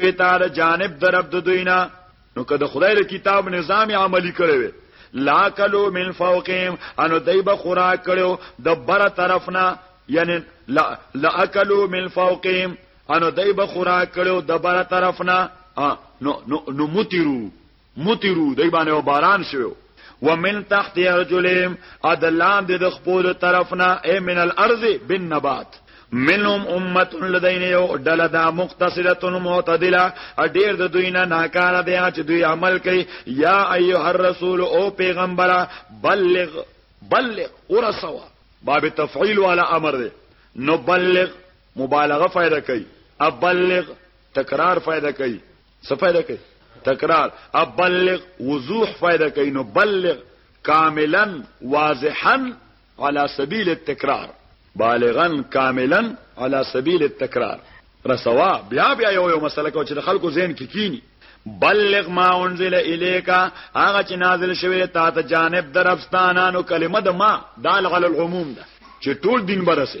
وی تعالی جانب درب د دوینا نو که د خدای له کتاب نظام عملی کړی وي لا کلو من فوقهم انو دایبه خوراک کړو د بره طرفنا یعنی لا لاکلو من فوقهم انو دایبه خوراک کړو د بره طرفنا نو نو نو متیرو مطرو دای باندې او باران شوی ومن تحت ارجلهم ادلان د خپو د طرفنا ای من الارض بالنبات منهم امه لدین یو ډله دا مختصره معتدله ډیر د دوی نه ناکاره دی چې دوی عمل کوي یا ایه الرسول او پیغمبره بلغ بلغ ورسوا باب تفعیل والا امر دی نو بلغ مبالغه فائدہ کوي ابلغ تکرار فائدہ کوي څه فائدہ کوي تکرار ابلغ وضوح فائدہ کوي نو بلغ کاملا واضحا على سبيل التکرار بالغا کاملا على سبيل التکرار رسوا بیا بیا یو یو مسله کو چې خلکو ذهن کې کینی بلغ ما انزل الیکا هغه چې نازل شوی تا ته جانب درفستانانو کلمه د ما دال غل العموم ده چې ټول دین برسه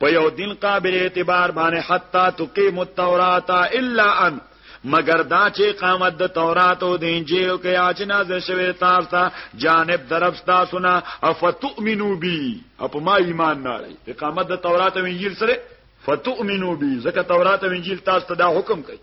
په یو دین قابل اعتبار باندې حتا تقیم التوراۃ الا ان مگر دا چې قامت د تورات او د انجیل کې اچنا ز شوی تاسو ته جانب درب تاسو نه افتؤمنو بی اپ ما ایمان نه لري اقامت د تورات او انجیل سره فتؤمنو بی ځکه تورات او انجیل تاسو ته دا حکم کوي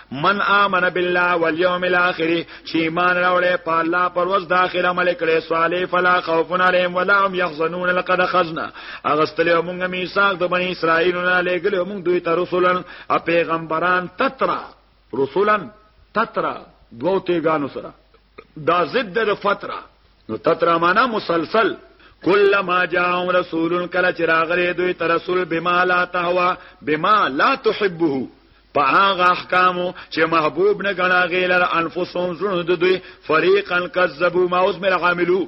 من آمن بالله واليوم الاخر چې ایمان راوړې په الله پر ورځ د اخر عمل کړي صالح فلا خوف عليهم ولا هم يحزنون لقد خزنا اغستلې موږ میثاق د بنی اسرائیل نه لګلې موږ دوی ته رسولن او پیغمبران تترا رسولن تترا دوه تیګانو سره دا ضد د فتره نو تترا معنا مسلسل کله ما جاء رسول کله چې راغره دوی تر رسول بما لا تهوا بما لا تحبه په هغه احکامو چې محبوب نه غنا غیلر انفسهم زړه دوی فریقا کذبوا ما اوس مر عاملو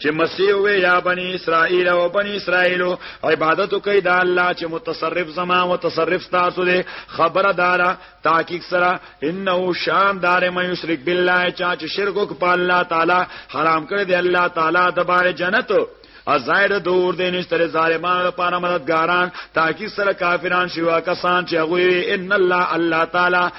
چې مسیح وې یا بنی اسرائیل او بنی اسرائیل عبادت کوي دا الله چې متصرف زما او متصرف تاسو دې خبردار تحقیق سره انه شاندار مې یشرک بالله چا چې شرک وک په الله تعالی حرام کړی دی الله تعالی د بار جنت ازایر دور دې نشتره ظالمانو لپاره مددګاران تاکي سره کافران شوا کسان چې هغه ان الله الله تعالی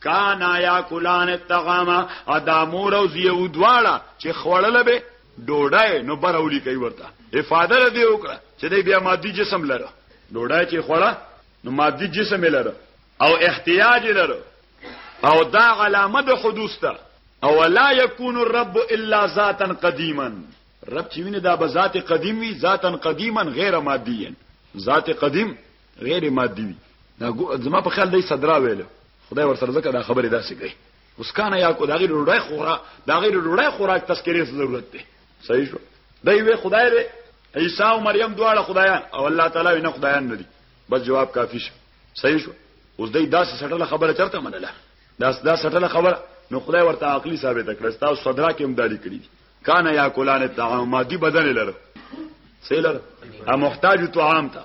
کانا یا کولان الطعام ادا مور او زیو دواړه چې خوړل به ډوډۍ نو برولي کوي ورته افاده را دی وکړه چې دی بیا مادي جسم لره ډوډۍ چې خوړه نو مادي جسم لره او احتیاج لره او دا علامه د حدوث ده او لا یکون الرب الا ذاتا قدیما رب چې ویني دا به ذات قدیم وي ذاتا قدیما غیر مادیین ذات قدیم غیر مادي وي دا زما په خیال دی صدرا ویل خدای ورسره زکه دا خبره داسې کوي اوس کانه یا کو دا غیر ډوډۍ خورا دا غیر ډوډۍ خوراک تذکرې ضرورت دی صحیح شو دی وی خدای دی عیسی او مریم دواړه خدایان او الله تعالی نه خدایان نه دي بس جواب کافی شو صحیح شو اوس دی داسې سټله خبره چرته منله دا دا سټله خبره نو خدای ورته عقلی ثابت کړ ستا صدرا کې هم دالی کړی کانه یا کولان الطعام مادي بدن لره سیلر ا محتاج طعام ته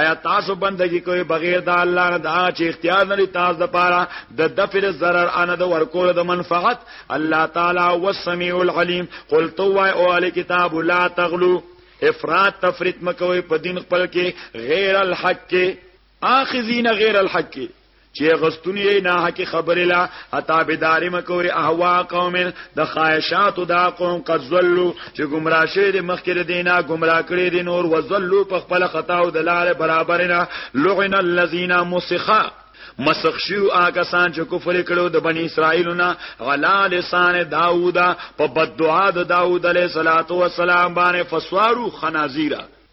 آیا تاسو بندگی کوي بغیر د الله نه دا چې اختیار نه تاسو د پاره د دفر zarar ان د ورکول د منفعت الله تعالی هو السمیع العلیم قل تو او ال کتاب لا تغلو افراط تفریط مکوي په دین خپل کې غیر الحق اخذین غیر الحق چې غستونی یې نه حق خبره لا اتا بيدارې مکوې احوا قوم د خواهشات دا قوم قد زلوا چې گمراه شوی د مخکې دینه گمراه کړی دي نور وزلوا په خپل خطا او د لارې برابر نه لعن الذين مسخا مسخ شو آکسان چې کفر کړو د بنی اسرائیلونه غلا لسان داوود په بد دعا د داوود علیه السلام باندې فسوارو خنازیره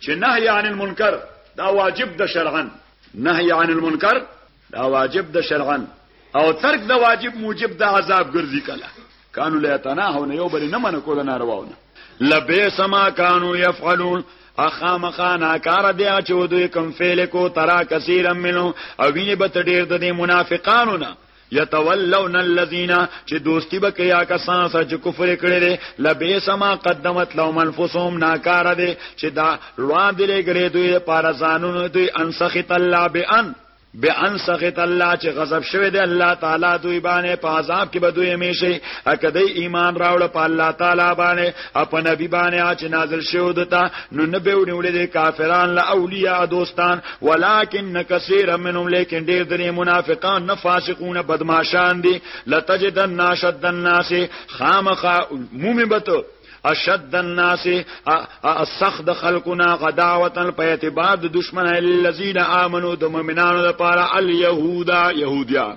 چې نهی عن المنکر دا واجب د شرعا نهی عن المنکر دا واجب د شرعا او ترک د واجب موجب د عذاب ګرځي کله کانو لا تناهون یو بل نه من کول نارواونه لبئس ما كانوا يفعلون اخام خانا کار دی چې دوی کم فعل کو ترا کثیر منو او ویني بت ډیر د منافقانو نه یتولون الذین چې دوستی به کیا کسان سره چې کفر کړي دي لبی سما قدمت لهم انفسهم ناکار دي چې دا لوان دي لګړي دوی لپاره ځانونو دوی انسخت الله بان بان سخط الله چې غضب شوی دی الله تعالی دوی باندې په عذاب کې به دوی همیشه اکه دی ایمان راوړ په الله تعالی باندې اپا نبی باندې اچ نازل شو دتا نو نبی ونیولې د کافران لا اولیاء دوستان ولکن کثیر منهم لیکن ډیر درې منافقان نه فاسقون بدمعشان دي لتجدن ناشد الناس خامخ مومن بتو اشد الناس السخد خلقنا غداوتن په اعتبار د دشمن الذين امنوا د مؤمنانو لپاره اليهودا يهوديان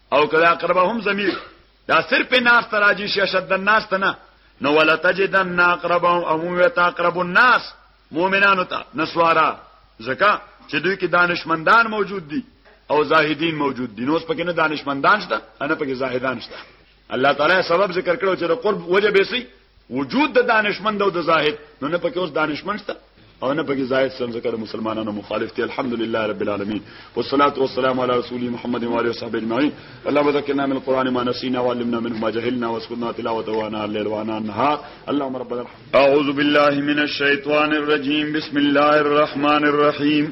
او کله اقربهم ضمیر دا صرف ناس ته راځي شي شد الناس ته نه نو ولا تجدن اقربهم او مو ته اقرب الناس مؤمنانو ته نسوارا زکه چې دوی کې دانشمندان موجود دي او زاهدین موجود دي نو اوس پکې نه دانشمندان شته نه پکې زاهدان شته الله تعالی سبب ذکر کړو چې د قرب وجه به سي وجود د دانشمند او د زاهد نو نه پکې اوس دانشمند شته او نه پکې زاهد سم ذکر مسلمانانو مخالف دي الحمدلله رب العالمین والصلاه والسلام علی رسول محمد و علی وصحبه اجمعین اللهم ذکرنا من القران ما نسینا وعلمنا منه ما جهلنا واسكتنا تلاوته وانا الليل وانا النهار اللهم ربنا اعوذ بالله من الشیطان الرجیم بسم الله الرحمن الرحیم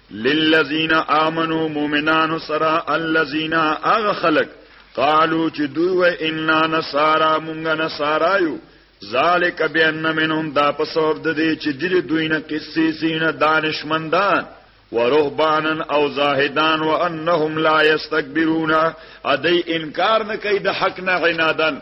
للذین آمنو مومنانو سرا الذین اغ خلق قالو چې دوی و انا نصارا مونږه نصارا یو ذالک بان منهم دا په سبب د دې چې دې دوی نه قصې سینه دانشمندان ورهبانن او زاهدان وانهم لا یستكبرون ادی انکار نه کوي د حق نه عنادن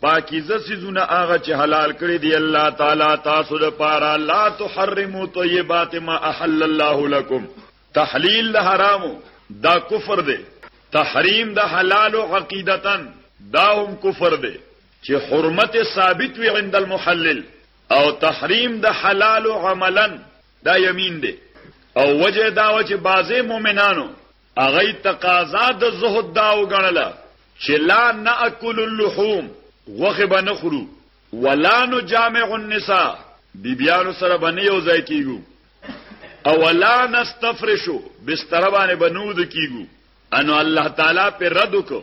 پاکیزه سيزونه هغه چې حلال کړی دی الله تعالی تاسو د پاره لا تحرموا طيبات ما احل الله لكم تحلیل د حرامو دا کفر دی تحریم د حلال او عقیدتا دا هم کفر دی چې حرمت ثابت وي عند المحلل او تحریم د حلال عملا دا یمین دی او وجه دا و چې بعضی مؤمنانو هغوی تقاضا د زهد دا وګڼله چې لا ناکل اللحوم غوښه به نه خورو ولا نجامع النساء بیبیانو سره به نه یو ځای کیږو او ولا نستفرشو بستر باندې بنود کیږو انو الله تعالی په رد وکړو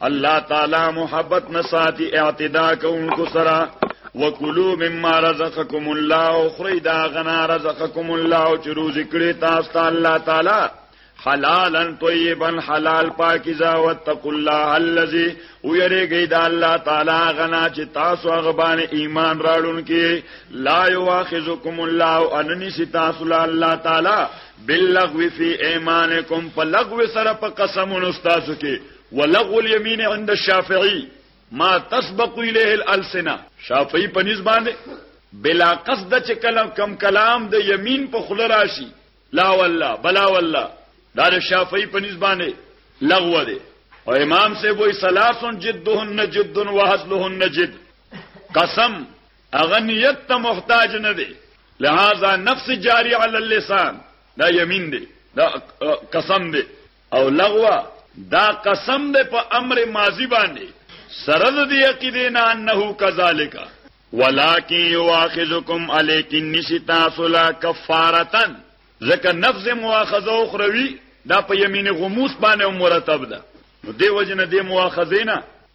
الله تعالی محبت نه ساتي اعتدا کوونکو سره وکلو مما رزقکم الله خری دا غنا رزقکم الله چې روزي کړی تاسو ته الله تعالی حلالا طیبا حلال پاکیزه واتقوا الله الذی ویریږي دا الله تعالی غنا چې تاسو هغه باندې ایمان راړون کې لا یواخذکم الله اننی سی تاسو لا الله تعالی باللغو فی ایمانکم فلغو سره په قسمونو تاسو کې ولغو اليمين عند الشافعي ما تسبق الیه الالسنه شافعی په نس باندې بلا قصد چې کلم کم کلام د یمین په خله راشي لا والله بلا والله دا د شافعی په نس باندې لغو دی او امام سے وای سلاسن جدهن جد وحسلهن جد قسم اغنیت ته محتاج نه دی لہذا نفس جاری علی اللسان دا یمین دی دا قسم دی او لغوه دا قسم دی په امر ماضی باندې سره د دې عقیدې نه انه کذالک ولکن یواخذکم الیکن نشتاسو لا کفارتن ځکه نفس مواخذه اخروی دا په یمین غموس باندې مرتب ده نو دی وجنه دی مواخذه نه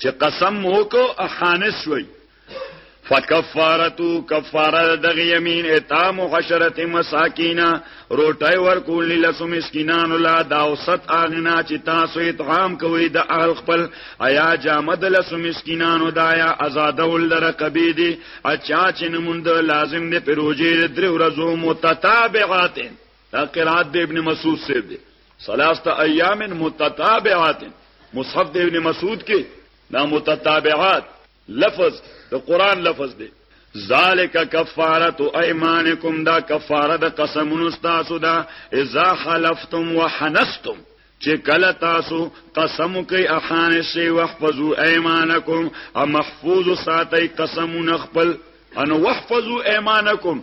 چې قسم وکړو اخانس شوي فکفارتو کفاره د یمین اتام حشرت مساکینا روټي ورکول لسو مسکینان لا دا اوسط اغنا چې تاسو اتهام کوي د اهل خپل ایا جامد لسو مسکینانو دایا آزاد ول رقبی دي اچا چې نموند لازم دي پروژې درې ورځو متتابعات دا قرات د ابن مسعود سے دی سلاست ایام متتابعات مصحف د ابن مسعود کې دا متتابعات لفظ د قران لفظ دی ذالک کفارت ایمانکم دا کفاره د قسمونو تاسو دا اذا حلفتم وحنستم چې کله تاسو قسم کوي اخان شي واحفظوا ايمانکم او محفوظ ساتي قسمونه خپل ان واحفظوا ايمانکم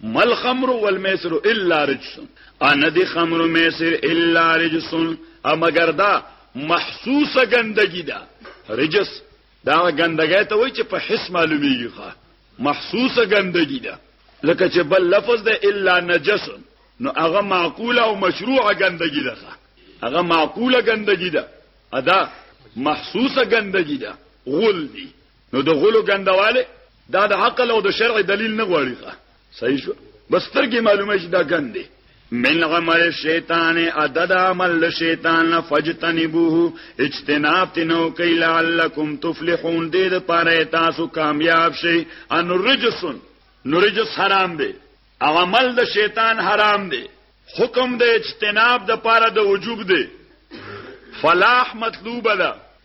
مل خمر والمیسر الا رجس ان دی خمر میسر الا رجس مگر دا محسوس گندگی دا رجس دا گندگی ته وای چې په حس معلومیږي ښا محسوس گندگی دا لکه چې بل لفظ ده الا نجس نو هغه معقوله او مشروعه گندگی ده هغه معقوله گندگی ده ادا محسوسه گندگی ده غول دی نو د غلو ګندواله دا د عقل او د شرع دلیل نه غواړي صحیح شو بس ترګي معلومه شي دا ګند دی من عمل شیطان عدد عمل شیطان فجتنبوه اجتناب تنو کی لعلکم تفلحون دې د پاره تاسو کامیاب شئ ان رجسن نرجس حرام دی عمل د شیطان حرام دی حکم د اجتناب د پاره د وجوب دی فلاح مطلوب ده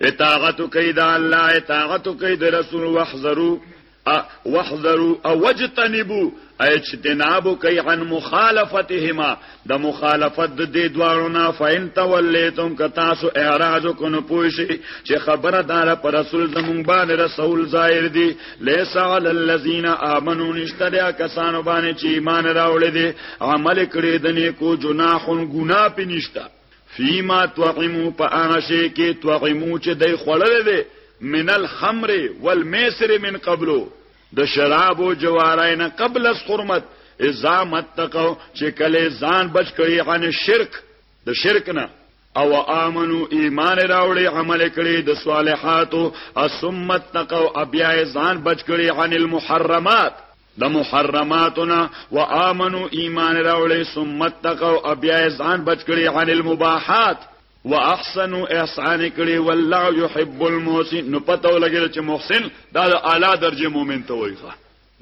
اطاعت کوي د الله اطاعت کوي د رسول واحذرو واحذرو او وجتنبو اجتناب کوي عن مخالفتهما د مخالفت د دې دوانو نه فین تولیتم ک تاسو اعراض کو نه پوښي چې خبره دار پر رسول زمون باندې رسول ظاهر دی لیس علی الذین آمنو نشتریا کسانو باندې چې ایمان راوړل دي عمل کړی د نیکو جناح ګنا پینشتا فيما طعمو په هغه شی کې طعمو چې دای خړل دي من الخمر والميسر من قبلو د شراب او جوارای نه قبل از حرمت اذا متقو چې کله ځان بچ کړي عن شرک د شرک نه او امنو ایمان راوړي عمل کړي د صالحاتو ثم تقوا ابیا ځان بچ کړي عن المحرمات د محرماتنا وامنو ایمان راوړې ثم تقوا ابیا ځان بچ کړي عن المباحات واحسنوا احسان کړي والله يحب المحسن نو پته ولګل چې محسن دا د اعلی درجه مؤمن ته وایي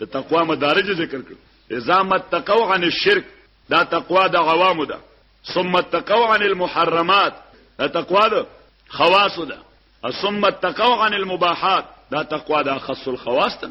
د تقوا مدارج ذکر کړ اذا متقوا عن الشرك دا تقوا د عوامو ده ثم تقوا عن المحرمات دا تقوا ده خواص ده ثم تقوا عن المباحات دا تقوا ده خص الخواص ده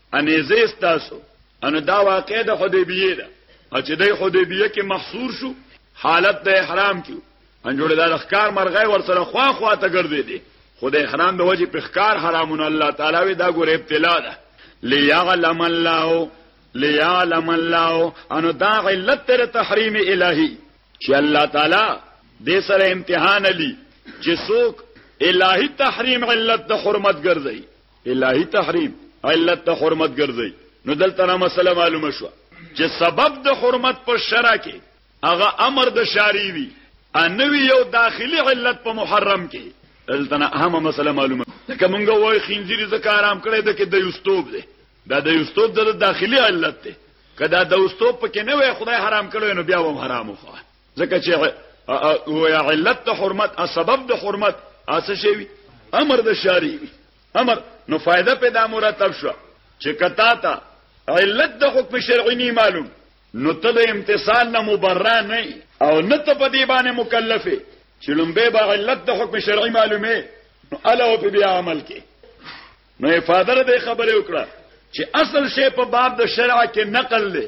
انیزه ستاسو انو دا واقع د حدیبیه ده او چې د حدیبیه کې محصور شو حالت د احرام کې ان جوړ د اخکار مرغې ور سره خوا خوا ته ګرځې دي خو د احرام د وجې په اخکار حرامونه الله تعالی وی دا ګور ابتلا ده ليعلم الله ليعلم الله انو دا علت تر تحریم الهی چې الله تعالی دې سره امتحان لي چې څوک الهی تحریم علت د حرمت ګرځي الهی تحریم علت د حرمت ګرځي نو دلته را مسله معلومه شو چې سبب د حرمت په شرع کې هغه امر د شاری وی انوی یو داخلي علت په محرم کې دلته نه اهمه مسله معلومه لکه مونږ وای خنجری زکه آرام کړی د کې د یوستوب دی دا د یوستوب د داخلي علت دی کدا د یوستوب پکې نه وای خدای حرام کړو نو بیا هم حرام وخواه ځکه چې هو یا علت د حرمت ا سبب د حرمت اسه شي وي امر د شاری وي امر نو فائدہ پیدا مرتب شو چې کتا تا علت د حکم شرعي نه معلوم نو ته د امتثال نه مبرا نه او نه ته په دې باندې مکلفه چې لومبه به علت د حکم شرعي معلومه نو الا په بیا عمل کې نو افاده د خبره وکړه چې اصل شی په باب د شرع کې نقل دی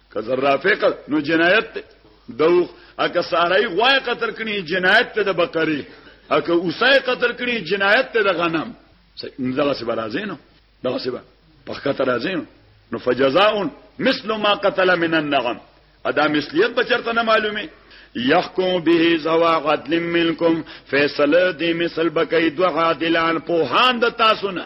که زرافه قتل نو جنایت ته دوغ اکه سارای غوای قتل کړي جنایت ته د بقره اکه اوسای قتل کړي جنایت ته د غنم دغه څه راځي نو دغه څه په خطر راځي نو نو فجزاء مثل ما قتل من النعم ادا مثلیت بچرته نه معلومه یحکم به زوا عدل منکم فیصله دې مثل بکې دوه عادلان په هاند تاسو نه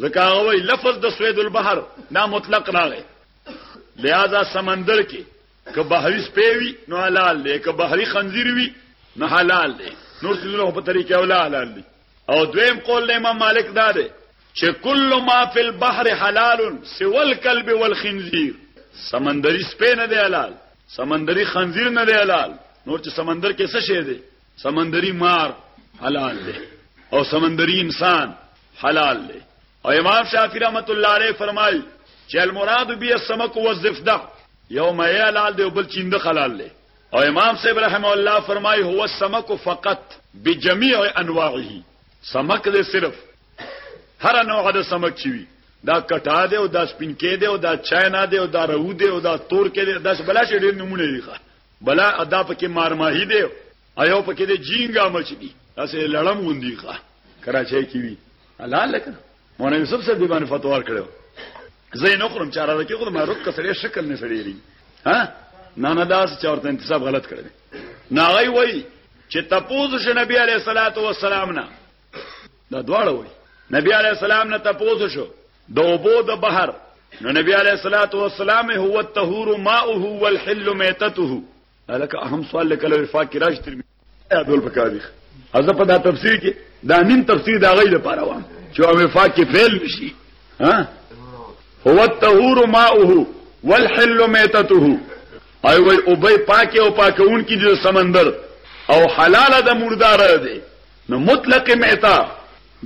ځکه هغه وایي لفظ د سوید البحر نا مطلق راغی لہذا سمندر کې که بحری سپیوي نو حلال دی که بحری خنزیر وي نو حلال دی نور څه په طریقې اولا حلال دی او دویم قول د امام مالک دا دی چې کل ما فی البحر حلال سوى الكلب والخنزير سمندري سپې نه دی حلال سمندري خنزیر نه دی حلال نور چې سمندر کې څه شی دی سمندري مار حلال دی او سمندري انسان حلال دی او امام شافعي رحمت الله علیه فرمایي چې المراد بیا السمك والزفدع یو مې حلال دی او بل چیند حلال دی او امام صاحب رحم الله فرمایي هو السمك فقط بجميع انواعه سمک دې صرف هر نوع د سمک چوي دا کټا دی او دا سپینکې دی او دا چاینا دی او دا رو دی او دا تور کې دی دا بلا شي ډېر نمونه دي ښه بلا ادا پکې مارماهي دی ایو پکې د جینګا مچ دی اسه لړم غوندي ښه کراچۍ کې وی الله لکه مونږ یوسف صاحب دی باندې فتوا کړو زه نه خورم چاره ده کې خو معروف کسړې شکل نه سړې لري ها نه نه داس چې ورته انتساب غلط کړی نه غي وای چې تپوز ش نبی علیہ الصلوۃ والسلام نه دا دواړه وي نبی علی السلام نه تاسو شو د اوبو د بحر نو نبی علی الصلات والسلام هو الطهور ماؤه والحل میتته الک اهم سوال لکله وفاق راج تر ادول پکاري از په دا تفسیر کې دا نیم تفسیر دا غي لپاره و چې وفاق کې فعل بشي ها هو الطهور ماؤه والحل میتته ای وای او به پاکه او پاکون کی د سمندر او حلاله د مردار دی نو مطلق معتا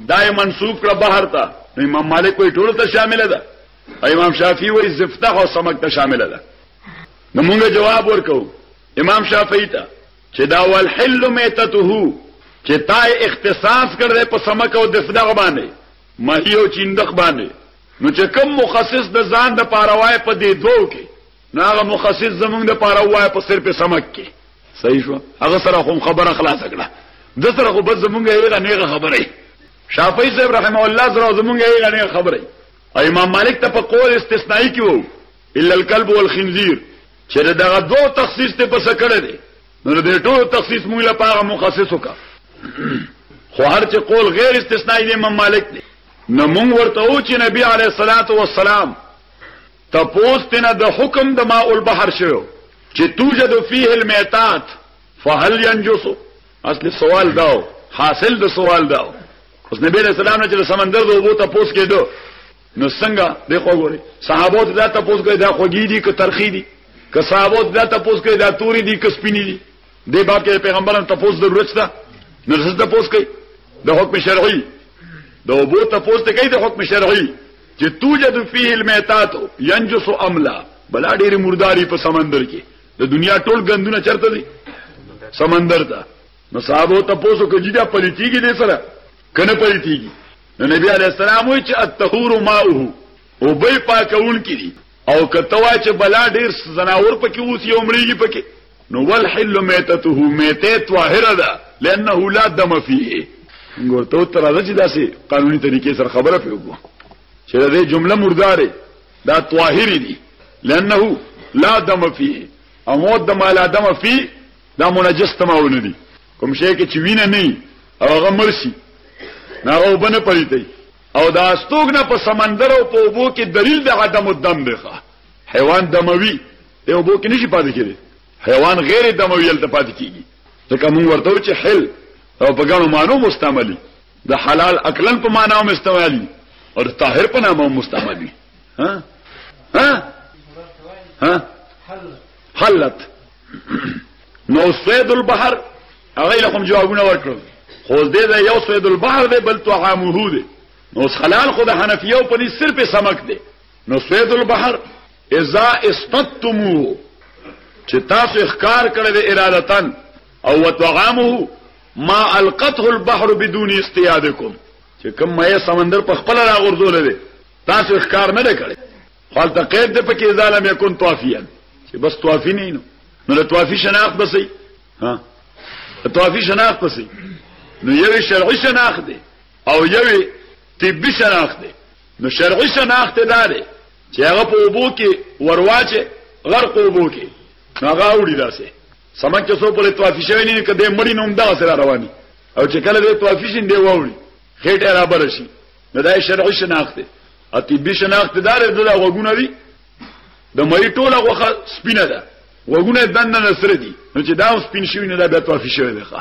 دای منسوب کړه بحر ته نو امام مالک کوئی ټول ته شامل ده امام شافعی وای زفتح او سمک ته شامل ده نو موږ جواب ورکو امام شافعی ته چې دا والحل میتته چې تا اختصاص کړې په سمک او دفدغ باندې مهیو چیندخ باندې نو چې کم مخصص د ځان د پاروای په دې دوه کې نو هغه مخصص زمونږ د پاره وای په سر په سمک کې صحیح شو هغه سره هم خبره خلاص کړه د سره خو بس زمونږ یې غنیغه خبره شافعی صاحب رحم الله سره زمونږ یې غنیغه خبره امام مالک ته په قول استثنایی کې وو الا الكلب والخنزير چې دغه دوه تخصیص ته پس کړه دي نو د ټولو تخصیص موږ لپاره مخصص وکړه خو هر چې قول غیر استثنایی دی امام مالک دی نو موږ ورته و چې نبی علیه الصلاۃ والسلام تپوس تینا د حکم د ماء البحر شوی چې توجد فيه المیتات فهل ينجس اصل سوال داو حاصل د سوال داو اوس نبی رسول الله چې سمندر د وبو تپوس کېدو نو څنګه دی خو ګوري صحابو ته دا تپوس کوي دا خوږی دي که ترخی دي که صحابو ته دا تپوس کوي دا توري دي که سپینی دي دې باب کې پیغمبران تپوس ضرورت شته نو څه تپوس کوي د حکم شرعي د وبو تپوس ته کوي د حکم شرعي چې توجد فيه المیتات ينجس املا بلا ډېر مرداري په سمندر کې د دنیا ټول غندونه چرته دي سمندر ته نو صحابه ته پوسو کې جدا پلیتیږي دې سره کنه پلیتیږي نو نبی علی السلام وی چې الطهور ماؤه او به پاکون کړي او کته وای چې بلا ډېر زناور پکې اوس یو مړیږي پکې نو والحل میتته میته طاهره ده لانه لا دم فيه ګور ته تر راځي چې داسې قانوني طریقې سره خبره پیوګو چې دا جمله مرداره دا طاهری دي لانه لا دم فيه اموت دم لا دم فيه دا منجس تماونه دي کوم شی کې چې وینه نه او هغه مرشي ناغه وبنه پریته او دا استوګ نه په سمندر او په وبو کې دلیل د عدم الدم دی حیوان دموي دی اوبو کې نشي پاتې کېږي حیوان غیر دموي هلته پاتې کېږي ځکه موږ ورته و چې حل او په ګڼو معنو مستعملي د حلال اکلن په معنا هم استعمالي او د طاهر په نامه هم مستعملي ها ها ها حلت نو سید البحر هغه لهم جوابونه ورکړل خو دې دا یو سید البحر دی بل طعامه دی نو خلال خو د حنفیو په دې صرف سمک دی نو سید البحر اذا استطمو چې تاسو اخکار کړی د ارادتن او وتغامه ما القته البحر بدون استیادکم چې کوم مې سمندر په خپل را غورځول دي تاسو اخکار نه کړی خپل ته قید د پکې ظالم یکون طافیا چې بس طافی نه نو نو د طافی شناخت بسې ها د طافی شناخت بسې نو یو شرعي شناخت دی او یو طبي شناخت دی نو شرعي شناخت دا دی چې هغه په اوبو کې ورواچه غرق اوبو کې نو هغه وړي داسې سمک چې څو په توافي شوی نه کده مړی نوم دا سره رواني او چې کله دې توافي شین دی ووري خېټه را بل شي نو دا شرعي شناخت دی او طبي شناخت دار د غوګونه دي د مې ټوله غوخه سپینه ده وګونه دنه نسره دي نو چې دا سپین شوی نه دا بیا توافي شوی دی ښه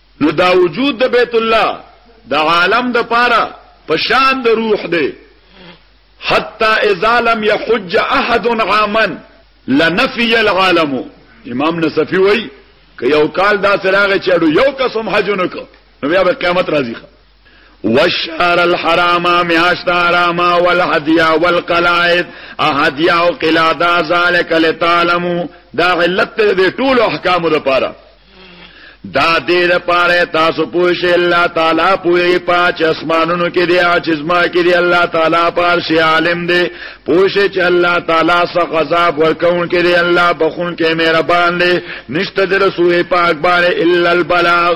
نو دا وجود د بیت الله د عالم د پاره په شان د روح دی حتا اذا لم يحج احد عاما لنفي العالم امام نصفی وای که یو کال دا سراغه چړو یو قسم حج نکو نو بیا به قیامت راځي والشهر الحرام میاشت حرام والهدیا والقلائد اهدیا او قلادا ذالک لتعلمو دا علت دې ټول احکام لپاره دا دې لپاره تاسو پوښې الله تعالی پوي پاچ اسمانونو کې دی او چزما کې دی الله تعالی پار شي عالم دی پوښې چې الله تعالی څخه عذاب ورکون کې دی الله بخون کې مهربان دی نشته د رسول پاک باندې الا البلاغ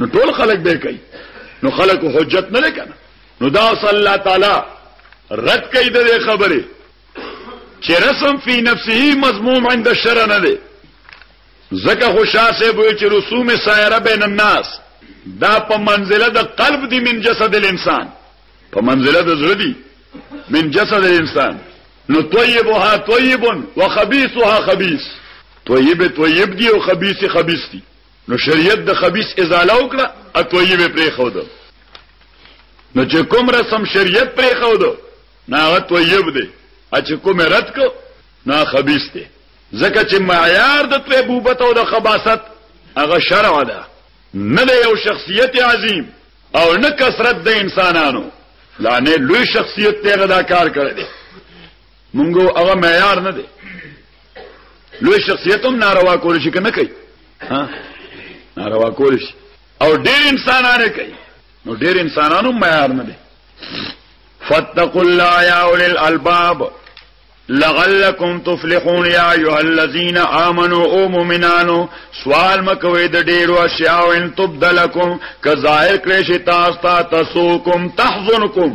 نو ټول خلق به کوي نو خلق حجت نه لکنه نو دا صلی الله تعالی رد کوي د خبره چې رسم فی نفسه مضموم عند الشرع نه دی زکه خوشا سے بوئی چې رسوم سایره بین الناس دا په منزله د قلب دی من جسد الانسان په منزله د زړه دی من جسد الانسان نو طیبها طیب وخبیثها خبیث طیب طیب دی او خبیث خبیث دی نو شریعت د خبيث ازاله وکړه او طیبه پرې خو ده نو چې کوم رسم شریعت پرې خو ده نه هغه طیب دی چې کوم رد کو نه خبيث دی ځکه چې معیار د طیبوبت او د خباست هغه شرع ده نه د یو شخصیت عظیم او نه کثرت د انسانانو لانه لوی شخصیت ته غدا کار کړی مونږ هغه معیار نه دی لوی شخصیت هم ناروا کول شي کنه کوي ها ناروا کول شي او ډېر انسانانه کوي نو ډېر انسانانو معیار نه دي فتقوا الله يا اولي الالباب لعلكم تفلحون يا ايها الذين امنوا او مؤمنانو سوال مکوي د ډیرو اشیاء ان تبدلکم کظاهر کړی شي تاسو ته تسوکم تحزنکم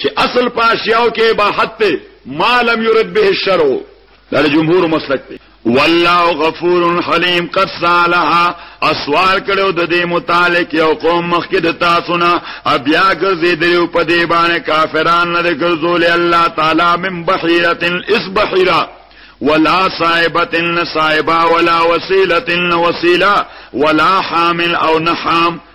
چې اصل په اشیاو کې اباحت ته ما لم يرد به الشرع دا جمهور مسلک دی والله غفور حلیم قد سالها اسوال کړو د دې متعلق یو قوم مخکې د تاسو نه بیا ګرځې دیو په دې باندې کافران نه ګرځول الله تعالی من بحیرت اس بحیره ولا صائبه صائبه ولا وسيله وسيله ولا حامل او نحام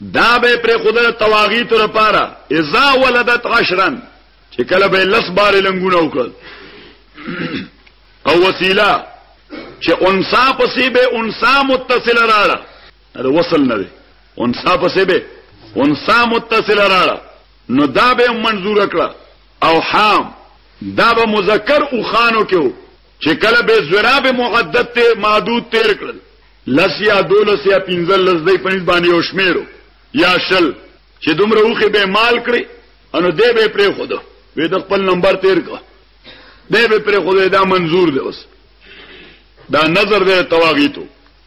دا به یې پرېښودله طواغیتو لپاره اذا ولدت عشرا چې کله به یې لس بارې لنګونه وکړل او وسیله چې انسا پسې به انسا متصل راړه دا وصل نه دی انسا پسې به انسا متصل راړه نو دا به منظور کړه او حام دا به مذکر او خانو کې چې کله به زراب معدد ته معدود تیر کړل لس یا دولس یا پنځل لس دی پنځ باندې او شمیرو یا شل چې دومره وخه به مال کړی انو دی به پرې خود وې د خپل نمبر تیر کو دی به پرې خود دا منظور دی اوس دا نظر دی تواغیتو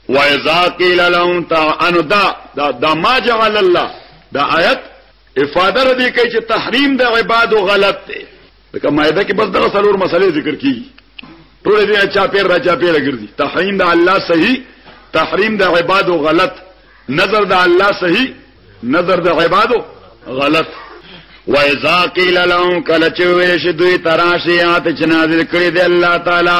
وایذا قیل لهم تا انو دا دا, دا ما جعل الله دا آیت افاده ردی کوي چې تحریم د عبادو غلط دی لکه مائده کې بس دغه څلور مسلې ذکر کیږي ټول دې چا پیر را چا پیر ګرځي تحریم د الله صحیح تحریم د عبادو غلط نظر د الله صحیح نظر د عبادو غلط وَإِذَا قِيلَ لَهُمْ كَلَّ چوي شي دوی تراشي آت چې نازل کړی دی الله تعالی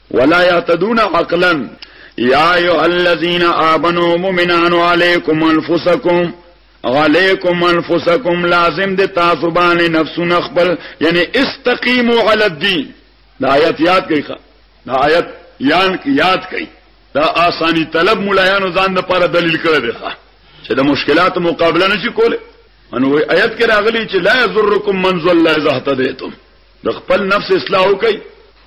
ولا يهتدون عقلا یا ایو الذین آمنو مؤمنان علیکم انفسکم علیکم انفسکم لازم د تاسو باندې نفسونه خپل یعنی استقیموا علی الدین دا آیت یاد کړئ دا آیت یان یاد کړئ دا آسانی طلب مولایانو ځان لپاره دلیل کړی دی چې د مشکلات مقابله نشي کوله انو آیت کې راغلی چې لا یذرکم من ضل اذا هتدیتم د خپل نفس اصلاح وکي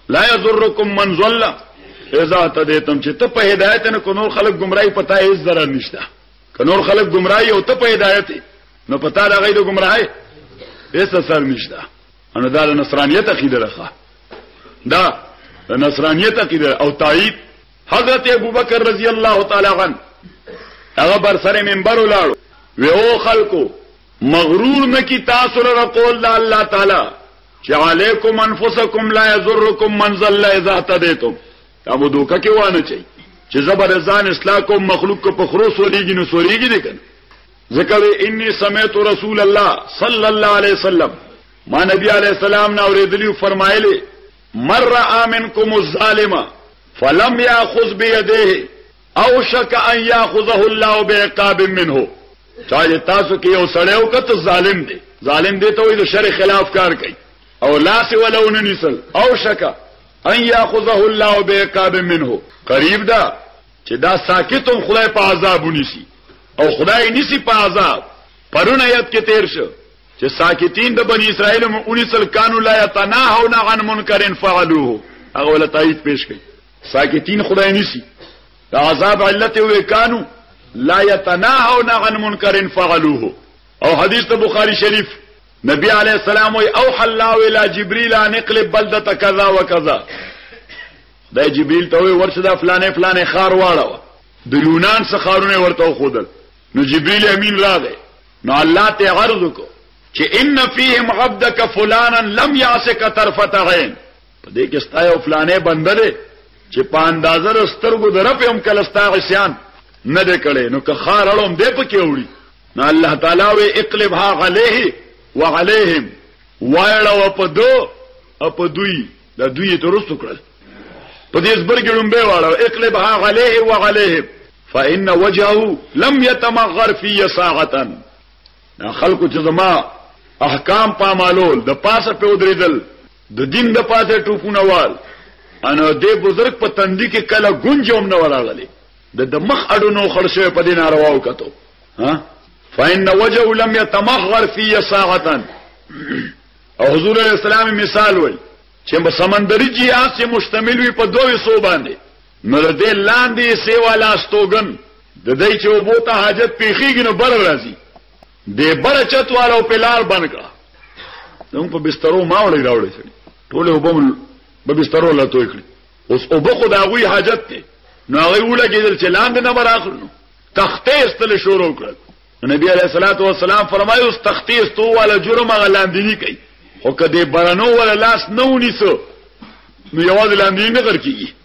لا یضرکم من ضل اذا تدیتم چې ته په هدایت نه کو نور خلک گمراهي پتا هیڅ ضرر نشته که نور خلک گمراهي او ته په هدایت نو پتا دا غي د گمراهي هیڅ اثر نشته ان دا نصرانیت عقیده ده دا نصرانیت عقیده او تایید حضرت ابوبکر رضی الله تعالی عنہ هغه بر سره منبر ولاړو وی او خلکو مغرور نه کی تاسو لره قول د الله تعالی چې علیکم انفسکم لا یضرکم من ضل اذا اهتدیتم تاسو دوکه کې وانه چي چې زبر ځان اصلاح کوم مخلوق کو په خرو سوريږي نو سوريږي دي کنه ذکر انی سمعت رسول الله صلی الله علیه وسلم ما نبی علیہ السلام نا اوریدلی فرمایلی مر آمنکم الظالم فلم یاخذ بيدیه اوشک ان یاخذه الله بعقاب منه چا تاسو کې یو سړی او کته ظالم دی ظالم دی ته وي د شر خلاف کار کوي او لاس ولونه نسل او شکا ان یاخذه الله بعقاب منه قریب دا چې دا ساکتون خدای په عذاب ونیسي او خدای نسی په عذاب پرون آیت کې تیر شو چې ساکتین د بنی اسرائیل مونږ 19 کانو لا یتناهون عن منکر فعلوه هغه ولتایید پیش کړي ساکتین خدای نسی د عذاب علت وی کانو لا يتناهون عن منکر فعلوه او حدیث ته بخاری شریف نبی علی السلام وی او حلا ویلا جبريل ان اقلب بلده كذا وكذا دا جبريل ته وی ورشه دا فلانه فلانه خار واړه د یونان څخه خارونه ورته خودل نو جبريل امین راغی نو الله ته عرض وکړه چې ان فيهم عبدك فلانا لم يعسك طرفه عين په دې کې ستا یو فلانه بنده دی چې په اندازه د سترګو د رپ هم کله ستا عصیان نه دی کړی نو که خار اړوم دی پکې وړي نو الله تعالی وی اقلبها عليه وعليهم وایړه و په دو او په دوی د دوی ترستو کړل په دې زبرګې لومبه واړه اقلبها عليه وعليهم فإن وجهه لم يتمغر في ساعه خلق چې زما احکام پامالول د پاسه په ودریدل د دین د پاسه ټوپونه وال ان د بزرګ په تندې کې کله ګونج هم نه وراغلي د د مخ اډو نو خرشه په دې نارواو کتو ها فإن وجهه لم يتمغر في ساعه او حضور اسلام مثال وای چې په سمندري جهاز چې مشتمل وي په دوه سو باندې نو د لاندې سیوا لاستوګن د دې چې وبو ته حاجت پیخیږي نو بر راځي دې بل چتوالو په لار بند کړه نو په بسترو ما وړي راوړي شي ټول وبم په بسترو لا توې کړی اوس او بخو دا غوي حاجت ته نو هغه ولګیدل چې لاندې نه براخلو تختې استل شروع کړ نبی علیہ الصلوۃ والسلام فرمایو اس تختې استو والا جرم غلاندې نه کوي او کدی برنو ولا لاس نه ونیسو نو یوازې لاندې نه کړ کیږي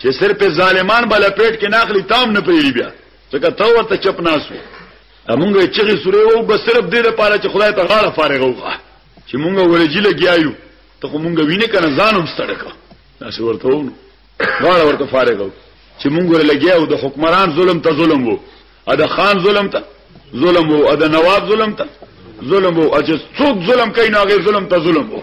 چې صرف ظالمان بل پیټ کې ناخلی تام نه پیری بیا ځکه ته ورته چپ ناسو امونږه چې سورې وو بس صرف دې لپاره چې خدای ته غاړه فارغ وغه چې مونږه ورجی لګیایو ته مونږه وینې کنه ځانم ستړکا تاسو ورته وو غاړه ورته فارغ وو چې مونږه لګیاو د حکمران ظلم ته ظلم وو ا د خان ظلم ته ظلم وو ا د نواب ظلم ته ظلم وو اجه څوک ظلم کوي نو هغه ظلم ته ظلم وو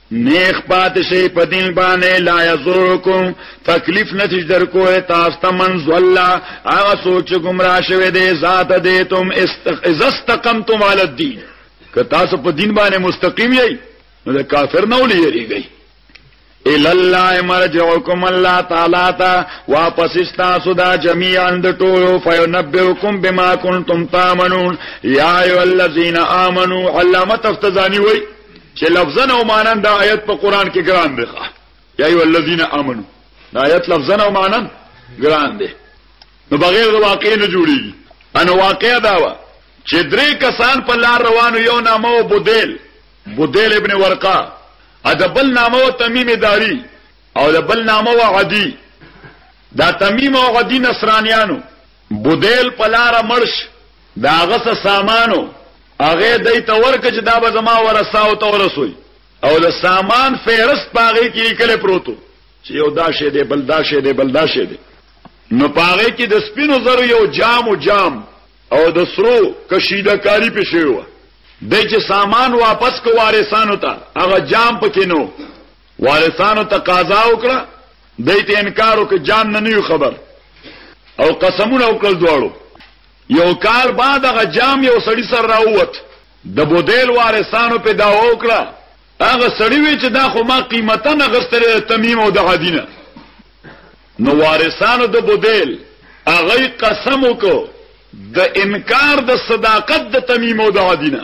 نیخ پات شي په دین باندې لا یزورکم تکلیف نتیج در کوه تاسو ته من زلا هغه سوچ گمراه شوه دې ذات دې تم استقمتم علی الدین که تاسو په دین باندې مستقیم یی نو د کافر نه ولې یریږئ ال الله مرجعکم الله تعالی تا واپس تاسو دا جميعا د ټولو فینبئکم بما کنتم تعملون یا ایو الذین آمنو علامه تفتزانی وای چې لفظن او مانن دا آیت په قران کې ګران دی ښا یا ایو الذین امنو دا آیت لفظن او مانن ګران دی نو بغیر د واقع نه جوړیږي ان واقع دا و چې درې کسان په لار روانو یو نامو بودیل بودیل ابن ورقه ادبل نامو تمیم داری او د بل نامو عدی دا تمیم او عدی نصرانیانو بودیل په لاره مړ شو، د هغه څه سامان و، هغه یې دوی ته ورکړ چې دا به زما ورثاوو ته ورسوي او د سامان فهرست په هغې کې لیکلی پروت و چې یو دا شی دی، بل دا شی دی، بل دا شی دی. نو په هغې کې د سپینو زرو یو جام و جام او د سرو کشیده کاري پې شوې وه. دی چې سامان واپس کړ وارثانو ته، هغه جام پکې نه و. وارثانو تقاضا وکړه دای ته انکار وکړ جان نه نیو خبر او قسمونه وکړل دواړو یو کال بعد هغه جام یو سړی سره راووت د بودیل وارثانو په دا وکړه هغه سړی وی چې دا خو ما قیمته نه غستره تمیم او د عدینه نو وارثانو د بودیل هغه قسم وکړ د انکار د صداقت د تمیم او د عدینه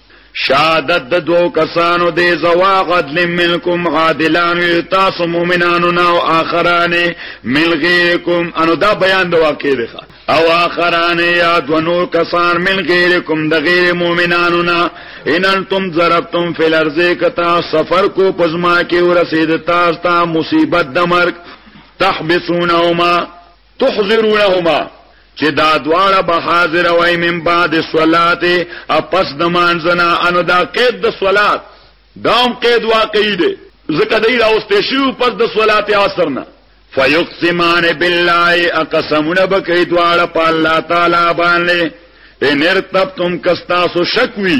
شهادت د دوو کسانو دی زوا عدل منکم عادلان وی تاسو مؤمنانو نه او اخرانه من غیرکم انو دا بیان د واقع دی او اخرانه یا دونو کسان من غیرکم د غیر مؤمنانو نه ان انتم ضربتم فی الارض کتا سفر کو پزما کې ورسید تاسو ته مصیبت د مرګ تحبسونهما تحضرونهما چې دا دواړه به حاضر وای من بعد صلات اپس د مانځنا انو دا قید د صلات دام قید واقعي دی ځکه دی دا اوس ته شو پس د صلات عصر نه فیقسمان بالله اقسمنا بکې دواړه په الله تعالی باندې ان ارتبتم کستاسو شکوي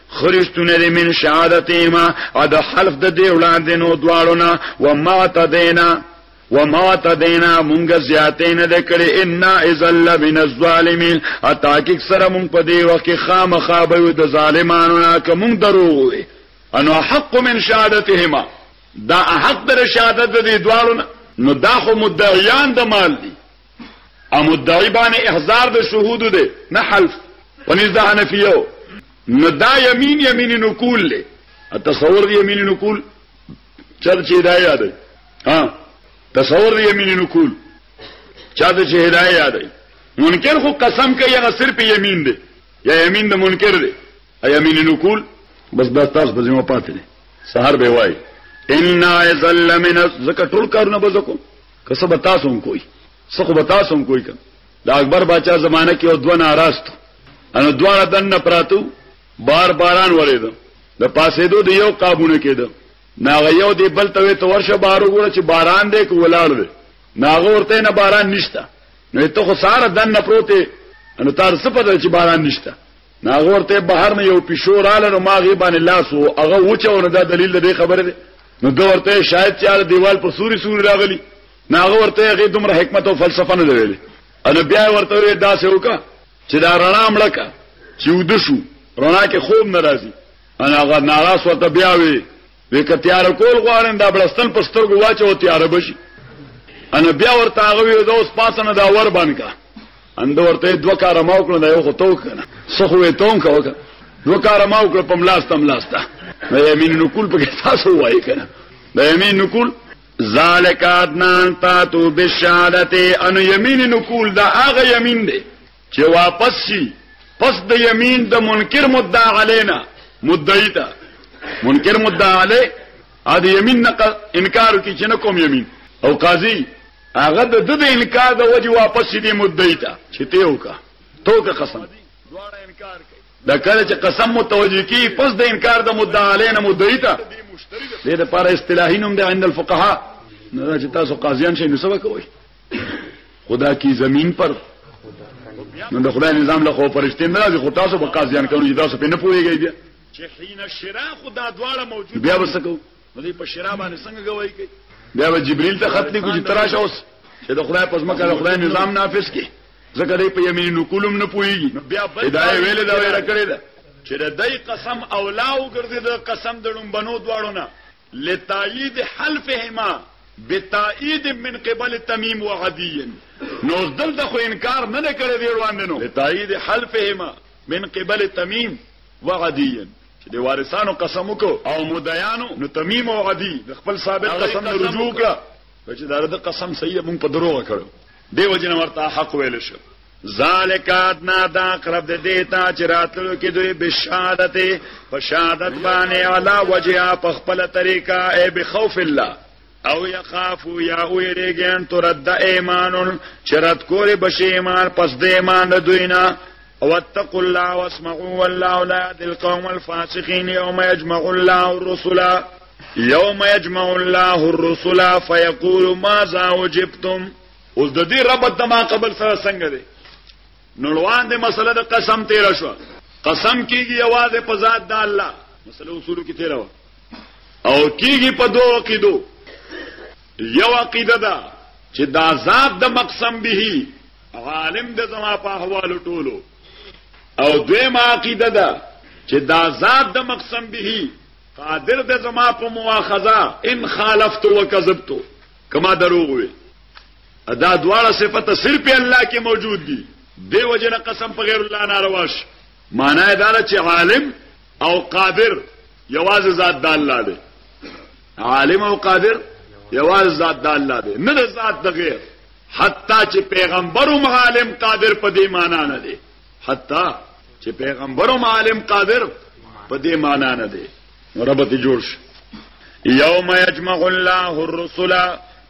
خرجتونه دې من شهادتهما او د حلف د دې وړاندې نو دواړو نه و ما تدینا و ما تدینا مونږ زیاتې نه د کړې ان ازل من الظالمین ا تحقیق سره مونږ په دې وخت کې خامخا به د ظالمانو نه کوم دروغ وي انو حق من شهادتهما دا حق در شهادت دې دواړو نه نو دا خو مدعیان د مال دي او مدعی باندې احضار د شهود دی نه حلف ونیز د حنفیو نو دا یمین یمین نقول له تصور دی یمین نقول چر چې دا یاد دی ها تصور دی یمین نقول چا د چې هدايه یاد دی منکر خو قسم کوي هغه صرف یمین دی یا یمین د منکر دی یمین نقول بس دا تاسو په ذمہ پاتې دي سحر به وای ان ذل من زکه ټول کارونه بزکو که څه به تاسو هم کوی څه خو به تاسو هم کوی کنه د اکبر باچا زمانه کې او دوه ناراستو انو دواړه دنه پراتو بار باران ورید د پاسې دو د یو قابونه کېده ناغه یو دی بل ته ته ورشه بار وګوره چې باران دی کو ولاړ دی ناغه ورته نه باران نشته نو ته خو ساره دنه پروته انو تار څه پته چې باران نشته نو هغه ورته بهر نه یو پښو رااله نو ما غي باندې لاس وو هغه وچو نه دا دلیل د دې خبره ده نو دا ورته شاید چې هغه دیوال په سوري سوري راغلی نو هغه ورته هغه دومره حکمت او فلسفه نه ویلې ان بیا ورته دا څه وکا چې دا رڼا مړکا چې ود شو رڼا کې خوب ناراضي ان هغه ناراض ورته بیا وی وی که تیار کول غواړم دا بلستن په سترګو واچو تیار بشي انا بیا ورته هغه وی دا اوس پاسنه دا ور باندې کا اند ورته دوه کار ما وکړ دا یو خو تو کنه سخوې تون کا وکړه دوه کار ما وکړ په ملاسته ملاسته نو یمین نکول په تاسو وای کنه دا یمین نکول ذالک ادنان تاتو بشهادت ان یمین نکول دا هغه یمین دی چې واپس شي پس د یمین د منکر مدعا علینا مدعی ته منکر مدعا علی ا د یمین نه انکار کی چې نه کوم یمین او قاضي هغه د د انکار د وجه واپس شي د مدعی ته چې ته وکا تو که قسم دواړه انکار کوي دا کله چې قسم متوجه کی پس د انکار د مدعا علینا مدعی ته دې لپاره اصطلاحي نوم دی عند الفقهاء نه چې تاسو قاضیان شئ نو سبا کوئ خدا کی زمین پر نو د خدای نظام له خو فرشتي نه راځي خو تاسو به قاضیان کوي تاسو په نه پوهیږئ بیا چې حين شرا خدا دواړه موجود بیا وسکو نو دې په شرا باندې څنګه گواہی کوي بیا به جبريل ته خط لیکو چې تراشه اوس چې د خدای پس مکه د خدای نظام نافذ کړي ځکه دې په یمین نکولم نه پوهیږي هدايه ویل دا ویل کړی دا چې د دې قسم اولاو ګرځي د قسم د لومبنو دواړو نه لتایید حلفهما بتایید من قبل تمیم و عدی نو اوس دلته خو انکار نه دی کړی دی وړاندې نو لتایید حلفهما من قبل تمیم و عدی چې د وارثانو قسم وکړو او مدعیانو نو تمیم او عدی د خپل ثابت قسم نه رجوع کړه چې دا د قسم صحیح مونږ په دروغ کړو دیو جن ورته حق ویل شو ذالک ادنا دا قرب د دیتا چې راتلو کې دوی بشادت په شهادت باندې علا وجها په خپل طریقه ای بخوف الله او یخافو یا او یریګن ترد ایمانون چرت کول بشی ایمان پس د ایمان د دوینا او اتقوا الله واسمعوا والله لا يهدي القوم الفاسقين يوم يجمع الله الرسل یوم یجمع الله الرسل فیقول ماذا وجبتم اوس د دې رب د ما قبل سره څنګه دی نړوان دې مسله د قسم تیر شو قسم کیږي आवाज په ذات د الله مسله اصول کې تیر او کیږي په دوه کې دوه یو عقیده ده چې دا ذات د مقسم به عالم د زما په احوال ټولو او دویم عقیده ده چې دا ذات د مقسم به قادر د زما په مواخذه ان خالفت وکذبت کما دروغ وي دا دواړه صفته صرف الله کې موجود دي دی وجنه قسم په غیر الله نارواش معنی دا چې عالم او قادر یوازې ذات د الله دی عالم او قادر یوازې ذات د الله دی نه ذات د غیر حتی چې پیغمبر او عالم قادر په دې معنی نه دی حتی چې پیغمبر او عالم قادر په دې معنا نه دی رب ته جوړ شي یوم یجمع الله الرسل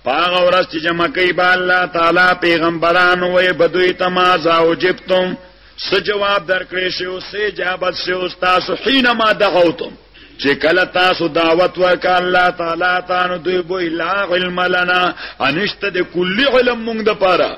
پاغه ورځ چې جمع کوي با الله تعالی پیغمبرانو وې بدوی تمازا او جبتم س جواب درکړې شو سه جواب شو تاسو حينما دعوتم چې کله تاسو دعوت ورک الله تعالی تانو دوی بو الا علم لنا انشته د کلی علم مونږ د پاره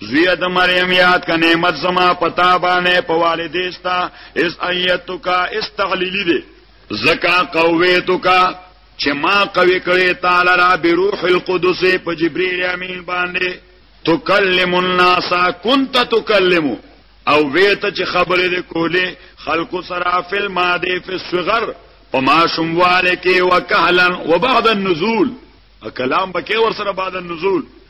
زویه د مریم یاد کا نعمت زما پتا باندې په والدېستا اس ایتو کا استغلیلی دی زکا قویتو کا چې ما قوی کړی تعالی را بروح القدس په جبرئیل امین باندې تکلم الناس كنت تکلم او ویته چې خبرې د کولې خلکو سره فل ماده فی الصغر په ماشومواله کې وکهلن وبعد النزول کلام بکې ور سره بعد النزول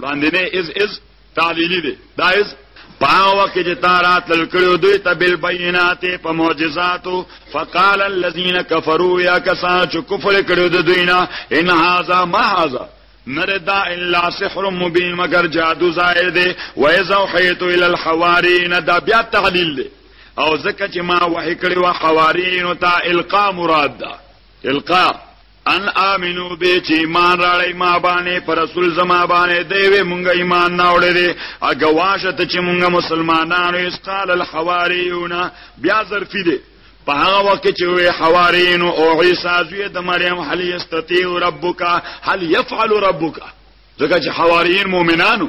وړاندینه از از تعلیلی دی دا از پاو کې چې تارات لکړو دوی ته بل بینات په معجزاتو فقال الذين كفروا يا کسان چې کفر کړو د دوی نه ان هاذا ما هاذا نردا الا سحر مبين مگر جادو ظاهر دی و اذا حيت الى الحوارين دا بیا تعلیل دی او زکه چې ما وحی کړی و حوارین ته القا مراد ده القا ان امنو به چې ایمان راړی ما باندې پر رسول زما باندې دیوې مونږه ایمان نه وړې دي اګواشه ته چې مونږه مسلمانانو اسقال الحواریون بیا ظرفی دي په هغه وخت چې وی حوارین او عیسی زوی د مریم هل یستطيع ربک هل يفعل ربک ځکه چې حوارین مؤمنانو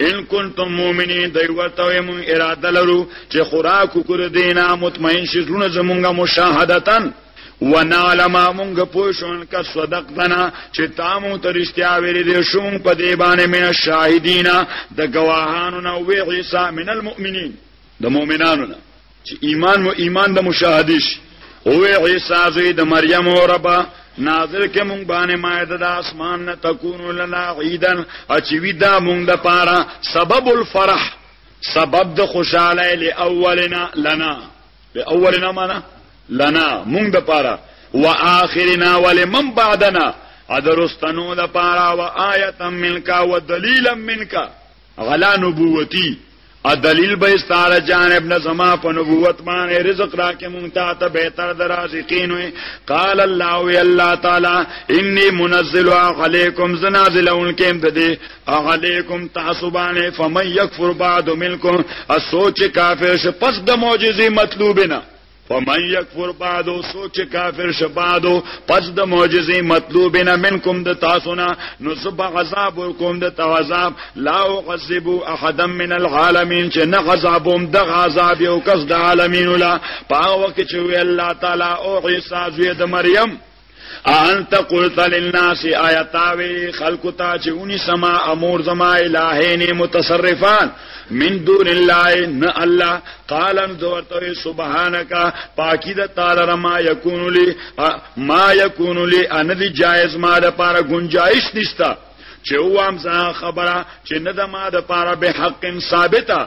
ان کنتم مؤمنین دوی ورته وي مون اراده لرو چې خوراک وکړو دینا مطمئن شي زړه زمونږه مشاهدتن ونعلم مونږ پوه شون کا صدقنا چې تا مون ته رښتیا ویلې دې شوم په دې باندې مې شاهدینا د گواهانو نو وی عیسی من المؤمنین د مؤمنانو نه چې ایمان مو ایمان د مشاهده شي او عیسی زوی د مریم او ربا نازل کې مونږ باندې مائده د اسمان نه تکونو لنا عیدن اچوی دا مونږ د پاره سبب الفرح سبب د خوشاله لاولنا لنا لاولنا معنا لنا مونږ د پاره واخرنا ولمن بعدنا ادرستنو د پاره وآیه منک ودلیلا منک غلا نبوتی ا دلیل به استاره جانب نه زما په نبوت باندې رزق راکې مونږ ته ته به تر درازقین وي قال الله وی الله تعالی انی منزل علیکم زنازلون کېم د دې علیکم تاسو باندې فمن یکفر بعد منکم اسوچ کافر ش پس د معجزې مطلوب نه فمن یکفر بعدو سوچ کافر شبادو پس د معجزې مطلوب نه منکم د تاسو نه نو سب عذاب ورکوم د عذاب لا عذبو احدا من العالمین چې نه عذابوم د عذاب یو کس د عالمین لا په وخت چې وی الله تعالی او عیسی زوی د مریم انت قلت للناس آیتاوی خلق تا چې اونې سما امور زما الہین متصرفان من دون الله نه الله قالن دورته سبحانك پاکی د تعالی رما یکون لی ما یکون لی ان دی جائز ما د پاره گنجائش نشتا چې وام زه خبره چې نه د ما د پاره به حق ثابته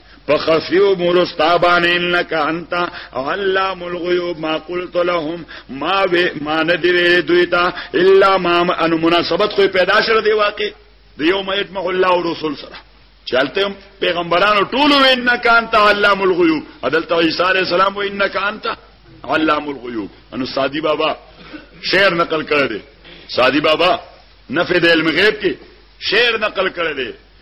په خفیو مرستابان انک انت او علام الغیوب ما قلت لهم ما و ما ندی دوی تا الا ما ان مناسبت خو پیدا شر دی واقع د یوم یجمع الله رسول سره چلته پیغمبرانو ټول و انک انت علام الغیوب عدالت عیسی علی السلام و انک انت علام الغیوب انو سادی بابا شعر نقل کړی دی سادی بابا نفی د علم غیب کې شعر نقل کړی دی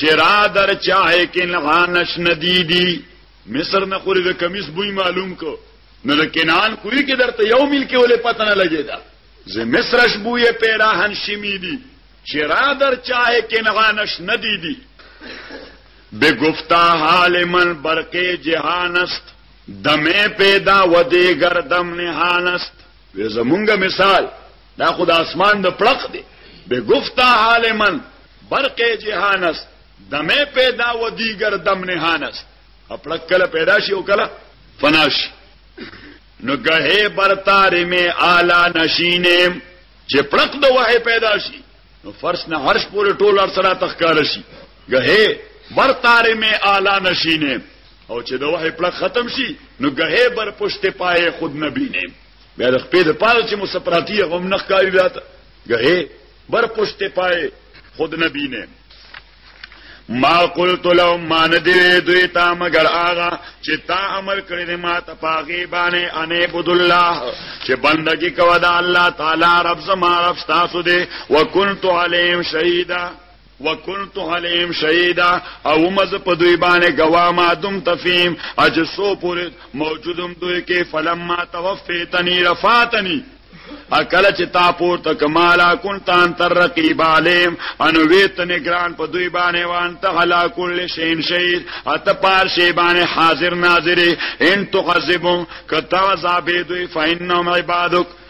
چرا در چاہے کن غانش ندیدی مصر نه خوري د کمیس بوی معلوم کو نو د کنان کوی کې درته یو مل کې ولې پته نه لګی دا زه مصرش بوی پیرا هن شمی دی چرا در چاہے کن غانش ندیدی به گفتا حال من برقه جهان است دمه پیدا و دیگر دم نهان است وې زمونږ مثال دا خود اسمان د پړق دی به گفتا حال من برق جهان است دمه پیدا و دیگر دم نهان است خپل کله پیدا شي او کله فنا شي نو گهه برتار می اعلی نشینم چې پړق د وه پیدا شي نو فرش نه هرش پورې ټول ار سره تخکار شي گهه برتار می اعلی نشینم او چې د وه پړق ختم شي نو گهه بر پشت پای خود نبینم بیا د خپې د پاره چې مسپراتی هم نخکاری راته گهه بر پشت پائے خود نہ بینے ما قلت لهم ما ندوی دوی تا مگر آغا چې تا عمل کړی دی ما ته پاغي باندې انې بد الله چې بندگی کوه دا الله تعالی رب زما رب تاسو دی وکنت علیم شهیدا وکنت علیم شهیدا او مز په دوی باندې گواه ما دم تفیم اج سو پورې موجودم دوی کې فلما توفیتنی رفاتنی اکل چې تا پور ته کمالا کنتان تر رقیب علیم انو ویت نگران په دوی باندې وان ته حلا کل شین شهید ات پار شی باندې حاضر ناظر ان تخذبهم کتا عذاب دوی فینهم عبادک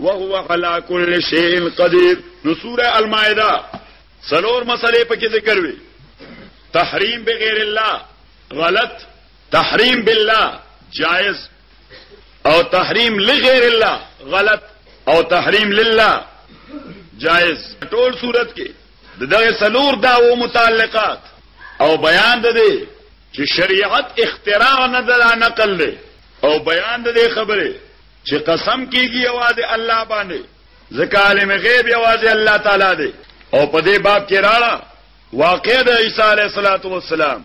وهو على كل شيء قدير نو سوره المائده سلور مسلې په کې ذکر وي تحریم بغیر الله غلط تحریم بالله جائز او تحریم لغیر الله غلط او تحریم لله جائز ټول صورت کې دغه سلور داو متعلقات او بیان ده دي چې شریعت اختراع نه ده نقل له او بیان ده خبره چې قسم کیږي یوازې الله باندې ځکه عالم غیب یوازې الله تعالی دی او په دې باب کې راړه واقع د عیسی علیه السلام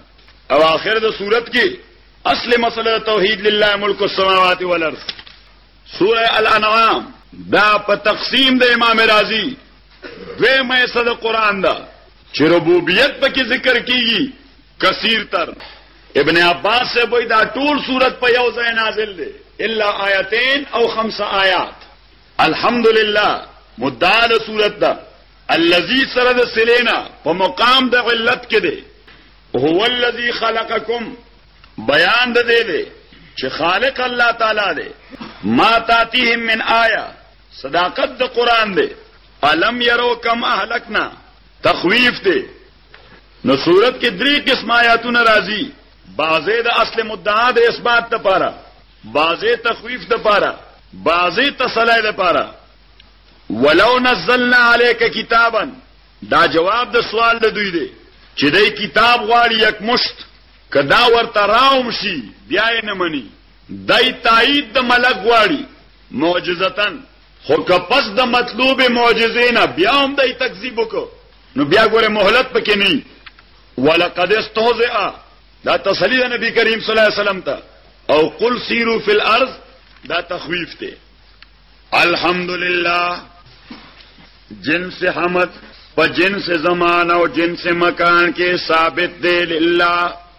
او آخر د صورت کې اصل مسله توحید لله ملک السماوات والارض سوره الانعام دا په تقسیم د امام رازی دوی مې صد قران دا چې ربوبیت پکې ذکر کیږي کثیر تر ابن عباس صاحب وایي دا ټول سورت په یو ځای نازل دی الا آیتین او خمس آیات الحمدلله مدعا د سورت ده الذي سره د سلینا په مقام د علت کې دی هو الذي خلقکم بیان د دې دی چې خالق الله تعالی دی ما تاتيهم من آیه صداقت د قران دی الم يرو کم اهلکنا تخویف دی نو صورت کې درې قسم آیاتونه راځي بعضې د اصل مدعا د اثبات لپاره بعضې تخویف لپاره بعضې تسلی لپاره ولو نزلنا عليك کتابا دا جواب د سوال د دوی دی چې دای کتاب غواړي یک مشت کدا ورته راوم شي بیا یې نه مني دای تایید د ملک غواړي معجزتن خو که پس د مطلوب معجزې نه بیا هم دای تکذیب وکړي نو بیا ګوره مهلت پکې نه ولقد استهزئ دا تسلی ده نبی کریم صلی الله علیه وسلم ته او قل سیرو فی الارض دا تخویف ته الحمدلله جنس حمد په جنس زمان او جنس مکان کې ثابت دی لله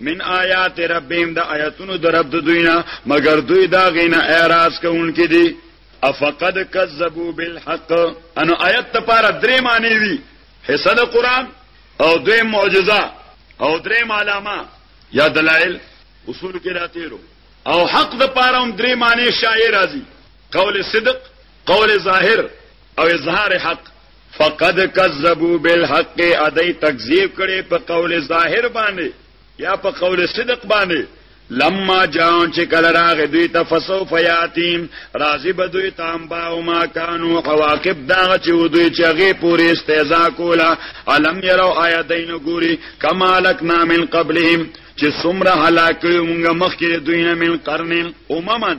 من آیات ربهم د آیاتونو د رب د دوینا مگر دوی دا غینه اعتراض کوونکې دي افقد کذبوا بالحق انو آیت ته پار درې معنی وی حصہ د قران او دوی معجزه او درې علامه یا دلائل اصول کې راتیرو او حق د پاره هم درې معنی شایع راځي قول صدق قول ظاهر او اظهار حق فقد کذبوا بالحق ادی تکذیب کړي په قول ظاهر باندې یا په قول صدق باندې لما جاون چې کله راغې دوی ته فسو فیاتیم راضی به دوی تام با او ما کانو عواقب دا چې دوی چې هغه پوری استهزاء کولا علم یرو آیاتین ګوري کمالک نامن قبلهم چې سمره هلاکو مونږه مخکې دوی نه من قرنین اممن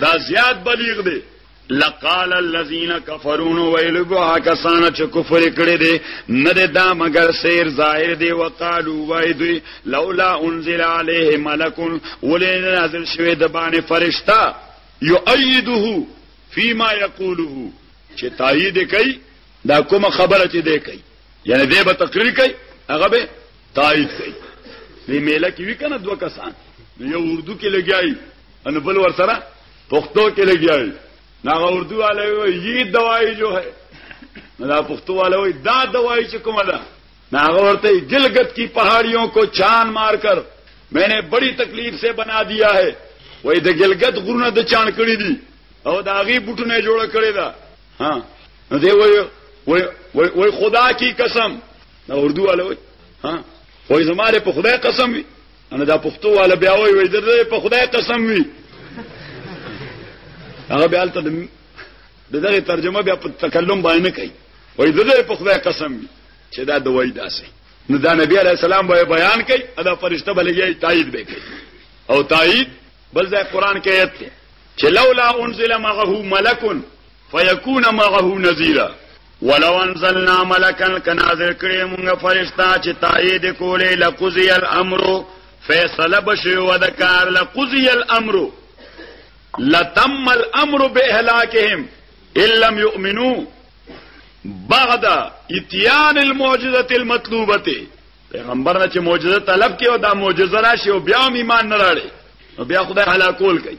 دا زیات بلیغ دی لقال الذين كفرون ويلبوا کسان چې کفر کړي دي نه دا مگر سیر ظاهر دي وقالو وای دوی لولا انزل عليه ملك ولئن نازل شوی د باندې فرشتہ يؤيده فيما يقوله چې تایید کوي دا کومه خبره چې دی کوي یعنی دی به تقریر کوي هغه به تایید کوي دې میله کې وی کنه دوه کسان یو اردو کې لګیایي ان بل ور سره پښتو کې لګیاي نا اردو والے وي یی دوايي جو ہے دا پښتو والے وي دا دوايي چې کومه ده نا ورته گلگت کی پہاڑیوں کو چان مار کر میں نے بڑی تکلیف سے بنا دیا ہے وای د گلگت غرونه د چان کړی دي او دا غي بوټونه جوړ کړی دا ها نو دی وای وای وای خدا کی قسم دا اردو والے وای ها وای زماره په خدای قسم وي انا دا پښتو والا بیا وای وای درې په خدای قسم وی هغه بیا ته دغه ترجمه بیا په تکلم باندې کوي وای درې په خدای قسم وی چې دا دوی داسې نو دا نبی علی السلام به بیان کوي ادا فرشته بلګي تایید به کوي او تایید بل ځای قران کې آیت ته چې لولا انزل معه ملک فیکون معه نذیرا ولو انزلنا ملکا کناظر کړي مونږه فرشتہ چې تایید کولې لقضی الامر فیصله بشي و د کار لقضی الامر لتم الامر باهلاکهم ان لم يؤمنوا بعد اتيان المعجزه المطلوبه پیغمبر نه چې معجزه طلب کړي او دا معجزه راشي او بیا ایمان نه راړي نو بیا خدای هلاکول کوي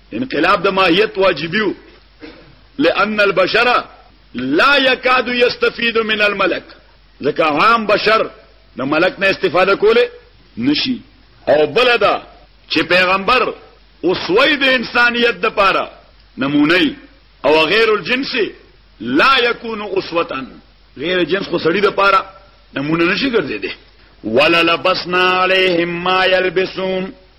انقلاب د ماهیت واجبیو لأن البشر لا يكاد يستفيد من الملك ځکه عام بشر د ملک نه استفاده کوله نشي او بلدا چې پیغمبر اوسوي د انسانيت د پاره نمونه او غیر الجنس لا يكون اسوه غیر جنس خو سړی د پاره نمونه نشي ګرځیدي ولا لبسنا عليهم ما يلبسون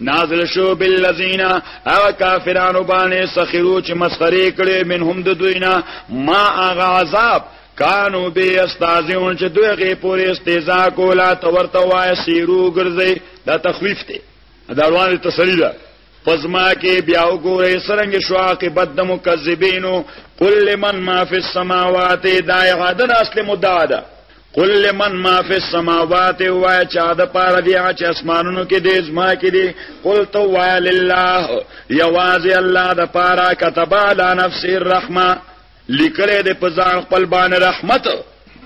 نازل شو بالذین او کافرانو باندې سخرو چې مسخره کړي منهم د دوینا ما اغه عذاب کانو به استازون چې دوی غي پورې استهزاء کولا تورته وای سیرو ګرځي دا تخویف دی دا روان تسلی ده پزما کې بیا وګورئ سرنګ شو عاقبت د مکذبینو قل لمن ما فی السماوات دا یادن اصل مدعا ده قل لمن ما فی السماوات و چا د پاره دی چې اسمانونو کې دې زما کې دي قل تو وای لله یوازې الله د پاره كتب علی نفس الرحمه لیکره دې په ځان خپل باندې رحمت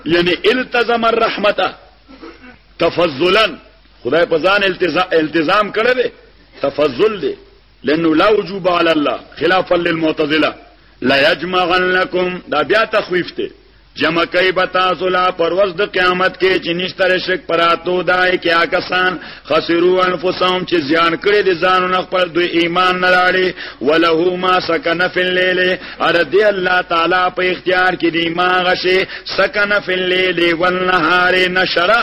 یعنی التزم الرحمته تفضلا خدای په ځان التزام کړی دی تفضل دی لانه لا وجوب علی الله خلافا للمعتزله لا یجمعنکم دا بیا تخویف ته جمع کوي به تاسو لا پر ورځ د قیامت کې چې نشتره شک پراتو دای کې آکسان خسرو انفسهم چې زیان کړي د ځانونو خپل دوی ایمان نه راړي وله ما سکن فی الليل ار دې الله تعالی په اختیار کې دی ما غشه سکن فی الليل والنهار نشرا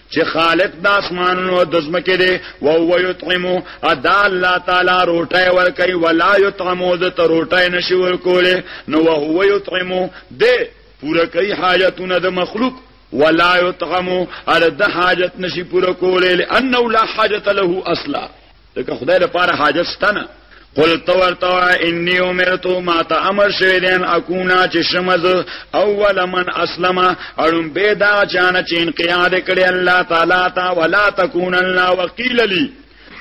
چې خالق د اسمانونو او د زمکه دی او هو یطعمو ادا الله تعالی روټه ور کوي ولا یطعمو د تروټه نشي ور کوله نو هو یطعمو د پوره کوي حاجتونه د مخلوق ولا یطعمو ار د حاجت نشي پوره کوله لانه لا حاجت له اصلا دغه خدای لپاره حاجت ستنه قل تورتا انی امرتو ما تا امر شوی دین اکونا چې شمز اول من اسلم اړم بيدا چانه چې انقیاد کړي الله تعالی تا ولا تکون الله وکیل لی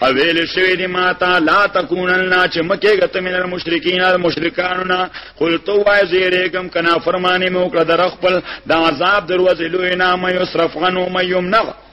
اویل شوی دی ما تا لا تکوننا چې مکه غت من المشرکین المشرکاننا قل تو وای زیرګم کنا فرمانی مو کړه در خپل د عذاب دروازې لوی نامه یصرف غنو مې یمنغ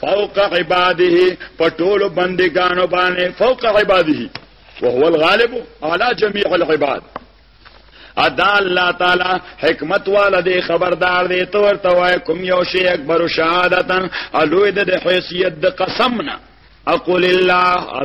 فوق عباده په ټولو بندګانو باندې فوق عباده وهو الغالب على جميع العباد ادا الله تعالی حکمت والا دی خبردار دی تو ورته وای کوم یو شی اکبر شهادتن الوی د حیثیت د قسمنا اقول الله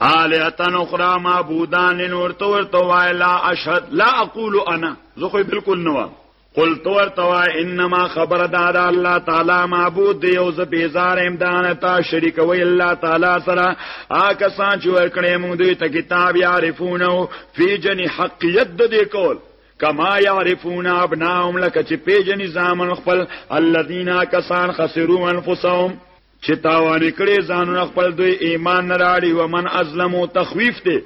آلیتن اخرى معبودان نور تو ورته وای لا اشهد لا اقول انا زه خو بالکل نه وام قل تو ورته وای انما خبر داد الله تعالی معبود دی او زه بیزار امدان تا شریک وی الله تعالی سره آکه سان چې ورکړې موږ دوی ته کتاب یعرفونه فی جن حقیت د دې کول کما یعرفون ابناهم لکه چې پیجن زامن خپل الذين کسان خسروا انفسهم چې تاوان کړي ځانونه خپل دوی ایمان نه راړي و من ازلم او تخویف دی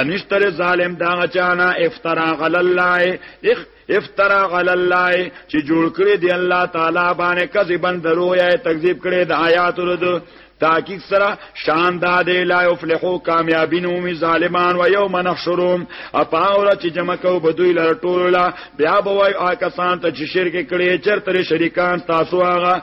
انشتر ظالم دا چانا افترا غل الله اخ افترا غل الله چې جوړ کړی دی الله تعالی باندې کذبن درو یا تکذیب کړی د آیات رد تاکید سره شان داده لا یفلحو کامیابینو می ظالمان و یوم نحشرهم اپاولا چې جمع کو بدوی لر ټولا بیا بوای آکسان ته چې شرک کړي چرته شریکان تاسو هغه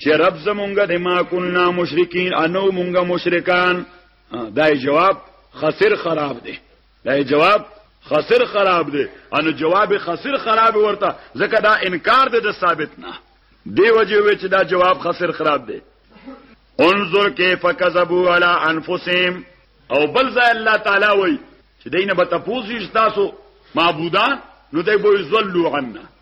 چې رب زمونږ د ما كنا مشرکین انو مونږه مشرکان دا جواب خسر خراب دی دا جواب خسر خراب دی ان جواب خسر خراب ورته ځکه دا انکار دی د ثابت نه دی وجه وچ دا جواب خسر خراب دی انظر کیف کذبوا علی انفسهم او بل ځای الله تعالی وای چې دینه به تاسو تاسو معبودان نو دای به زلوا عنا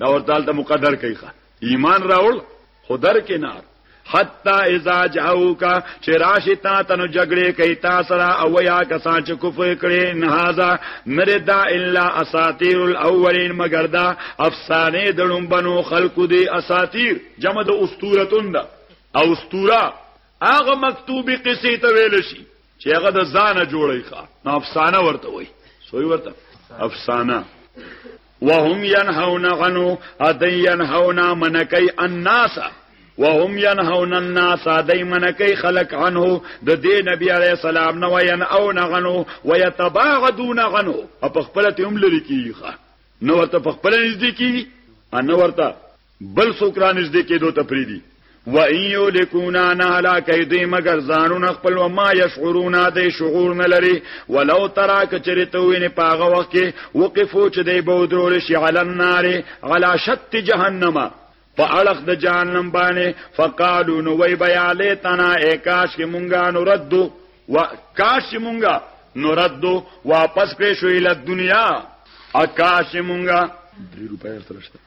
دا ورته حالت مقدر کوي ښه ایمان راوړ خو درک نار حتا اذا جاءوک چراشتا تنو جګړه کوي تاسو را او یا کسان چې کفر کړي نه هاذا نردا الا اساطیر الاولین مگر دا افسانه دړم بنو خلقو دی اساطیر جمع د اسطورتون دا او اسطوره هغه مکتوبی قصې ته ویل شي چې هغه د ځانه جوړی ښا نو افسانه ورته وای سوی ورته افسانه وهم ينهون عنه ادي ينهون منکي الناس وهم ينهون الناس ادي منکي خلق عنه د دې نبي عليه السلام نو ينهون عنه ويتباعدون عنه په خپل ته هم لري کیږي نو ورته په خپل نږدې کیږي ان ورته بل څوک را نږدې کېدو ته پریدي و ان یلکونا نه هلاکای دی مگر ځانون خپل و ما یشعرونا دی شعور نه لري ولو ترا کچری ته ویني پاغه وخت کې وقفو چې دی به درول شي علی النار علی شط جهنم په اړخ د جهنم باندې فقالو نو وی بیا لیتنا اکاش کې مونږه نو ردو و کاش مونږه نو ردو واپس کړې شو ال دنیا اکاش مونږه 3 روپیا سره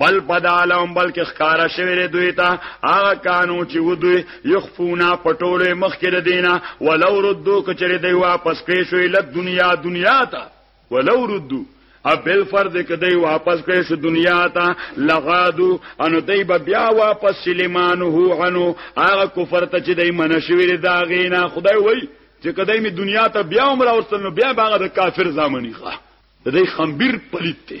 بل بدالم بلکې ښکارا شوی دوی ته هغه کانو چې و دوی یخفونا پټولې مخکې د دینه ولو ردو کچری دی واپس کړی شوې له دنیا دنیا ته ولو ردو ابل فرض کدی واپس کړی شو دنیا ته لغادو انو دی بیا واپس سلیمانه عنو هغه کفر ته چې دی منشوی دا غینا خدای وای چې کدی می دنیا ته بیا عمر اوستل نو بیا باغه د کافر زامنی ښه د دې خمبیر پلیت ته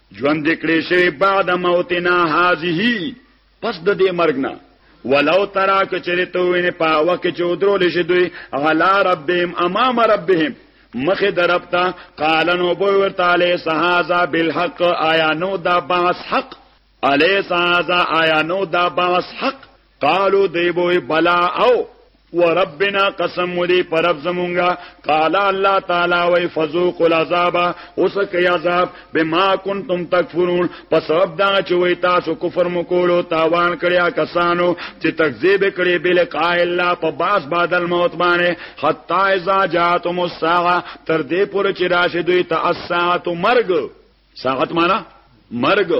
ژوند کړي شوی بعد موتنا هذه پس د دې مرګ نه ولو ترا کچری تو وینه په وخت چې ودرول شي دوی علا ربهم امام ربهم مخه درپتا قالنو بو ورتاله سهازا بالحق آیا نو دا باس حق الیس هذا آیا نو دا باس حق قالو دی بوی بلا او وربنا قسم دی پر رب زمونږه قال الله تعالی وای فذوق العذاب اوس کی عذاب بما کنتم تکفرون په سبب دا چې وای تاسو کفر مکولو تاوان کړیا کسانو چې تکذیب کړي بل قائل الله په باس بادل موت باندې حتا اذا جاتم الساعه تر دې پورې چې راشي دوی ته الساعه مرګ ساعت معنا مرګ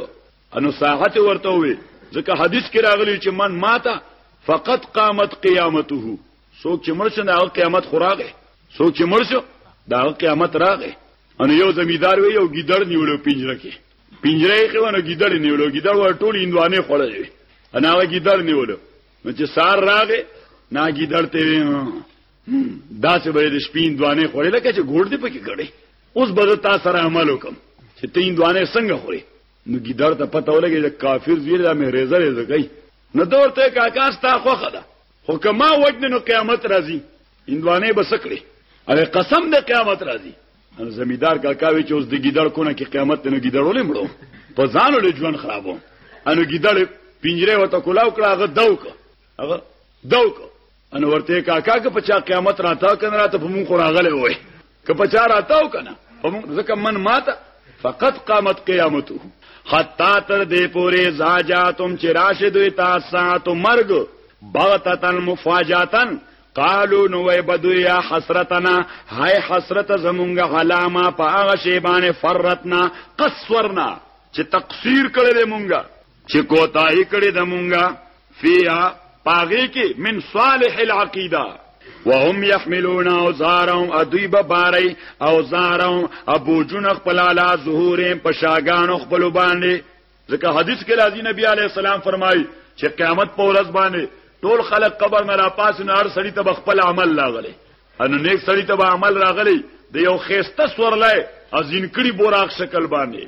انو ساحت ورته وي ځکه حدیث کې راغلی چې من ماته فقط قامت قیامته څوک چې مرشه نه قیامت خوراغه څوک چې مرشه دا قیامت راغه ان یو زمیدار وی یو ګیدړ نیولو پنجره کې پنجره یې خو نه ګیدړ نیولو ګیدړ ور ټول اندوانه خړلې انا هغه ګیدړ نیولو نو چې سار راغه نا ګیدړ ته دا چې به د شپین دوانه خړلې لکه چې ګوړ دې پکې کړي اوس به تاسو سره عمل وکم چې تین دوانه څنګه خوري نو ګیدړ ته پته ولګی چې کافر زویل دا مې ریزه ریزه کوي نو دورته کاکا ستا خوخه ده خو کما وجنه نو قیامت راځي اندوانه بسکړي او قسم د قیامت راځي ان زمیدار کاکا وی چې اوس د ګیدړ کونه کې قیامت نه ګیدړ ولې مړو په ځانو له ژوند خرابو انو ګیدړ پنجره وته کولاو کړه غ دوک هغه دوک ان ورته کاکا که په چا قیامت راته کنه راته په مونږ راغله وای که په چا راته کنه په مونږ ځکه من ماته فقط قامت قیامته حتا تر دې پورې زاجاتم چې راشد وي تاسو مرګ بغتتن مفاجاتن قالو نو وی بدو یا حسرتنا های حسرت زمونږه حلاما په هغه شی باندې فرتنا قصورنا چې تقصیر کړل مونږه چې کوتاهی کړی د مونږه فیا پاغي کې من صالح العقیده وهم يحملون اوزارهم ادوی بباری اوزارهم ابو جن خپل علا ظهورهم پشاګان خپل باندې ځکه حدیث کې راځي نبی علی السلام فرمایي چې قیامت په ورځ باندې ټول خلق قبر نه را پاس نه هر سړی ته خپل عمل لاغلی انو نیک سړی ته عمل راغلی د یو خيسته سورلای ازین کړي بوراق شکل باندې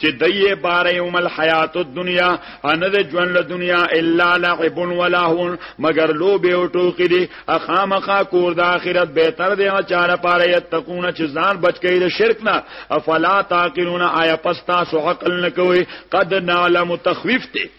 چې دایې بار یوم الحیات الدنیا ان د ژوند له دنیا الا لعب ولا هون مگر لو به او ټوکی دي اخامخه کور د اخرت به تر دې چاره پاره یتقون چې ځان بچ کړي د شرک نه افلا تعقلون آیا پستا سو عقل نه کوي قد نعلم تخویف ته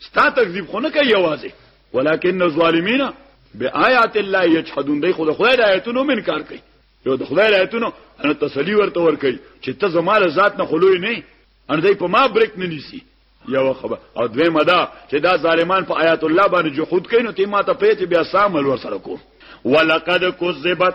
ستا تکذیب خو نه کوي आवाज ولکن الظالمین بیاات الله یجحدون دی خو د خدای د آیتونو منکار کوي یو د خدای د آیتونو ان تسلی ورته ور کوي چې ته زماله ذات نه خلوی نه ان دای په ما بریک نه نیسی یو خبر او دوی مدا چې دا ظالمان په آیات الله باندې جهود کوي نو ته ما ته پېته بیا سامل ور سره کو ولقد کذبت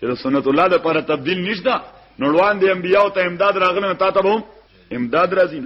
چې د سنت الله د پر تبديل نشته نو روان دي انبيو ته امداد راغله تا ته هم امداد راځي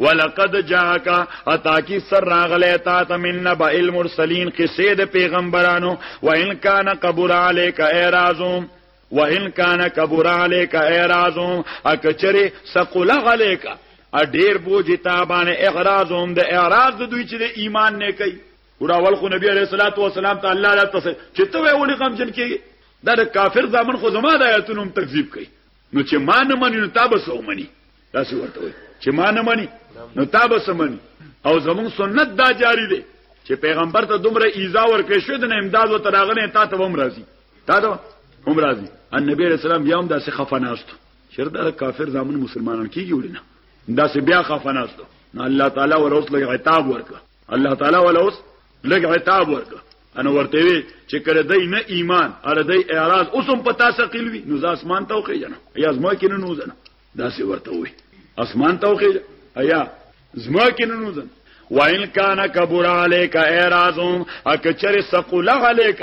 ولقد جاءك اتاکی سر راغله تا ته من نبا المرسلین قصه د پیغمبرانو وان کان قبر عليك اعراضهم وان کان قبر عليك اعراضهم اکچری ثقل عليك ا ډیر بوج تا باندې اعراضهم د اعراض دوی چې د ایمان نه کوي ګور اول خو نبی عليه الصلاه والسلام ته الله لا تاسو چې ته وې ولي غم جن کې دا د کافر ځامن خو زما د آیاتونو تکذیب کوي نو چې ما نه مني نو تاسو ومني تاسو ورته وي چې ما نه مني نو تاسو مني او زمون سنت دا جاری دی چې پیغمبر ته دومره ایزا ورکړې شو د امداد و تراغنه تا ته هم راځي تا ته هم راځي ان نبی رسول الله بیا هم داسې خفناست شردا کافر ځامن مسلمانان کیږي ولنه داسې بیا خفناست نو الله تعالی ورسله عتاب ورکړه الله تعالی ولا اوس لګ عتاب ورکړه انا ورته وی چې کړه دای نه ایمان اره دای اعراض اوسم پتا ثقل وی نو اسمان ته وخی جنا یا زما کې نه نو زنا دا سی ورته وی اسمان ته وخی یا زما کې نه نو زنا وان کان کبر علیک اعراض اکچر ثقل علیک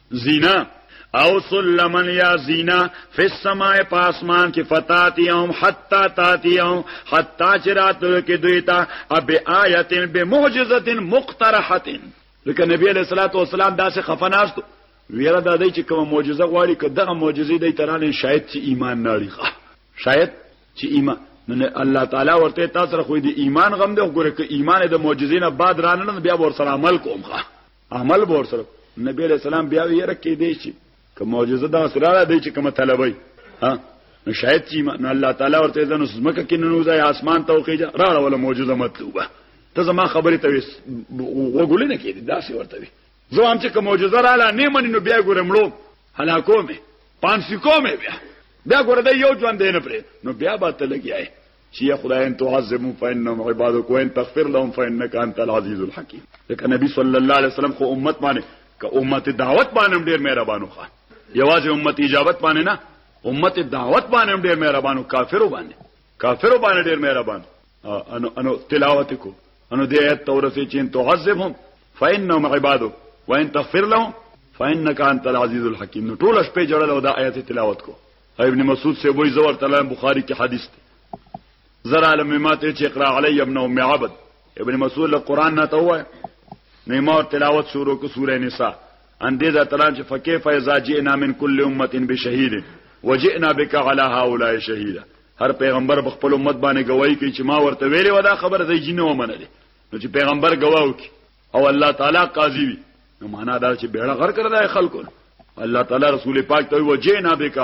زینا او سلمن یا زینا فی السماء پاسمان کې فتاتی هم حتا تاتی هم حتا چرات کې دوی ته اب آیت بمعجزه مقترحه لکه نبی علیہ الصلوۃ والسلام داسې خفناستو ویره د دې چې کوم معجزه غواړي که دغه معجزه دې ترانه شاید چې ایمان نه لري شاید چې ایمان نو الله تعالی ورته تاسو خو دې ایمان غم دې وګوره که ایمان د معجزې نه بعد رانه بیا ور سره عمل کوم ښه عمل به ورسره نبی علیہ السلام بیا یې رکې دی چې که معجزه دا سره دی چې کومه طلبای ها نو شاید چې نو الله تعالی ورته ځنه سمکه کې نو ځای اسمان ته وکړي راړه ولا معجزه مطلوبه ته زما خبره ته وس وګولې نه کېدی دا څه ورته وي زه هم چې کوم معجزه رااله نه منې نو بیا ګورم لو هلاکو مې پانسی کومه بیا بیا ګور دی یو ژوند نه پرې نو بیا به ته لګیای چې یا خدای ان تعذبهم فانهم عبادك وان تغفر لهم فانك انت العزيز الحكيم لکه نبی صلی الله علیه وسلم خو امت باندې که امت دعوت باندې ډیر مهربانو ښه یوازې امت اجابت باندې نه امت دعوت باندې ډیر مهربانو کافرو باندې کافرو باندې ډیر مهربان انو انو تلاوت کو انو دې آیت تورسه چې ان تعذبهم فانهم عبادك وان تغفر لهم فانك انت العزيز الحكيم نو ټول شپه جوړل او دا آیت تلاوت کو ابن مسعود سے وای زور تلایم بخاری کې حدیث دی زر عالم ماته چې اقرا علی ابن ام عبد ابن مسعود له قران نه ته وای نو ما تلاوت شروع کو سوره نساء ان دې دا تلان چې فكيف اذا جئنا من كل امه بشهيد وجئنا بك على هؤلاء شهيدا هر پیغمبر په خپل امت باندې گواہی کوي چې ما ورته ویلې ودا خبر زې جنو منلې نو چې پیغمبر گواو کی او الله تعالی قاضي وي نو معنا دا چې بیړه غر کړل دی خلکو الله تعالی رسول پاک ته وجینا بک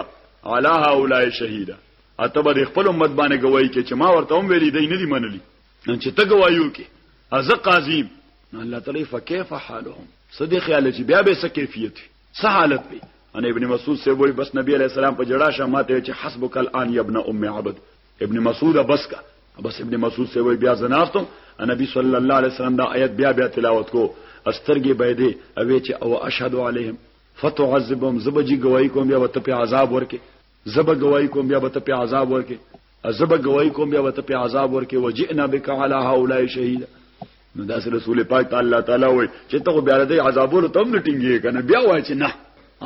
علی هؤلاء شهیدا اته به خپل امت باندې گواہی کې چې ما ورته هم ویلي دی نه دی منلی نن چې ته گوايو کې از قاضیم نو الله تعالی فكيف حالهم صدې خیال چې بیا به څه کیفیت څه حالت وي ان ابن مسعود سے وای بس نبی علیہ السلام په جړا شماته چې حسبک الان ابن ام عبد ابن مسعود بس کا بس ابن مسعود سے وای بیا زناستم نبی صلی الله علیه وسلم دا آیت بیا بیا تلاوت کو استرګې به دې اوې چې او اشهد علیهم فتعذبهم زبجی گواہی کوم بیا وته په عذاب ورکه زب گواہی کوم بیا وته په عذاب ورکه زب گواہی کوم بیا وته په عذاب ورکه وجئنا بک علی هؤلاء شهیدا نو داسې رسول پاک ته الله تعالی وای چې ته بیا د عذابونو تم نه ټینګې کنه بیا وای چې نه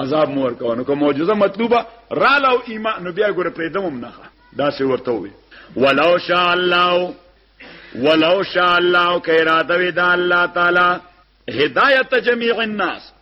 عذاب مور کو نو کوم معجزه مطلوبه را لو ایمان نو بیا ګره پریدم نه داسې ورته وای ولو شاء الله ولو شاء الله کای را دوی دا الله تعالی هدایت جميع الناس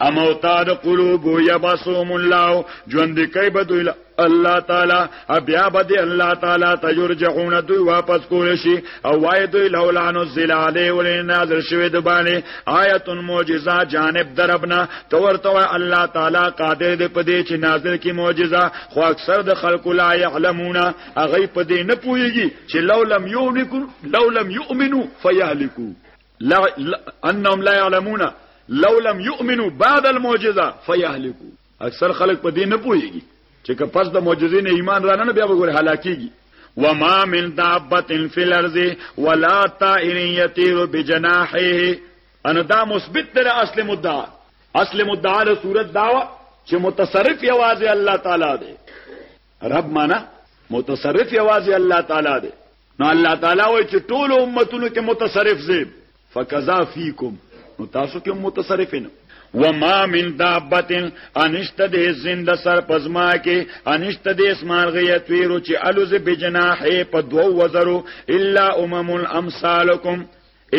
اموتا د قلوب یبسوم الله ژوند کوي بدوی الله تعالی بیا به دی الله تعالی ته یرجعون دوی واپس کول شي او وای دوی لولا نزل علی ولین نازل شوی د باندې آیت معجزه جانب دربنا تورته الله تعالی قادر دی په دې چې نازل کی معجزه خو اکثر د خلکو لا يعلمون اغه په دې نه پويږي چې لولم یونکم لولم یؤمنو فیهلکو لا انهم لا يعلمون لو لم يؤمنوا بعد المعجزه فيهلكوا اکثر خلک په دې نه پوهیږي چې که پس د معجزې نه ایمان را نه بیا به ګوره هلاکیږي وما من دابه في الارض ولا طائر يطير بجناحه ان دا مثبت تر اصل مدعا اصل مدعا له صورت داوا چې متصرف یوازې الله تعالی دی رب معنا متصرف یوازې الله تعالی دی نو الله تعالی وایي چې ټول امتونو کې متصرف زی فکذا فیکم نو تاسو کې متصرفین وما من دابتن انشت دې زنده سر پزما کې انشت دې اسمان غیت ویرو چې الوز بجناحه په دوو وزرو الا امم امثالکم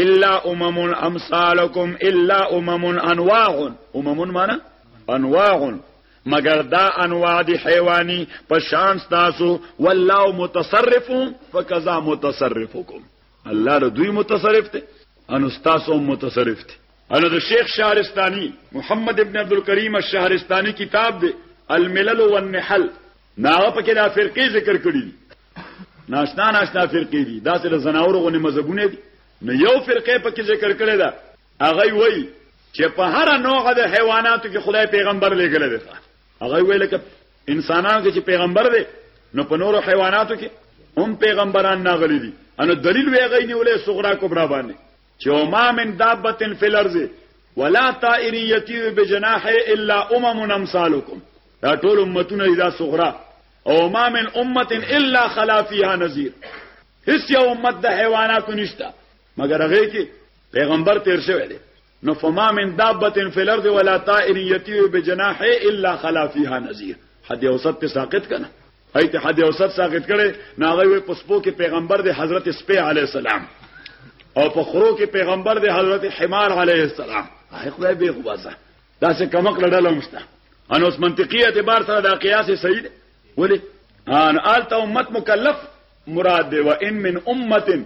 الا امم امثالکم الا امم انواع امم معنا انواع مګر دا انواع دی حیوانی په شان تاسو والله متصرف فکذا متصرفکم الله له دوی متصرف ته ان تاسو متصرف ته ان د شیخ شهرستانی محمد ابن عبد الکریم الشهرستانی کتاب دی الملل والنحل نا په کې دا فرقې ذکر کړی دي ناشنا ناشنا فرقې دي دا سره زناور غونې مذهبونه دي نو یو فرقې په کې ذکر کړی دا هغوی وایي چې په هر نوع د حیواناتو کې خدای پیغمبر لېږلی دی هغوی وایي لکه انسانانو کې چې پیغمبر دی نو په نورو حیواناتو کې هم پیغمبران ناغلي دي انو دلیل وی غي نیولې صغرا کبرا باندې چې او ما من دابتن فی الارض ولا طائر یطیر بجناح الا امم امثالکم دا ټول امتونه اذا صغرا او ما من امه الا خلا فيها نذير هیڅ یو امت د حیواناتو نشته مګر هغه کې پیغمبر تیر شوی دی نو فما من دابه فی الارض ولا طائر یطیر بجناحه الا خلا فیها نذیر حد اوسط ته ساقط کنه ایت حد اوسط ساقط کړي ناغه په سپو کې پیغمبر دی حضرت سپی علی السلام او په خرو کې پیغمبر دی حضرت حمار علی السلام هغه خدای به غوازه دا څه کمک لړل مشته ان اوس منطقي اعتبار سره دا قیاس صحیح دی ولی ان آلته امت مکلف مراد دی و ان من امه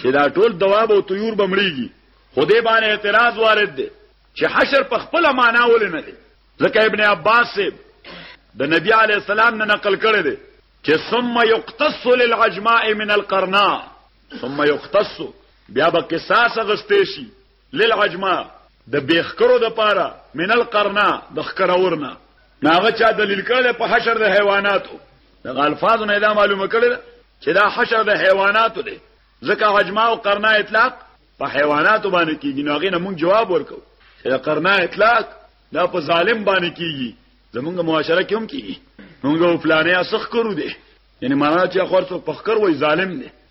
چې دا ټول دواب او طيور بمړيږي خو دې باندې اعتراض وارد دی چې حشر په خپل معنا ول نه دی ځکه ابن عباس د نبی علی السلام نه نقل کړی دی چې ثم يقتص للعجماء من القرناء ثم يقتص بیا به قصاص غستې شي للعجماء د بې ښکرو د پاره من القرنا د ښکرور نه ناغه چا دلیل کړل په حشر د حیواناتو د غالفاظ نه دا معلومه کړل چې دا حشر د حیواناتو دی ځکه عجماء او قرنا اطلاق په حیواناتو باندې کیږي نو هغه نه مونږ جواب ورکو چې د قرنا اطلاق دا په ظالم باندې کیږي زمونږ معاشره کې هم کیږي مونږ په پلانې اسخ کړو دي یعنی معنا چې خور څو پخکر وای ظالم دی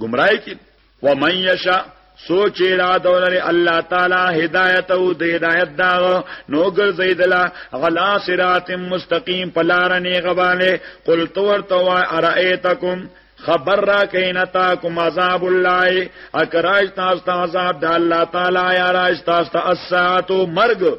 گمراهی کی ومن یشاء سوچ اراده ولري الله تعالی هدایت او د هدایت دا نو ګرځیدلا غلا صراط مستقیم پلارنی غباله قل تو ورتو ارایتکم خبر را کین تا کوم عذاب الله اکراج تاسو عذاب د الله تعالی یا راج تاسو الساعه مرګ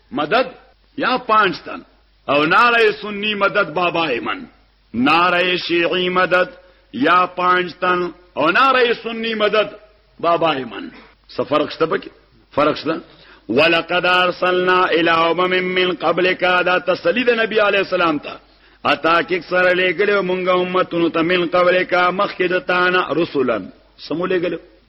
مدد یا پانچ تن او ناره سنی مدد بابا ایمن ناره شیعی مدد یا پانچ تن او ناره سنی مدد بابا ایمن څه فرق شته پکې فرق شته ولقد ارسلنا الى امم من قبلك دا تسلید نبی علی السلام ته اتا کې سره لګلو مونږه امتونو ته من قبلك مخکې د تانا رسولن سمو لګلو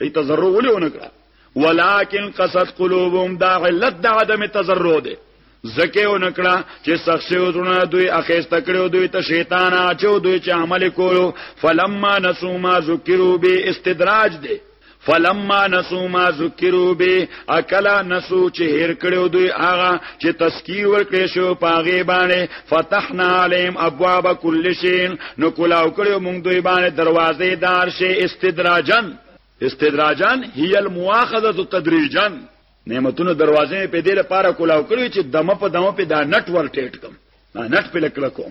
دی تزرع ولې ونکړه ولکن قصد قلوبهم دا علت د عدم تزرع دی زکه ونکړه چې سخت شو زونه دوی اخیسته کړو دوی ته شیطان اچو دوی چې عمل کولو فلما نسو ما ذکرو به استدراج دی فلما نسو ما ذکرو به اکلا نسو چې هیر کړو دوی هغه چې تسکی ورکړې شو پاغه باندې فتحنا علیم ابواب کل شین نو کلاو کړو موږ دوی باندې دروازې دار شي استدراجن استدراجن هی المواخذه تدریجن نعمتونو دروازې په دې لپاره کلاو کړو چې دمه په دمه په دا نټ ورټیټ کم نټ په لکلکو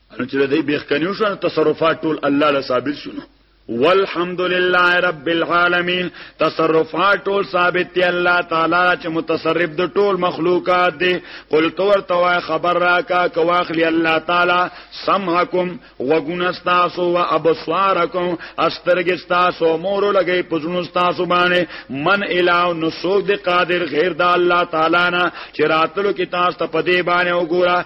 ان چې دې بخکنیو شو تصرفات ټول الله له ثابت شونه والحمد لله رب العالمین تصرفات ټول ثابت دی الله تعالی چې متصرف د ټول مخلوقات دی قل تور تو خبر راکا کواخلی الله تعالی سمعکم وغنستاسو و ابصارکم استرګستاسو مور لګی پزونستاسو باندې من الہ نسوک دی قادر غیر د الله تعالی نه چې راتلو کې تاسو ته پدې باندې وګوره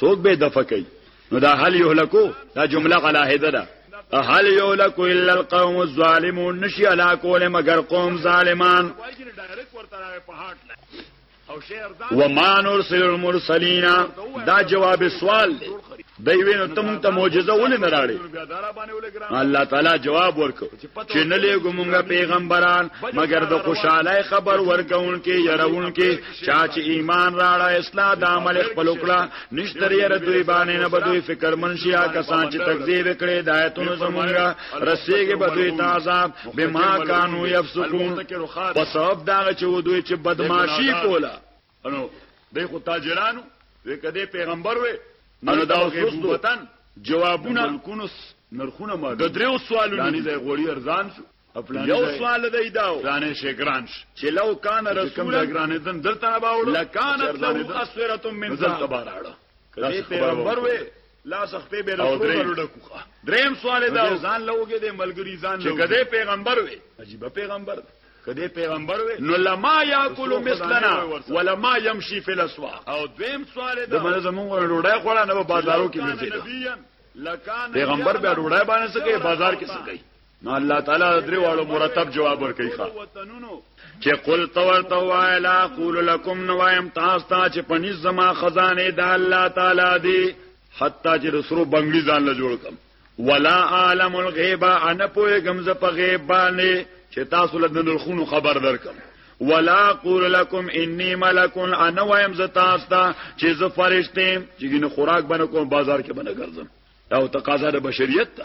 څوک به دفع کوي نو دا هل یهلکو دا جمله غلاهده ده هل یهلکو الا القوم الظالمون نشي علا کول مگر قوم ظالمان وما نرسل المرسلین دا جواب سوال دی دی وینو تم ته معجزه ولې نه راړي الله تعالی جواب ورکو چې نه لګو مونږه پیغمبران مګر د خوشاله خبر ورکون کې يرون کې چا چې ایمان راړه اصلاح د عمل خپل کړه نشتر یې دوی باندې نه بدوي فکر منشیا کسان چې تکذیب کړي د آیتونو زمونږه رسېږي بدوي تعذاب بما كانوا يفسقون په سبب دا چې دوی چې بدمعشي کوله انو دای خو تاجرانو وکړه پیغمبر وې نو دا اوس وطن جوابونه نرخونه ما د دریو سوالونو نه غوړی ارزان شو یو سوال دی داو دانه شي ګران شي چې لو کان رسول ګران دن دلته نه باوړ لکان له اسوره من ذل تباراړه کله پیغمبر وې لا سختې به رسول ورډکوخه دریم سوال دا ځان لوګې د ملګری ځان لوګې چې کده پیغمبر وې عجیب پیغمبر کده پیغمبر وې نو لما یاکل مثلنا ولما يمشي في الاسواق او دویم سوال دا د منځ مونږ وروډه خوړه نه بازارو کې نه پیغمبر به وروډه باندې سکه بازار کې سکه نو الله تعالی درې واړو مرتب جواب ورکړي ښا چې قل تورته وای لا قول لكم نوایم تاسو ته چې پنځ زما خزانه د الله تعالی دی حتی چې رسرو بنگلي ځان له جوړ کم ولا عالم الغیب انا پوهګم ز په غیب باندې چې تاسو له نلخونو خبر درکم ولا قول لكم اني ملك انا وایم ز تاسو ته چې ز فرشته چې ګینه خوراک بنه کوم بازار کې بنه ګرځم او تقاضا د بشریت ته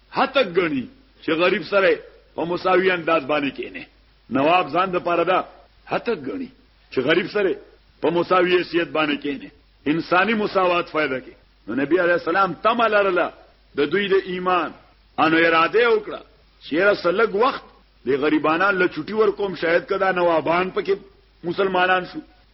هتک ګڼي چې غریب سره په مساوي انداز باندې کېنه نواب ځان د پاره دا هتک ګڼي چې غریب سره په مساوي حیثیت باندې کېنه انساني مساوات فائدہ کې نو نبی عليه السلام تم لرله د دوی د ایمان انو اراده وکړه چې رسلګ وخت د غریبانان له چټي ور کوم شاید کدا نوابان پکې مسلمانان شو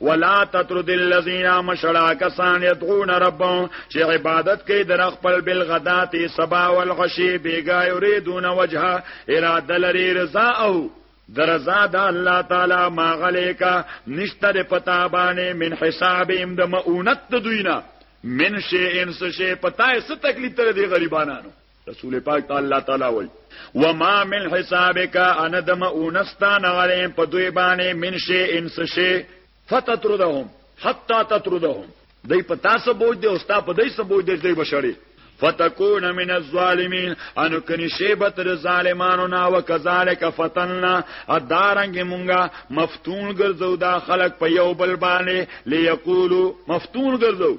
ولا تطرد الذين مشرا کسان يدعون ربهم چې عبادت کوي در خپل بل غدات سبا والغشي بیګا يريدون وجهه اراده لري رضا او درزا دا الله تعالی ما غلیکا نشتر پتا باندې من حسابهم د مؤنت دوینا من شي انس شي پتا ست تکلیف تر دي غریبانو رسول پاک تعالی الله تعالی وای وما من حسابک انا دم اونستان علی په دوی باندې من شی انس شی فتتردهم حتا تتردهم دای په تاسو بوج دی او ستا په دای سو بوج دی دی بشری فتكون من الظالمين ان کني شيبت الظالمانو نا وكذلك فتننا ادارنګ مونږه مفتون ګرځو دا خلق په یو بل باندې ليقولو مفتون ګرځو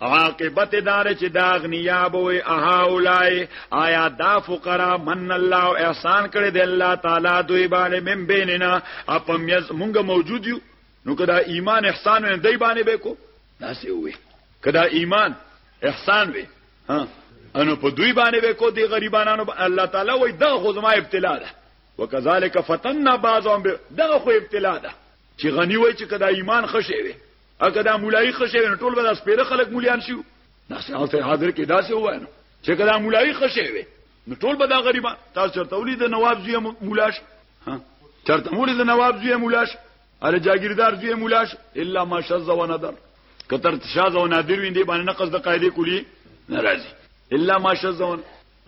عاقبت دار چې دا اغنیا بوي اها اولای آیا دا فقرا من الله او احسان کړی دی الله تعالی دوی باندې من بیننا اپم یز مونږ موجود یو نو کدا ایمان احسان نه دی باندې به کو داسې وي کدا ایمان احسان وي ها انو په دوی باندې به کو دی غریبانو الله تعالی وای دا خو زما ابتلا ده وکذالک فتننا بعضهم دغه خو ابتلا ده چې غنی وای چې کدا ایمان خشه وي اګه دا مولای خشه وي ټول به داس پیره خلک مولیان شي داسې هغه حاضر کې داسې وای نو چې کله مولای خشه وي نو ټول به دا غریبان تاسو چرته ولید نواب زی مولاش ها چرته مولید نواب زی مولاش اره جاگیردار زی مولاش الا ما شذ و نظر کتر شاذ و نادر وین دی باندې نقص د قاعده کلی ناراضي الا ما شذ و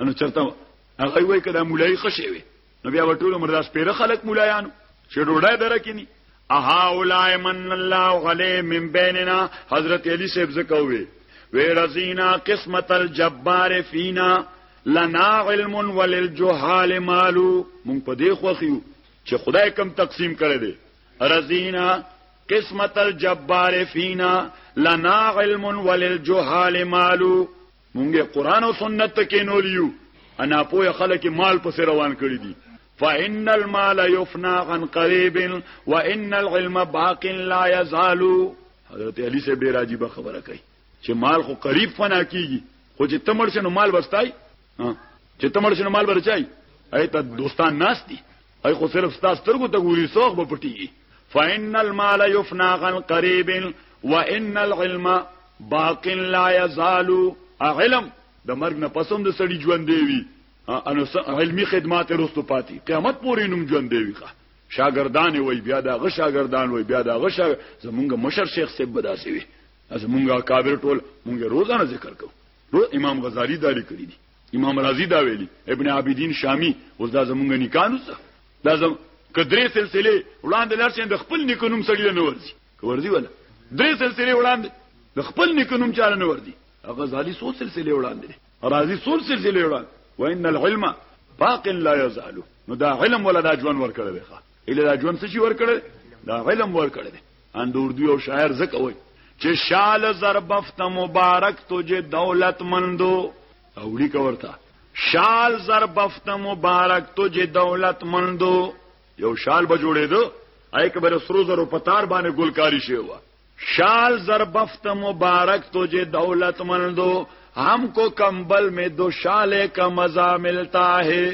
انو چرته هغه وای کله مولای خشه وي نو بیا ټول عمر داس پیره خلق مولایانو چې ډوډۍ درکینی اها اولای من الله علی من بیننا حضرت علی صاحب زکوي وی رزینا قسمت الجبار فینا لنا علم وللجهال مالو مونږ په دې خوخیو چې خدای کم تقسیم کړی دی رزینا قسمت الجبار فینا لنا علم وللجهال مالو مونږه قران او سنت ته کینولیو انا پوهه خلک مال پس روان کړی دي فإن المال يفنى عن قريب وإن العلم باق لا يزال حضرت علي سے ډیر عجیب خبره کوي چې مال خو قریب فنا کیږي خو چې تمر شنو مال بستای چې تمر شنو مال برچای ایت دوستان ناس دي ای خو صرف تاسو سترګو ته ګوري سوخ به پټي فإن المال يفنى عن قريب وإن العلم باقین لا یزالو علم د مرګ نه پسوم د سړي ژوند دی وی انو علمي خدمات رستو پاتې قیامت پورې نوم ژوند دی وی شاګردان وی بیا دا غ شاګردان وی بیا دا غ شاګ زمونږ مشر شیخ سیب بداسي وی از مونږه کابر ټول مونږه روزانه ذکر کوو نو امام غزالی دا لیکلی دی امام رازی دا ویلی ابن عابدین شامی اوس دا زمونږ نکانو څه دا زم کدرې سلسله وړاندې لارشن د خپل نکونم سړی نه ورځي که ورځي ولا درې سلسله وړاندې د خپل نکنوم چاله نه وردي هغه ځالي څو سلسله وړاندې راځي څو سلسله وړاندې وان العلم باق لا يزال نو دا علم ولا دا ژوند ور کړل ښه اله دا ژوند څه شي ور کړل دا علم ور کړل ان دور دی او شاعر زکه وای چې شال زربفت مبارک تجھے دولت مندو اولی کورتا شال زربفت مبارک تجھے دولت مندو یو شال به جوړېده اې کبر سرو زرو په تار باندې ګلکاری شوی و شال زربفت مبارک تجھے دولت مندو ہم کو کمبل میں دو شالے کا مزہ ملتا ہے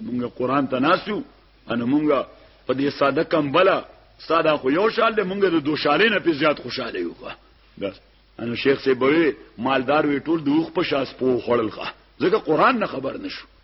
مونږه قران ته ناسو ان مونږه په دې ساده کمبله ساده خو یو شال دې مونږه د دوه شالې نه په زیات خوشاله یو بس ان شیخ سي بوي مالدار وی ټول دوخ په شاس پو خړل ښه ځکه قران نه خبر نشو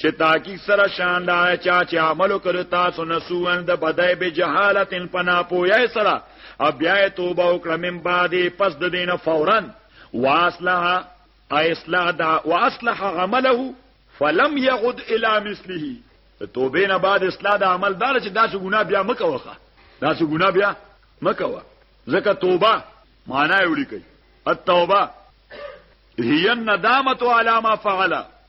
چې تاکي سره شان دا چا چې عمل وکړ تاسو نسوان د بدای به جهالت پنا پویا سره او بیا توبه وکړه من بعد پس د دینه فورا واصلح اصلح دا واصلح عمله فلم يعد الى مثله توبه نه بعد اصلاح د عمل دار چې داسې ګناه بیا مکوخه داسې ګناه بیا مکوه ځکه توبه معنی وړي کوي التوبه هي الندامه على ما فعل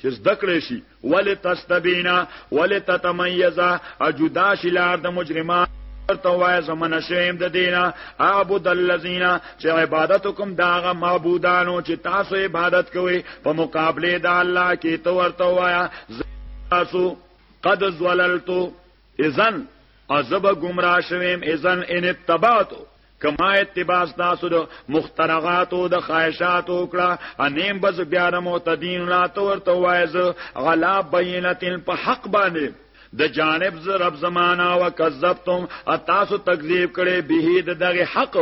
چې زده کړې شي ولې تستبینا ولې تتمیزا اجدا شي لار د مجرمان ورته وای زمن شیم د دینا اعبد الذین چې عبادت کوم داغه معبودانو چې تاسو عبادت کوئ په مقابله د الله کې تو ورته وای تاسو قد زللتو اذن عذاب گمراه شویم اذن ان اتبعتو کما اتباع تاسو د مخترغاتو د خواهشاتو کړه انیم بز بیا د معتدین لا تور تو وایز غلا بینتن په حق باندې د جانب ز رب زمانہ وکذبتم اتاسو تکذیب کړي به د دغه حق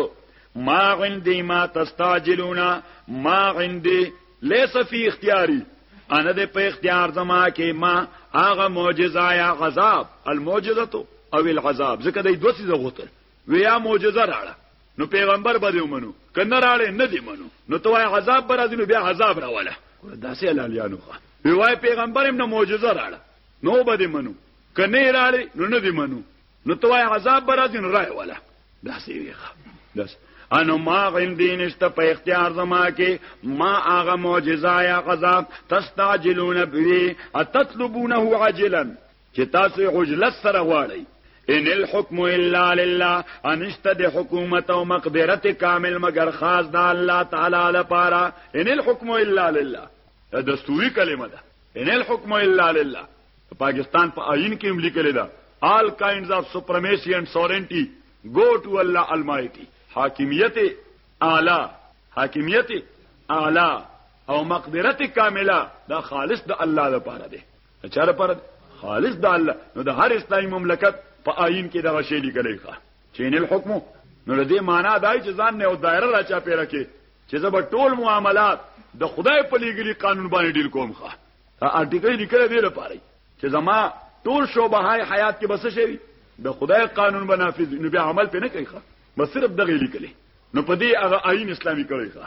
ما عندي ما تستعجلون ما عندي ليس في اختياري انا د په اختیار زما کې ما هغه معجزه یا غذاب المعجزه او العذاب ځکه د دوه څه غوته ویا معجزه راړه نو پیغمبر به ومنو کنه راړې نه دی منو نو توای عذاب برا دینو بیا عذاب راواله داسې لالیانو ښه وای پیغمبر هم نه معجزه راړه نو به دی منو کنه راړې نو نه دی منو نو توای عذاب برا دین راي والا داسې وی ښه داسې انو ما غندی نشته په اختیار زما کې ما هغه معجزه یا عذاب تستعجلون به اتطلبونه عاجلا چې تاسو یې عجلت سره غواړئ ان الحكم الا لله انشته د حکومت او مقدرت کامل مگر خاص د الله تعالی لپاره ان الحكم الا لله دا دستوري کلمه ده ان الحكم الا لله پاکستان په آئین کې هم لیکل ده all kinds of supremacy and sovereignty go to Allah almighty حاکمیت اعلی حاکمیت اعلی او مقدرت کامله دا خالص د الله لپاره ده د چا لپاره دی خالص د الله نو د هر اسلامي مملکت په آئین کې دغه شی لیکلی ښه چې ان الحکم نو د دې معنا دا چې ځان نه او دایره را چا پیره کې چې زه به ټول معاملات د خدای په لیګلی قانون باندې ډیل کوم ښه ارټیکل لیکل دی لپاره چې زما ټول شوبه های حیات کې بس شي د خدای قانون بنافذ نو بیا عمل پې نه کوي ښه بس صرف دغه لیکلی نو په دې هغه آئین اسلامي کوي ښه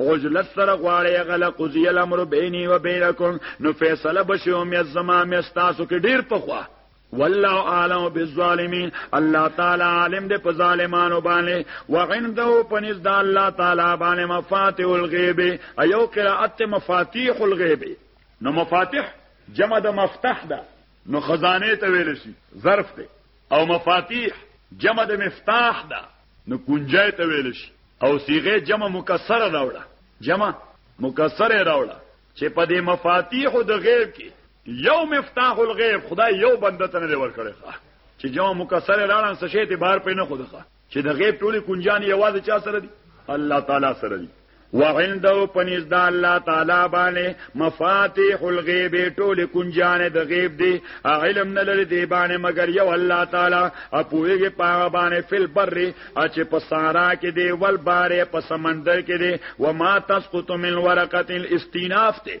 عجلت سره غواړی غل قضی الامر بیني و بینکم نو فیصله بشو مې زما مې تاسو کې ډیر پخوا والله عالم بالظالمین الله تعالی عالم دې په ظالمانو باندې وعنده پنځ د الله تعالی باندې مفاتيح الغیب ایو قرات مفاتيح الغیب نو مفاتيح جمع د مفتاح ده نو خزانه ته ویل شي ظرف ته او مفاتيح جمع د مفتاح ده نو کنجای ته ویل شي او صيغه جمع مکسره راوړه جمع مکسره راوړه چې په دې مفاتيح د غیب کې یو مفتاح الغیب خدای یو بنده ته نه ورکړي چې جمع مکسره راړن څه شی ته بار پې نه خودخه چې د غیب ټولې کنجانې یوازې چا سره دي الله تعالی سره دي وعنده پنځ د الله تعالی باندې مفاتيح الغيب ټول کنجان د غیب دی علم نه لري دی باندې مگر یو الله تعالی اپوېږي پاغه باندې فل بر اچ په سارا کې دی ول بارې په سمندر کې دی و ما تسقط من ورقه الاستیناف ته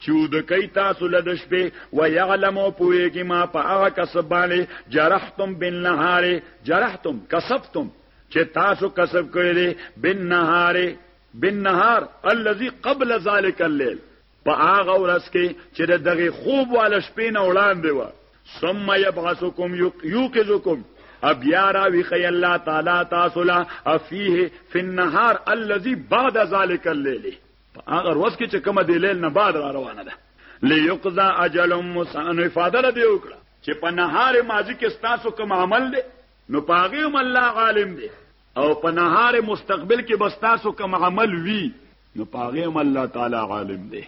چې اوده کوي تاسو له د شپې ویعلم او پوهېږي ما په هغه کسب باندې جرحتم بالنهار جرحتم کسبتم چې تاسو کسب کړی دی بالنهار بالنهار الذي قبل ذلك الليل په هغه ورځ کې چې دغه خوب والا شپې نه وړاندې و ثم يبعثكم يوقظكم بیا را ویخی الله تعالی تاسو لا فيه في النهار الذي بعد ذلك الليل په هغه ورځ کې چې کومه د لیل نه بعد را روانه ده ليقضى اجل مسان افاده لدی وکړه چې په نهار ماضی کې ستاسو کوم عمل دی نو پاغه هم الله عالم دی او په نهار مستقبل کې بس تاسو کوم عمل وی نو پاغه هم الله تعالی عالم دی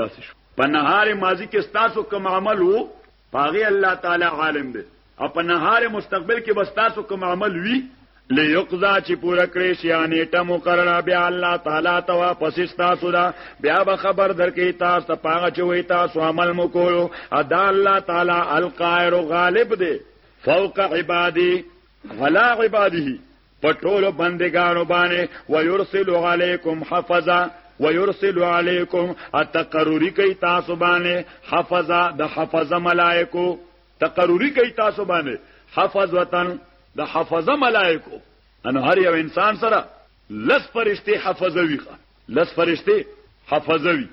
دا څه په نهار ماضی کې ستاسو کوم عمل وو په هغې الله تعالی عالم دی او په نهار مستقبل کې به ستاسو کوم عمل وي لیقضا چې پوره کړی شي انیټه مقرره بیا الله تعالی ته واپس تاسو دا بیا به خبر درکې تاسو ته پاغه چې وې تاسو عمل مو کولو ادا الله تعالی القائر غالب دی فوق عبادی ولا عباده پټولو بندگانو باندې ويرسل علیکم حفظا ويرسل علیکم اتقرری کوي تاسو باندې حفظا د حفظ ملائکو تقرری کوي تاسو باندې حفظ وطن د حفظ ملائکو ان هر یو انسان سره لس فرشتي حفظوي لس فرشتي حفظوي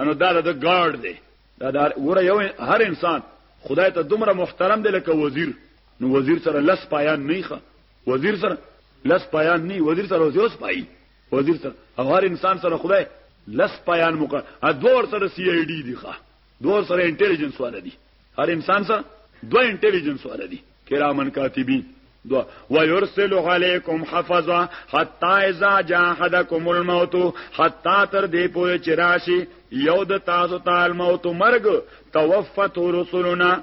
انو دا د ګارد دی دا د ور یو هر انسان خدای ته دومره محترم دی لکه وزیر نو وزیر سره لس پایان نه ښه وزیر سره لس پیان نی وزیر سره اوس اوس پای وزیر سره او هر انسان سره خدای لس پیان مکه ا دوه ور سره سی ای ډی دی ښه دوه سره انټيليجنس والا دي هر انسان سره دوه انټيليجنس والا دي کرامن کاتبین دو ويرسل عليكم حفظا حتى اذا جاء احدكم الموت حتى تر دې پوهه چې راشي یو د تاسو تعال موت مرګ توفت رسولنا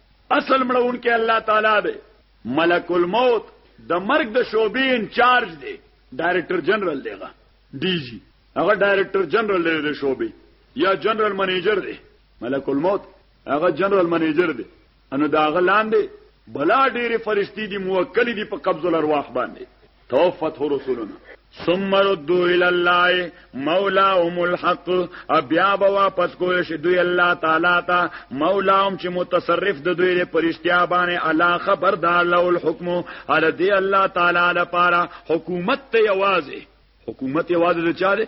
اصل مړوونکی الله تعالی دی. ملک الموت د مرګ د شعبې انچارج دی، ډایرکټر جنرال دی، هغه ډي جي، هغه ډایرکټر جنرال دی د شعبې یا جنرال منیجر دی، ملک الموت هغه جنرال منیجر دی، نو د هغه لاندې بلا ډېرې فرشتې دي موکلې دي په قبض الارواح باندې، توفته رسولنا ثم ردوا الى الله مولاهم الحق بیا به واپس کول شي دوی الله تعالی ته مولاهم چې متصرف د دوی له پرشتیا باندې الله خبردار له الحكم ال دې الله تعالی لپاره حکومت ته یوازې حکومت یوازې چاره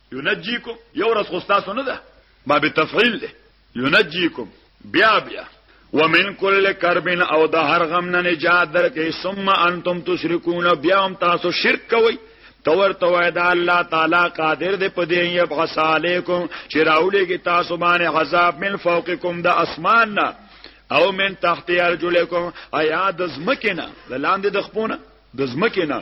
ينجيكم یو ورځ خو تاسو نه ده ما به تفعیل ده ينجيكم بیا بیا ومن كل كرب او د هر غم نه نجات درکې ثم انتم تشركون بیا هم تاسو شرک کوئ تور تو دا الله تعالی قادر دې په دې یب غسالیکم چې راولې کې تاسو باندې عذاب من فوقکم د اسمان نه او من تحت ارجلکم ایا د زمکه نه لاندې د خپونه د زمکه نه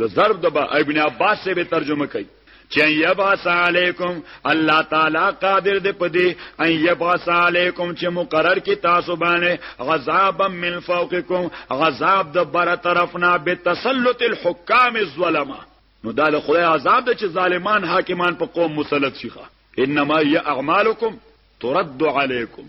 د ضرب د با ابن عباس سے به ترجمه کوي چې یباس علیکم الله تعالی قادر دې پدې ان یباس علیکم چې مقرر کی تاسو باندې غضب من فوقکم غضب د بر طرفنا بتسلط الحکام الظلمه نو دا د خدای عذاب د چې ظالمان حاکمان په قوم مسلط شيخه انما هي اعمالکم ترد علیکم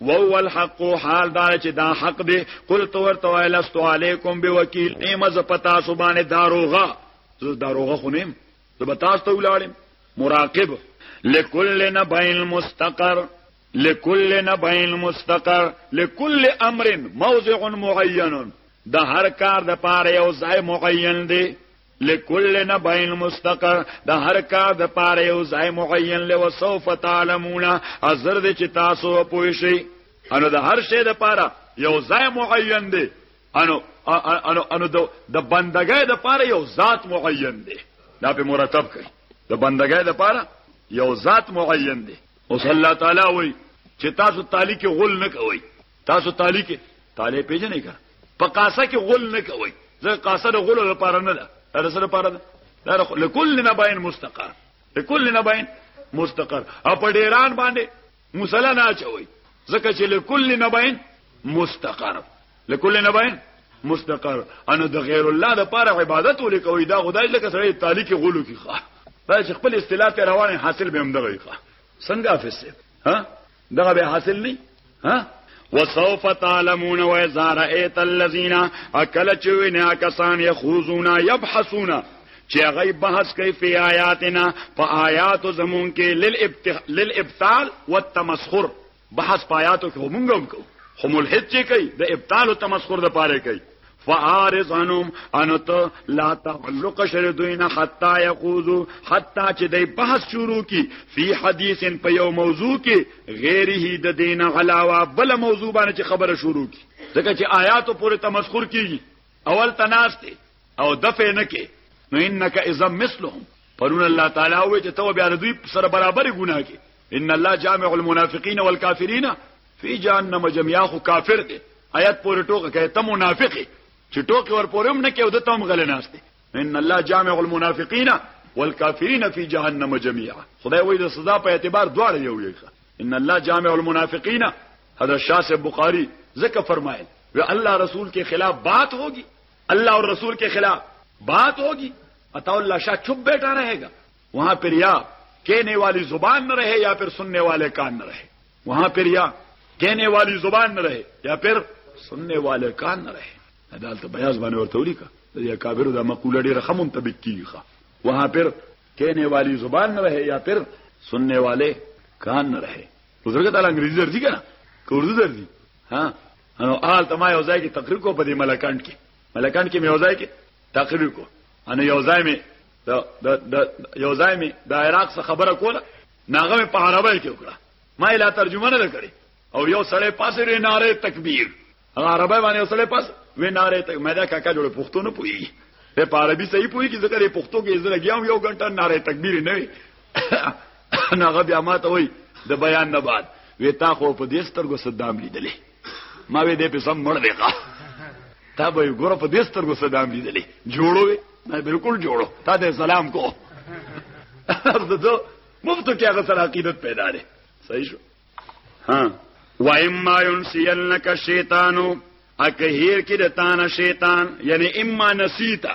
وهو الحق حال دار چې دا حق دی قل تو ورته ویلست علیکم بوکیل نیمه ز پتا سو باندې داروغه زه داروغه خونیم زه به تاسو ته ولاړم مراقب لکل نبین مستقر لکل نبین مستقر لکل امر موضع معین د هر کار د پاره یو ځای معین دی لکل نبع مستقر د هر کار د پاره یو ځای معین له وسوف تعلمون ازر د چې تاسو پوه شئ انو د هر شی د پاره یو ځای معین دی انو انو انو د بندګۍ د پاره یو ذات معین دی دا په مرتب کړي د بندګۍ د پاره یو ذات معین دی اوس الله تعالی وایي چې تاسو تعالی کې غول نه کوئ تاسو تالی کې تالی پیژنې کا په قاسه کې غول نه کوي زه قاسه د غول لپاره نه ده دا سره لپاره ده دا لكل نباين مستقر لكل نباين مستقر او په ډیران باندې مصلا نه چوي ځکه چې لكل نباين مستقر لكل نباين مستقر ان د غیر الله د پاره عبادت ولیکوي دا خدای لکه سره تالی کې غولو کې ښه دا خپل اصطلاح ته روان حاصل به هم دغه ښه څنګه حافظ ها دغه به حاصل نه ها وسوف تعلمون واذا رايت الذين اكل چوينا کسان يخوزون يبحثون چې هغه بحث کوي په آیاتنا په آیات زمون کې للابطال والتمسخر بحث په آیاتو کې مونږ هم کوو خو ملحد چې کوي د ابطال او تمسخر د پاره کوي فعارض انهم انت لا تعلق شردوین حتا یقوزو حتا چې د بحث شروع کی فی حدیث په یو موضوع کې غیره د دین علاوه بل موضوع باندې چې خبره شروع کی ځکه چې آیاتو پورې تمسخر کیږي اول تناسته او دفه نه کې نو انک اذا مثلهم پرون الله تعالی وې چې تو بیا دوی سره برابر ګناه کې ان الله جامع المنافقین والکافرین فی جهنم جميعا خو کافر دی آیات پورې ټوکه کوي ته منافق چې ټوکه ور پورې هم نه کوي د تم غل ناشته ان الله جامع المنافقین والکافرین فی جهنم جميعا خدای وایي د سزا په اعتبار دواړه یو یو ان الله جامع المنافقین حضرت شاه سے بخاری ذکر فرمائے وہ اللہ رسول کے خلاف بات ہوگی اللہ اور رسول کے خلاف بات ہوگی عطا اللہ شاہ چھپ بیٹھا رہے گا وہاں پھر یا کہنے والی زبان نہ رہے یا پھر سننے والے کان نہ رہے وها پر یا کینه والی زبان نه رہے یا پر سننے والے کان نه رہے عدالت بیاض باندې ورته ولیکا د کابر د مقوله ډیره خمون تبک کیخه وها پر کینه والی زبان نه رہے یا پر سننے والے کان نه رہے بزرګ تعالی انګریزي درځي کنه کوردو درځي ها نو آل تما یو ځای کې تقریر کو په دې ملکان کې ملکان کې مې یو ځای کې تقریر کو ان یو ځای مې د د یو ځای مې د عراق څخه خبره کوله ناغه مې په عربی کې وکړه ما یې لا ترجمه نه کړې او یو سړی پاسې لري ناره تکبیر هغه عربی باندې یو سړی پاس و ناره تک مې دا کاکا جوړ پښتو نه پوي په عربي صحیح پوي کې ذکر پښتو کې زړه ګیام یو غنټه ناره تکبیر نه وي ناغه بیا ما ته وای د بیان نه بعد وې تا خو په دې سترګو صدام لیدلې ما وې دې په سم مړ دی ښا تا به ګوره په دې سترګو صدام لیدلې جوړوي ما بالکل جوړو تا دې سلام کو زه مفتو کې هغه سره عقیدت پیدا لري صحیح شو ها و اما ينسينك الشیطان اکه هیر کې د تانه شیطان یعنی اما نسیتا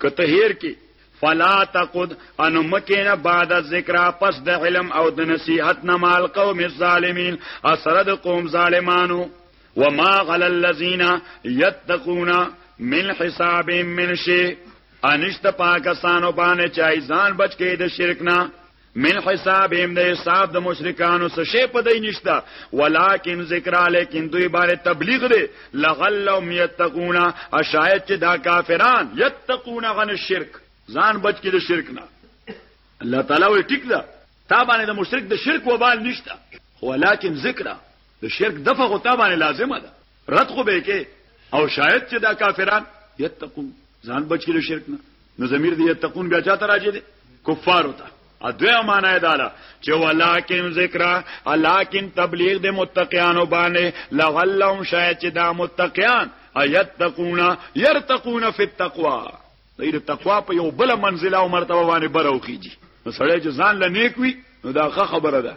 که ته هېر کې فلا تقد ان مکینا بعد الذکر پس د علم او د نصیحت نه مال قوم الظالمین اثر د قوم ظالمانو وما غل الذين يتقون من حساب من شيء انشت پاکستانو باندې چای ځان بچ کې د شرک نه من حسابهم د حساب د مشرکانو څه شی په دای نشتا ولکن ذکر لیکن دوی باندې تبلیغ دی لغلهم یتقون اشاید چې دا کافران یتقون عن الشرک ځان بچ کې د شرک نه الله تعالی وی ټیک ده تا باندې د مشرک د شرک وبال نشتا ولکن ذکر د شرک دفع غو تا باندې لازمه ده رد خو به کې او شاید چې دا کافران یتقون ځان بچ کړي شرک نه نو ضمیر دی یتقون بیا چاته راځي دي کفار وتا ا دوه معنی دالا چې ولکن ذکر الکن تبلیغ د متقیانو باندې لعلهم شاید چې دا متقیان ایتقون یرتقون فی التقوا دیر تقوا په یو بل منزله او مرتبه باندې بروخیږي نو سړی چې ځان لنیک وي نو دا خبره ده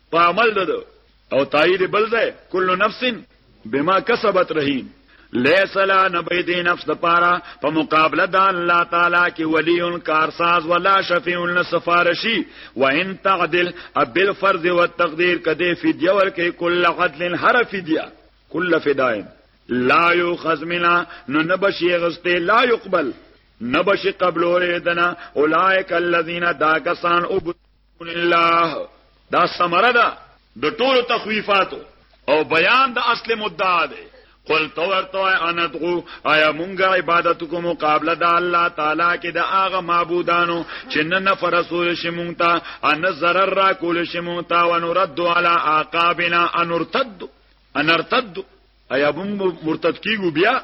په عمل د او تایید بل ځای کل نفس بما کسبت رهین لیس لا نبی دی نفس د پاره په مقابله د الله تعالی کې ولیون کارساز ولا شفیع لسفارشی وان تعدل ابل فرض والتقدیر کده فدیه ورکه کل عدل هر فدیه کل فدائن لا یوخذ منا نو نبشی غسته لا یقبل نبشی قبل اوریدنا اولائک الذین دا کسان او الله دا سمره ده د ټولو تخویفاتو او بیان د اصل مدعا ده قل تو ورته انا دغو آیا مونږه عبادت کو مقابله د الله تعالی کې د هغه معبودانو چې نه نفر رسول شي مونږ ته ان zarar را کول شي مونږ ته ونرد علی عقابنا انرتد انرتد آیا مونږ مرتد کیږو بیا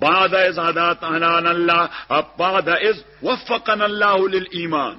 بعد از هدات انا الله بعد از وفقنا الله للایمان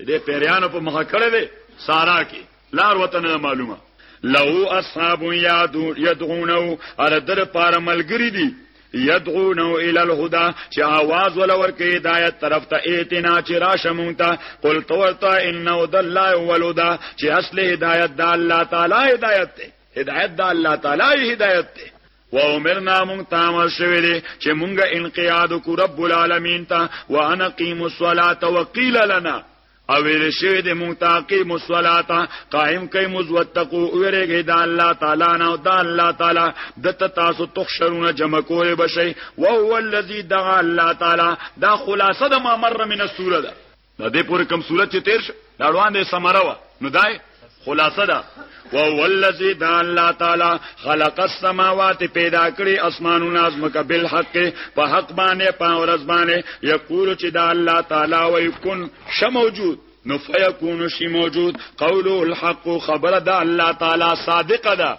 دې پیریانو په مخه کړه وې سارا کې لار وطن معلومه لو اصحاب یادو یدعونو ار در پار ملګری دی یدعونو ال الهدى چې आवाज ول ورکې هدایت طرف ته ایتنا چې راشمونتا قل تورتا انه د الله ولدا چې اصل هدایت د الله تعالی هدایت ته هدایت د الله تعالی هدایت ته و امرنا مونږ تامر شوی دی چې مونږه انقیاد کو رب العالمین ته وانا قیم الصلاه وقیل لنا او ویل شوی دی مونږ تاقیم الصلاه قائم کای موز وتقو ویریږي دا الله تعالی نه او دا الله تعالی دته تاسو تخشرونه جمع کول بشي او هو الذی دعا الله تعالی دا خلاصه د مامر من السوره ده دا دې پورې کم صورت چې تیر شو دا وړاندې سمره و نو دای خلاصه ده وهو الذي دا الله تعالی خلق السماوات پیدا کړی اسمانونه از مکه بالحق په حق باندې په ورځ باندې یقول چې دا الله تعالی وای کن ش موجود نو فیکون شی موجود قول الحق خبر دا الله تعالی صادق ده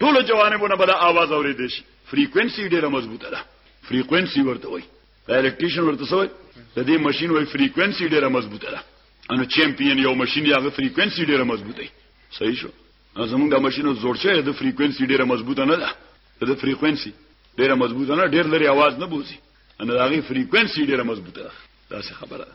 ټولو جوانبو نه بده आवाज اورېدې شي فریکوئنسي ډیره مضبوطه ده فریکوئنسي ورته وایي دا الکتریشن ورته سوې د دې ماشين وای فریکوئنسي ډیره مضبوطه ده انو چمپیون یو ماشين یاغه فریکوئنسي ډیره مضبوطه صحیح شو زمونږ د ماشين زوړ شوی د فریکوئنسي ډیره مضبوطه نه ده د فریکوئنسي ډیره مضبوطه نه ډیر لري आवाज نه بوزي انو هغه فریکوئنسي ډیره مضبوطه ده دا څه خبره ده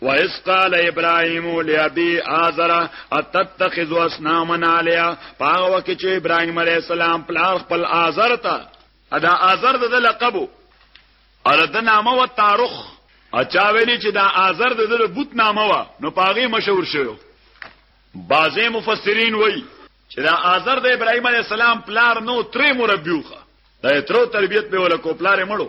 وَإِذْ قَالَ إِبْرَاهِيمُ لِأَبِي آزَرَ أَتَتَّخِذُ أَصْنَامًا آلِهَةً پاغه وخت چې ابراهيم عليه السلام پلار خپل آزر ته ادا آزر د لقب او د نامه و تاریخ اچا ویلی چې دا آزر د بوت نامه و نو پاغه مشهور شوی بعضی مفسرین وایي چې دا آزر د ابراهيم عليه السلام پلار نو ترې مربيوخه د ترو تربيت په ولکو پلار مړو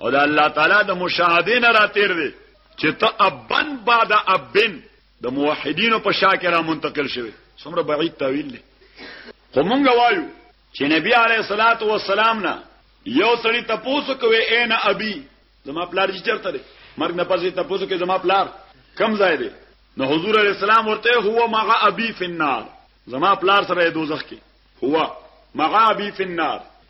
او دا الله تعالی د مشاهده نه راتیر دی چې ته ابن بعد ابن د موحدینو په شاکرا منتقل شوی څومره بعید تعویل دی خو مونږ وایو چې نبی علیه الصلاۃ والسلام نه یو سړی تاسو کوي عین ابي زما پلار چې چرته دی مرګ نه پځې تاسو کې زما پلار کم ځای دی نو حضور علیه السلام ورته هو مغه ابي فنار زما پلار سره دوزخ کې هو مغه ابي فنار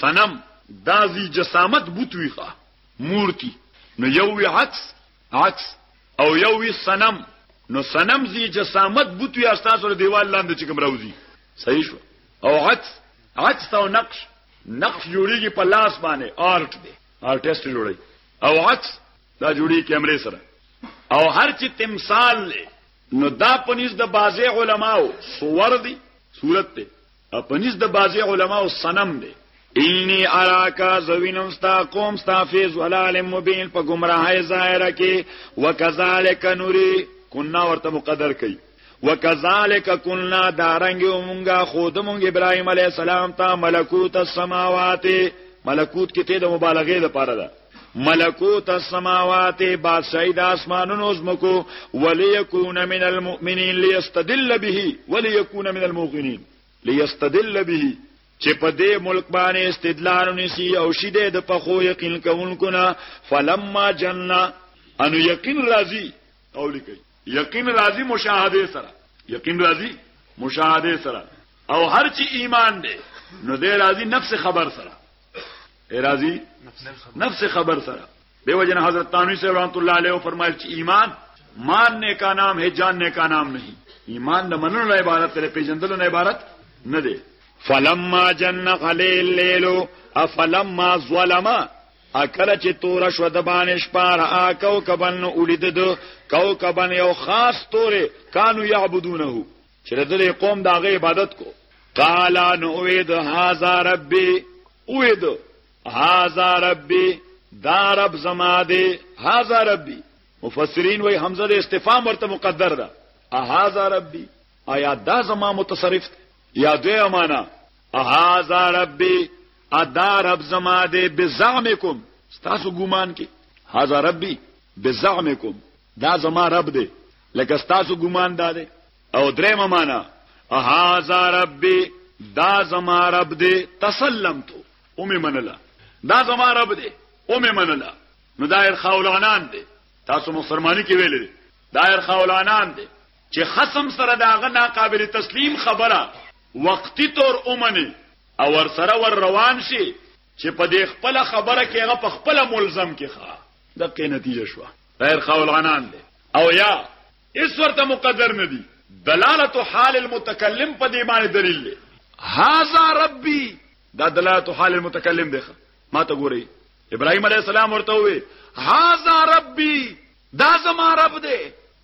صنم، دا ذی جسامت بت وي ښه، مورتي، نو یو وي عکس، عکس، او یو وي صنم، نو صنم ذی جسامت بت وي هغه ستاسو له دیوال لاندې چې کوم راوځي، صحیح شو، او عکس، عکس او نقش، نقش جوړېږي په لاس باندې، آرټ دی، آرټېسټ جوړوي، او عکس، دا جوړېږي کېمرې سره، او هر چې تمثال دی، نو دا په نزد بعضې علماوو صور دی، صورت دی، اپنیز د بازی علماء صنم دی انی اراکا زوینم ستا قوم ستا فی زلال مبین په گمراهی ظاهره کې وکذالک نوری کنا ورته مقدر کئ وکذالک کنا دارنګ مونږه خود مونږ ابراهیم علی السلام ته ملکوت السماوات ملکوت کې ته د مبالغه لپاره ده ملکوت السماوات بادشاہی د اسمانونو زمکو وليكون من المؤمنين ليستدل به وليكون من الموقنين ليستدل به چې په دې ملک باندې استدلال نسی او شیده د پخو یقین کوونکو نه فلما جننا ان یقین راضی او لیکي یقین راضی مشاهده سره یقین راضی مشاهده سره او هر چی ایمان دی نو دې راضی نفس خبر سره اراضی نفس خبر سره به وجن حضرت تانوی صاحب رحمت الله علیه فرمایل چې ایمان ماننے کا نام ہے جاننے کا نام نہیں ایمان د منلو نه عبارت لري پیژندلو نه عبارت نه دی فلما جن علی الليل افلما ظلم اکل چې تور شو د باندې شپاره ا کوكبن اولید د کوكبن یو خاص تورې کانو یعبدونه چې د قوم دغه عبادت کو قالا نو وید هاذا ربي اوید هاذا ربی دا رب زما دی هاذا ربی مفسرین وای حمزه د استفهام ورته مقدر ده اهاذا ربی آیا دا زما متصرف دی یا دوی معنا اهاذا ربی ادا رب زما دی بزعمکم تاسو ګومان کې هاذا ربی بزعمکم دا زما رب دی لکه تاسو ګومان دا دی او درېمه معنا هاذا ربي دا زما رب دې تسلمتو او مې منله دا زما رب دې او مې منله نو دایر خاولانان دې تاسو مسلمانۍ کې ویل دي دایر خاولانان دې چې خصم سره داغه ناقابل تسلیم خبره وقتی طور اومنه او ور سره ور روان شي چې په دې خپل خبره کې هغه په خپل ملزم کې ښه دغه نتیجه شو دایر خاولانان دې او یا هیڅ ورته مقدر نه دي دلالت حال المتکلم په دې باندې دلیل دی هاذا ربي دا دلالت حال المتکلم دی ما ته ګوري ابراهيم عليه السلام ورته وي هاذا ربي دا زما رب دی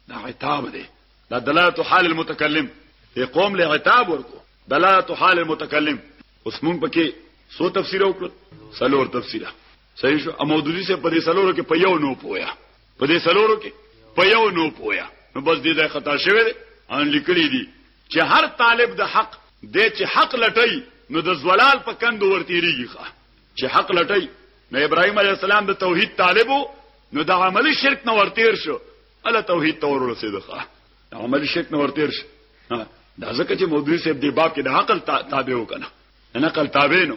دا عتاب دی دا دلالت حال المتکلم ای قوم له عتاب ورکو دلالت حال المتکلم اوس مونږ پکې سو تفسیر وکړو سلور تفسیره صحیح شو امودودی سے په دې سلورو کې په یو نو پویا په دې سلورو کې په یو نو پویا نو بس دې ځای خطا شوی دی ان لیکلی دی چې هر طالب د حق د چې حق لټي نو د زوالال په کند ورتیریږي ښا چې حق لټي نو ابراهيم عليه السلام د توحید طالبو نو د عملی شرک نه ورتیر شو اله توحید ته ورسېد ښا عملی شرک نه ورتیر شو دا ځکه چې مولوی صاحب دی باب کې د عقل تابع وکنه نه عقل تابع نو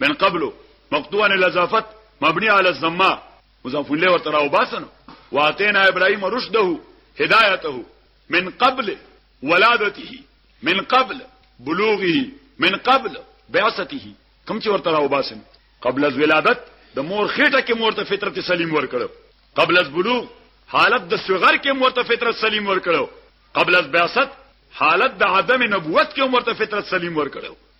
من قبل مقطوعا الاضافت مبني على الضمه مضاف الیه ورته راو باسنو واتینا ابراهیم رشده هدایته من قبل ولادته من قبل بلوغه من قبل بعثته کوم چې ورته راو باسن قبل از ولادت د مور خېټه کې مور ته فطرت سلیم ور کړو قبل از بلوغ حالت د صغر کې مور ته فطرت سلیم ور کړو قبل از بعثت حالت د عدم نبوت کې مور ته فطرت سلیم ور کړو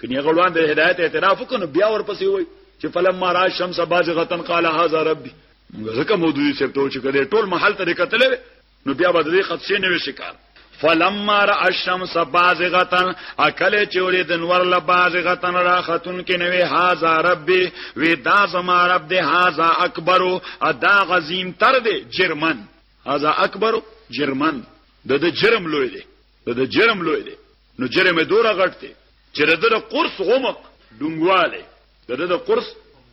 کني هغه وړاندې هدایت اعتراف وکړو بیا ورپسې وای چې فلما را شمس بازغه قال هذا ربي ځکه مودودي چې ته چې کړي ټول محل ته کتلې نو بیا به دې خدشې نه وي شکار فلما را الشمس بازغتن اکل چوری د نور ل بازغتن را خاتون کې نوې هاذا ربي وی دا زما رب دې هاذا اکبر ادا غزیم تر دې جرمن هاذا اکبر جرمن د د جرم لوی دی د د جرم لوی دی نو جرم یې دوره غټ دی چې د د قرص غمق ډونګواله د د قرص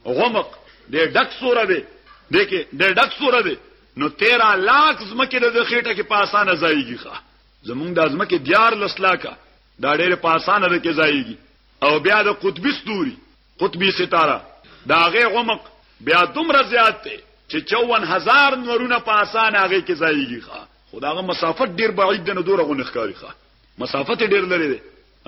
غمق د ډک سوره دی د کې د ډک سوره دی نو 13 لاک زمکه د خېټه کې په اسانه ځایږي ښا زمونږ د زمکه دیار لسلاکه دا ډېر په اسانه د کې ځایږي او بیا د قطبی ستوري قطبی ستاره دا غي غمق بیا دومره زیات دی چې 54000 نورونه په اسانه هغه کې ځایږي ښا خداغه مسافت ډېر بعید نه دوره غو نخکاری ښا مسافت ډیر لري دی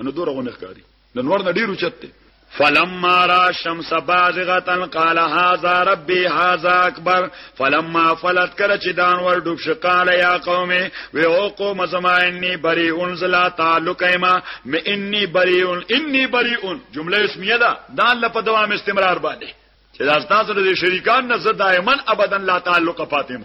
نو دوره غو نه ښکاری د نور نه ډیر اوچت دی فلما را الشمس بازغه قال هذا ربي هذا اكبر فلما فلت کله چې دان ور ډوب شو قال يا قومي و او قوم زما اني بريء انزلا تعلق ما م اني بريء اني بريء جمله اسميه ده دان لپاره دوام استمرار باندې چې دا تاسو د شریکان نه زه دائما ابدا لا تعلق فاطمه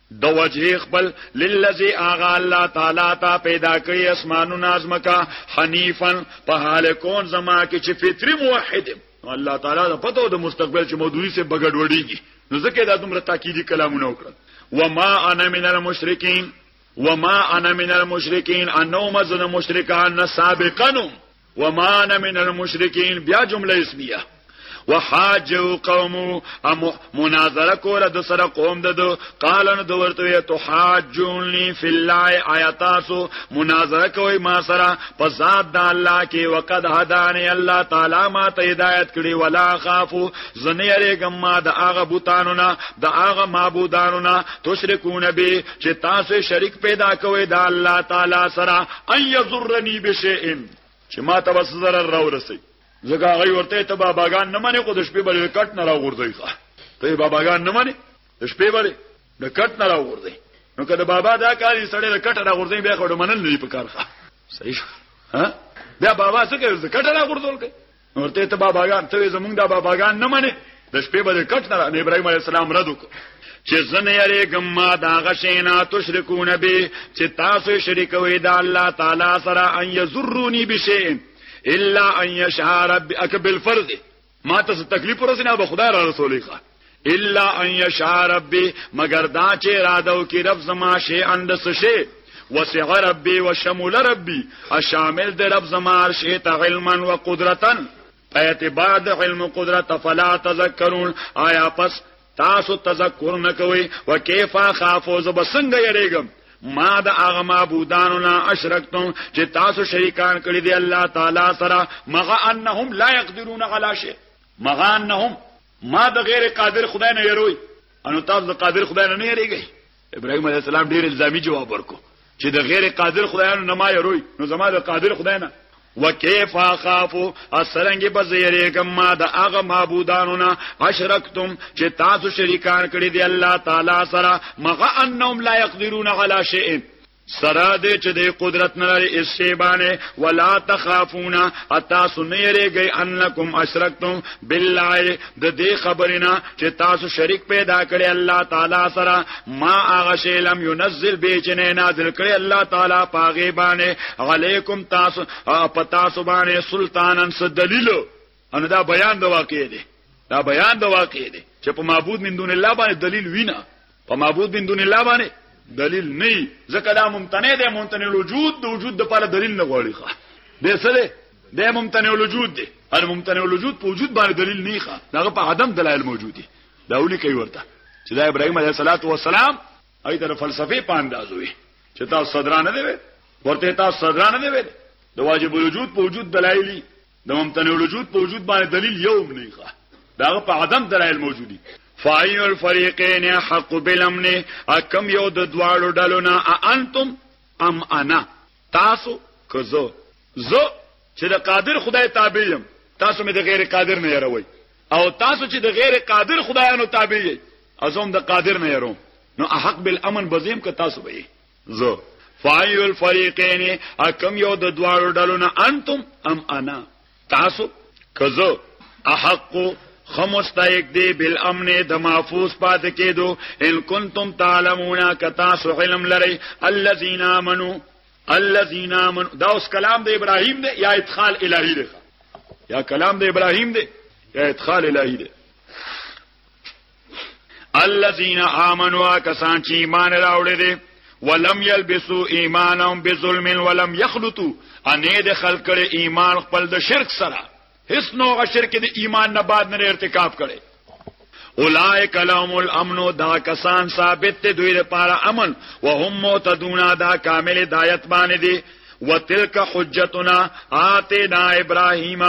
د وجه خپل للذي اغا الله تعالی تا پیدا کړی اسمانونه ازمکا حنیفا په حال کون زما کې چې فطری موحد الله تعالی د پتو د مستقبل چې مودوی سه بغډ وړيږي نو ځکه دا دومره تاکیدی کلامونه وکړه وما انا من المشرکین وما انا من المشرکین انو مزن مشرکان سابقنو وما انا من المشرکین بیا جمله اسمیه وحاجو قومو ام مناظره کوله د سره قوم ددو قال نو دورته ته حاجونی فی الله آیاتاسو مناظره کوي ما سره په ذات د الله کې وقد هدانی الله تعالی ما ته هدایت کړي ولا خافو زنیری ګم ما د هغه بوتانو نه د هغه معبودانو نه تشرکون به چې تاسو شریک پیدا کوئ دا الله تعالی سره ان یذرنی بشیء چې ما ته بس zarar راورسي ځکه هغه ورته ته باباګان نه منې خو د شپې بل کټ نه راغورځي ښه ته باباګان نه منې د شپې بل د کټ نه راغورځي نو کله بابا دا کاری سړی د کټ راغورځي بیا خو منل نه پکار ښه صحیح ها بیا بابا څه کوي د کټ راغورځول کوي ورته ته باباګان ته زمونږ د باباګان نه منې د شپې به کټ نه ابراهيم عليه السلام رد وکړ چې زنه یری ګما دا غشینا تشرکون به چې تاسو شریکوي د الله تعالی سره ان یزرونی بشین الا ان یشاء رب اکبل فرض ما ته تکلیف ورسینه به خدای را رسولې ښه الا ان یشاء ربی مگر دا چې اراده وکړي رب زما شی اند سشي وسع ربي وشمول ربي اشامل د رب زمار شي ته علما وقدرتا اعتبار د علم و قدرت فلا تذکرون آیا پس تاسو تذکر نکوي وکيفا خافو زبسنګ يريګم ما د هغه معبودانو نه اشرکتم چې تاسو شریکان کړی دی الله تعالی سره مغه انهم لا يقدرون على شيء مغه انهم ما د غیر قادر خدای نه یروي انو تاسو د قادر خدای نه نه یریږئ ابراهيم عليه السلام ډیر الزامي جواب ورکو چې د غیر قادر خدایانو نه ما یروي نو زما د قادر خدای نه وکيف اخافو اسرنګ بزيريګم ما د هغه معبودانو نه اشرکتم چې تاسو شریکان کړی دی الله تعالی سره مغه انهم لا يقدرون على شيء سره دې چې دې قدرت نه لري استیبانه ولا تخافونا اتاسو نه یریږي انکم اشرکتم بالله د دې خبرنا چې تاسو شریک پیدا کړي الله تعالی سره ما هغه شی لم ينزل به چې نه نازل کړي الله تعالی پاغه باندې علیکم تاسو پتاسو باندې سلطانن س دلیلو ان دا بیان د واقع دی دا بیان د واقع دی چې په معبود من دون الله باندې دلیل وینا په معبود من دون الله باندې دلیل نه ځکه دا ممتنع دی ممتنع الوجود د وجود د پاره دلیل نه غواړي ښه به سره د ممتنع الوجود دی هر ممتنع الوجود په وجود باندې دلیل نه ښه دغه په عدم دلایل موجود دي دا ولي کوي ورته چې دا ابراهيم عليه صلوات و سلام اې تر فلسفي پانداز وي چې تاسو صدرانه دی ورته تاسو صدرانه دی د واجب الوجود په وجود دلایلی د ممتنع الوجود په وجود باندې دلیل یو هم نه ښه داغه په عدم دلایل موجودی فاین الفریقین حق بالامن اکم یو د دواړو ډلو نه انتم ام انا تاسو کزو زو چې د قادر خدای تابع یم تاسو مې د غیر قادر نه یروي او تاسو چې د غیر قادر خدایانو تابع یئ ازوم د قادر نه یروم نو احق بالامن بزیم که تاسو به زه فایو الفریقین اکم یو د دواړو ډلو نه انتم ام انا تاسو کزو احق خمستایق دی بالامن د محفوظ پات کېدو ان کنتم تعلمون کتا سو علم لری الذين امنوا الذين امنوا دا اوس کلام د ابراهیم دی یا ادخال الهی دی یا کلام د ابراهیم دی یا ادخال الهی دی الذين امنوا کسان چې ایمان راوړي دي ولم يلبسوا ایمانهم بظلم ولم يخلطوا ان دې خلق کړي ایمان خپل د شرک سره هیڅ نوغه شرک د ایمان نه بعد نه ارتکاب کړي اولائک لهم الامن دا کسان ثابت ته دوی لپاره امن وهم متدون دا کامل هدایت باندې دي وتلک حجتنا آتینا ابراهیم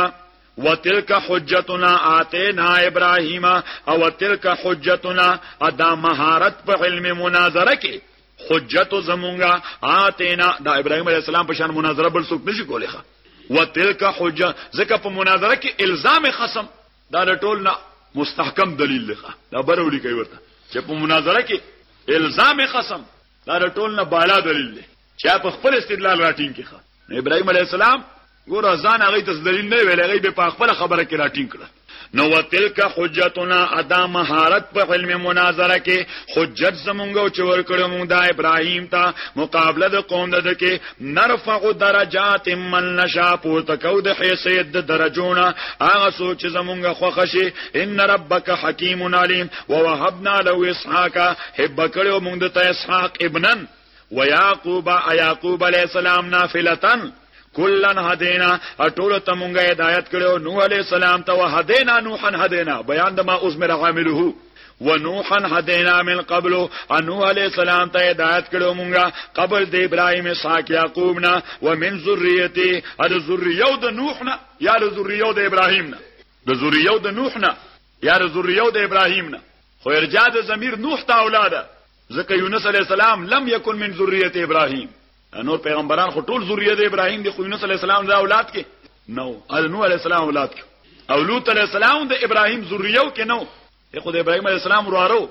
وتلک حجتنا آتینا ابراهیم او تلک حجتنا ادا مهارت په علم مناظره کې حجت زمونږه آتینا دا ابراهیم علی السلام په شان مناظره بل څوک نشي کولای ښه وتلک حجه ځکه په مناظره کې الزام خصم دا ټول نه مستحکم دلیل لخوا دا برولي کوي ورته چې په مناظره کې الزام خصم دا ټول نه بالا دلیل دی چا په خپل استدلال راټینګ کړه نو ابراهيم عليه السلام ګور ځان هغه ته دلیل نه ویل هغه به په خپل خبره کې راټینګ کړه نو وتلک حجتنا ادا مهارت په علم مناظره کې حجت زمونږ او چور کړو مونږ د ابراهیم ته مقابله د قوم د کې نرفع درجات من نشا پورته کو د حیثیت د درجونه هغه سوچ زمونږ خوښ شي ان ربک حکیم علیم ووهبنا له اسحاق هب کړو مونږ ته اسحاق ابنن ويعقوب ايعقوب عليه السلام نافلتن کلن هدینا ټول ته مونږه هدایت کړو نوح علی السلام ته وهدینا نوحا هدینا بیان د ما اوس مر عامله ونوحا هدینا من قبل انو علی السلام ته هدایت کړو مونږه قبل د ابراهیم اسحاق یعقوب نا ومن ذریته ال ذریه د نوح نا یا ال ذریه د ابراهیم نا د ذریه د نوح نا یا ال ذریه د ابراهیم نا خو ارجاء د ضمیر نوح ته اولاده ځکه یونس علی السلام لم یکن من ذریه ابراهیم نور پیغمبران خو ټول ذریه د ابراهیم دی خو یونس علی السلام د اولاد کې نو نو علی السلام اولاد کې او لوط علی السلام د ابراهیم ذریه کې نو خو د ابراهیم علی السلام ورارو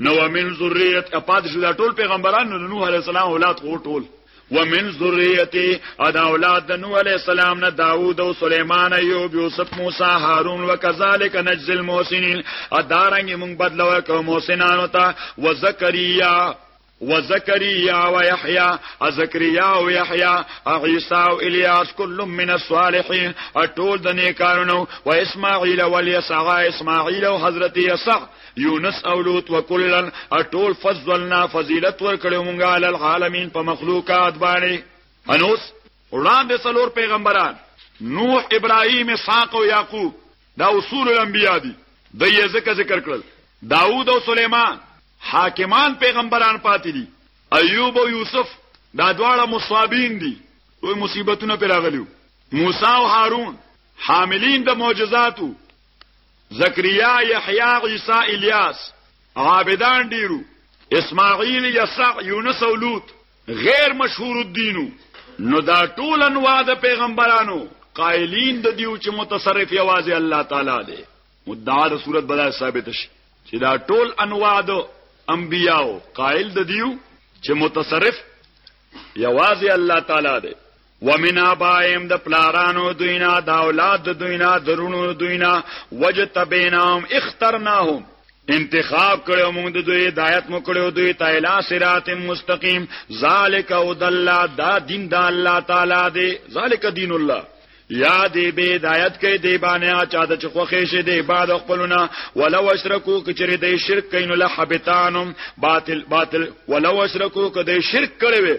نو من ذریه اپاد شو د ټول پیغمبران نو نوح علی السلام اولاد خو ټول ومن ذریته ادا اولاد د نوح علی السلام نه داوود او سليمان ایوب یوسف موسی هارون وکذالک نجزل المحسنین ادارنګ موږ بدل ورکو محسنانو ته وزکریا وزکریا و یحیی ازکریا و یحیی عیسی او الیاس کل من الصالحین اټول د نیکانو و اسماعیل و الیسع اسماعیل او حضرت یسع یونس او لوط وکلن اټول فضلنا فضیلت ورکړو مونږه عل العالمین په مخلوقات باندې انوس وړاندې څلور پیغمبران نوح ابراهیم اسحاق او یعقوب دا اصول الانبیاء دي د یې ذکر ذکر کړل داوود او سليمان حاکمان پیغمبران پاتې دي ایوب او یوسف دا دواړه مصابین دي دوی مصیبتونه پیراغلیو موسی او هارون حاملین د معجزاتو زکریا یحیا عیسی الیاس عابدان ډیرو اسماعیل یسع یونس او لوط غیر مشهور الدینو نو دا ټول انواع د پیغمبرانو قائلین د دیو چې متصرف یوازې الله تعالی دی مدعا د صورت بلا ثابت شي چې دا ټول انواع د انبیاو قائل د دیو چې متصرف یوازې الله تعالی دی ومن ابائم د پلارانو دوینا د اولاد دوینا درونو دوینا وجتبیناهم اخترناهم انتخاب کړو موږ د دوی ہدایت مو کړو دوی ته اله صراط مستقیم ذالک او د الله دا دین د الله تعالی دی ذالک دین الله یا دی به ہدایت کوي دی باندې چا د چخوخې شه دی بعد خپلونه ولو اشرکو کچری دی شرک کین له حبتانم باطل باطل ولو اشرکو کده شرک کړي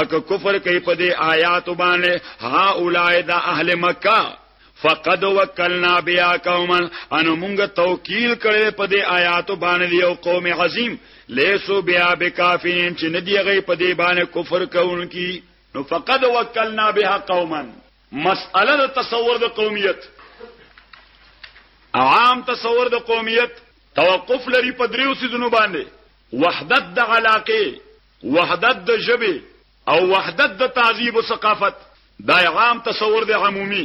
اک کفر کوي په دې آیات باندې ها اولای د اهل مکه فقد وکلنا بیا قوما ان مونږ توکیل کړي په دې آیاتو باندې یو قوم عظیم لیسو بیا بکافین چې ندی غي په دې باندې کفر کوونکی نو فقد وکلنا بها قوما مسأله د تصور د قومیت عام تصور د قومیت توقف لري په دریو سيزونو باندې وحدت د علاقه وحدت د ژبې او وحدت د تعذیب و ثقافت دا عام تصور دی عمومي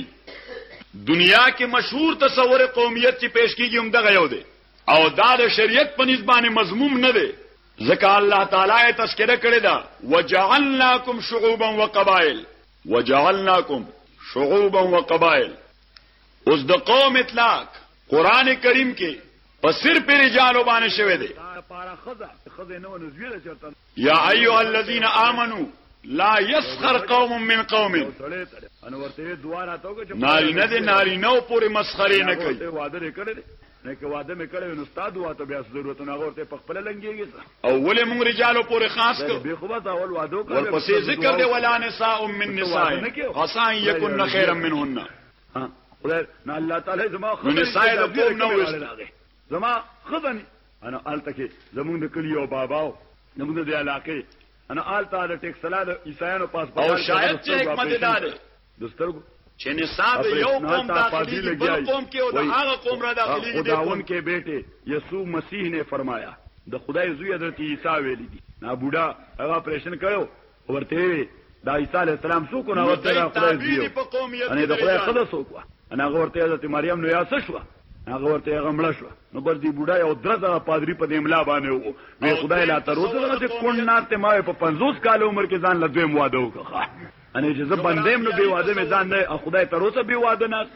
دنیا کې مشهور تصور قومیت چې پیش کیږي هم دغه یو دی او دا د شریعت په نسبانه مضموم نه دی ځکه الله تعالی تذکرہ کړی دا وجعلناکم شعوبا وقبائل وجعلناکم شعوبا وقبائل اوس د قوم اطلاق قران کریم کې په سر پر رجالو باندې شوی دی یا ایها الذین آمنو لا یسخر قوم من قوم ناری نه دی ناری نو پورې مسخره نه کوي وعده کړی نه که واده مې کړی نو استاد واته بیا ضرورت نه غورته په خپل لنګيږي اول موږ رجالو پورې خاص کړ به خو به اول واده کړ ورپسې ذکر دی ولا نساء من نساء حسان یکن خیرا منهن ها خدای نه الله تعالی زما خو نه ساید کوم نه وست زما خدای انا آلته کې زمونږ د کلی او باباو زمونږ د علاقې انا آلته د ټیکسلا د عیسایانو پاس او شاید چې حکمت دار دسترګو چې نصاب یو قوم داخلي بل قوم کې او د هغه قوم را داخلي دي خداون کې بیٹه یسوع مسیح نے فرمایا د خدای زوی حضرت عیسی ویل دي نا بوډا هغه پرېشن کړو ورته یې وې دا عیسی علیه السلام څوک و؟ نو هغه ورته دا خدای زوی و. انې د خدای ښځه څوک وه؟ انې هغه ورته حضرت مریم نو یا څه شوه؟ هغه ورته هغه مړه شوه. نو بس دې بوډا یو درز هغه پادري په دې املا باندې وو. وې خدای لا تر اوسه دغه دې کونډ نار ته ما په 50 کال عمر کې ځان له دویم واده وکړه. انې چې زه بندیم نو بې واده مې ځان نه خدای تر اوسه بې واده ناست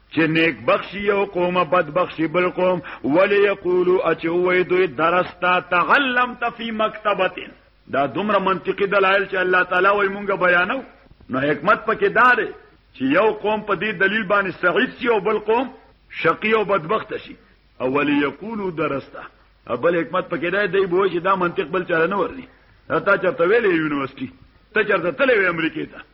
چې نیک بخشي یو قوم بد بخشي بل قوم ولی یقولو اچوي دوی درستا تعلمت فی مکتبتن دا دومره منطقي دلایل چې الله تعالی وای مونږه بیانو نو حکمت پکې دار چې یو قوم په دې دلیل باندې سعید شي او بل قوم شقی او بدبخت شي او ولی یقولو درستا بل حکمت پکې دی دی بو چې دا منطق بل چاره نه ورني تا چرته ویلې یونیورسيټي ته چرته تلې امریکې ته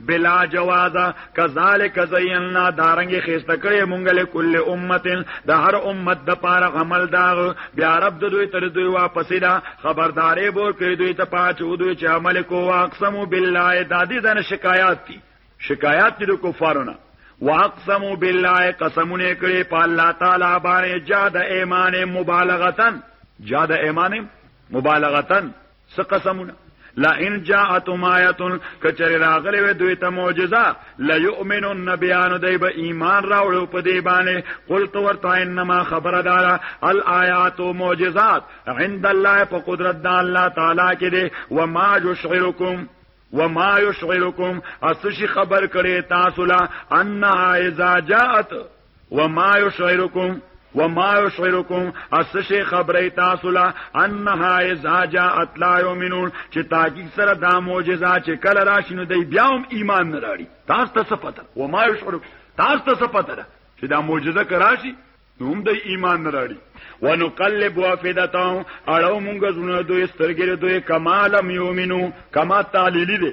بلا جوازا کذالک زینا دارنګ خسته کړي مونږ له کل امتن د هر امت د پاره عمل داغ بیا رب د دوی تر دوی واپس دا خبردارې بور کړی دوی ته پات او دوی چې عمل کو واقسم بالله دادی دنه شکایات دي شکایات دي د کفارونه واقسم بالله قسمونه کړي په الله تعالی باندې جاد ایمان مبالغتن جاد ایمان مبالغتن څه قسمونه لئن جاءتهم آیه کچری راغلی وي دوی ته معجزه ليؤمنون بیان دی به ایمان راوړو په دی باندې قل تو ورته انما خبر دارا الآیات معجزات عند الله په قدرت د الله تعالی کې دی وما یشعرکم وما یشعرکم اسشی خبر کړي تاسو لا انها اذا جاءت وما يشعركم وما يشعركم اسش خبره تاسو لا انها اذا جاءت لا يؤمنون چې تاکي سره دا معجزه چې کله راشنو دی بیا هم ایمان نه راړي تاسو ته څه پته وما يشعركم تاسو ته څه پته چې دا معجزه کراشي نوم د ایمان راړي ونقلب وافدتهم اړو مونږ زونه دوی سترګې دوی کمال میومنو کما تعلیلی دي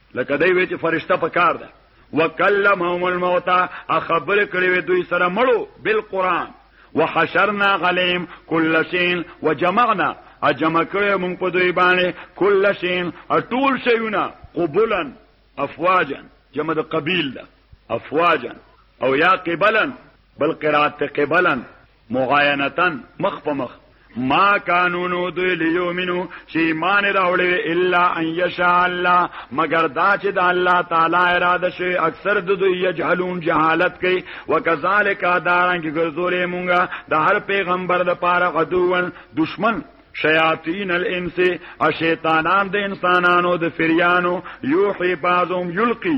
لکه دی وی چې فرشته په کار ده وکلمهم الموتى اخبر کړي وي دوی سره مړو بالقران وحشرنا عليهم كل شيء وجمعنا اجمع کړي مونږ په دوی باندې كل شيء اټول شيونه قبولا افواجا جمع د قبيل ده افواجا او یا قبلا بل قرات قبلا مغاینتن مخ په مخ ما قانونو دوی لیومنو چې ایمان راوړي الا ان یشاء الله مگر دا چې د الله تعالی اراده شي اکثر د دوی یجهلون جهالت کوي وکذالک داران کې ګرځولې مونږه د هر پیغمبر د پاره غدوون دشمن شیاطین الانس او شیطانان د انسانانو د فریانو یوحی بعضهم یلقی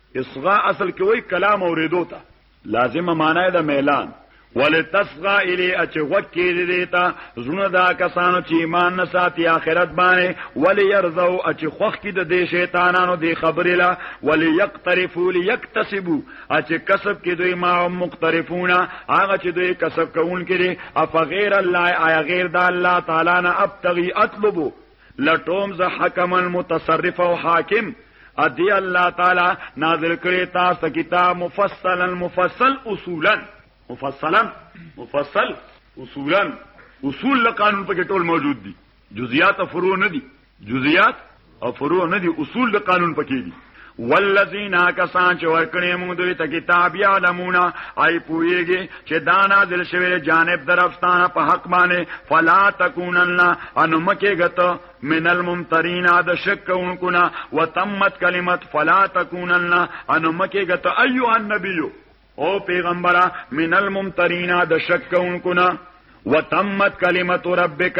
اصغاء اصل کې وای کلام اوریدو ته لازمه معنی ده میلان ولتصغى الیه چې وکی دې تا زونه دا کسانو چې ایمان نه ساتي آخرت باندې ولی يرزو چې خوخ کې د دې شیطانانو دې خبرې لا ولی یقترفو لیکتسبو چې کسب کې دوی ما مقترفونه هغه چې دوی کسب کوون کې اف غیر الله آیا غیر د الله تعالی نه ابتغي اطلبو لټوم زه حکم المتصرف او حاکم ادي الله تعالی نازل کړي تاسو کتاب مفصلا مفصل اصولا مفصلا مفصل اصولا اصول له قانون په ټول موجود دي جزئیات فروع نه دي جزئیات او فروع نه دي اصول د قانون پکې دي والذین کسان چې ورکړې موږ دوی ته کتاب یا لمونا آی پویږي چې دا نازل شوی جانب درفستانه په حق باندې فلا تکونن انو مکه غته من الممترین د شک کوونکو نه وتمت کلمت فلا تکونن انو مکه غته ایو النبی او پیغمبره من الممترین د شک کوونکو نه وتمت کلمت ربک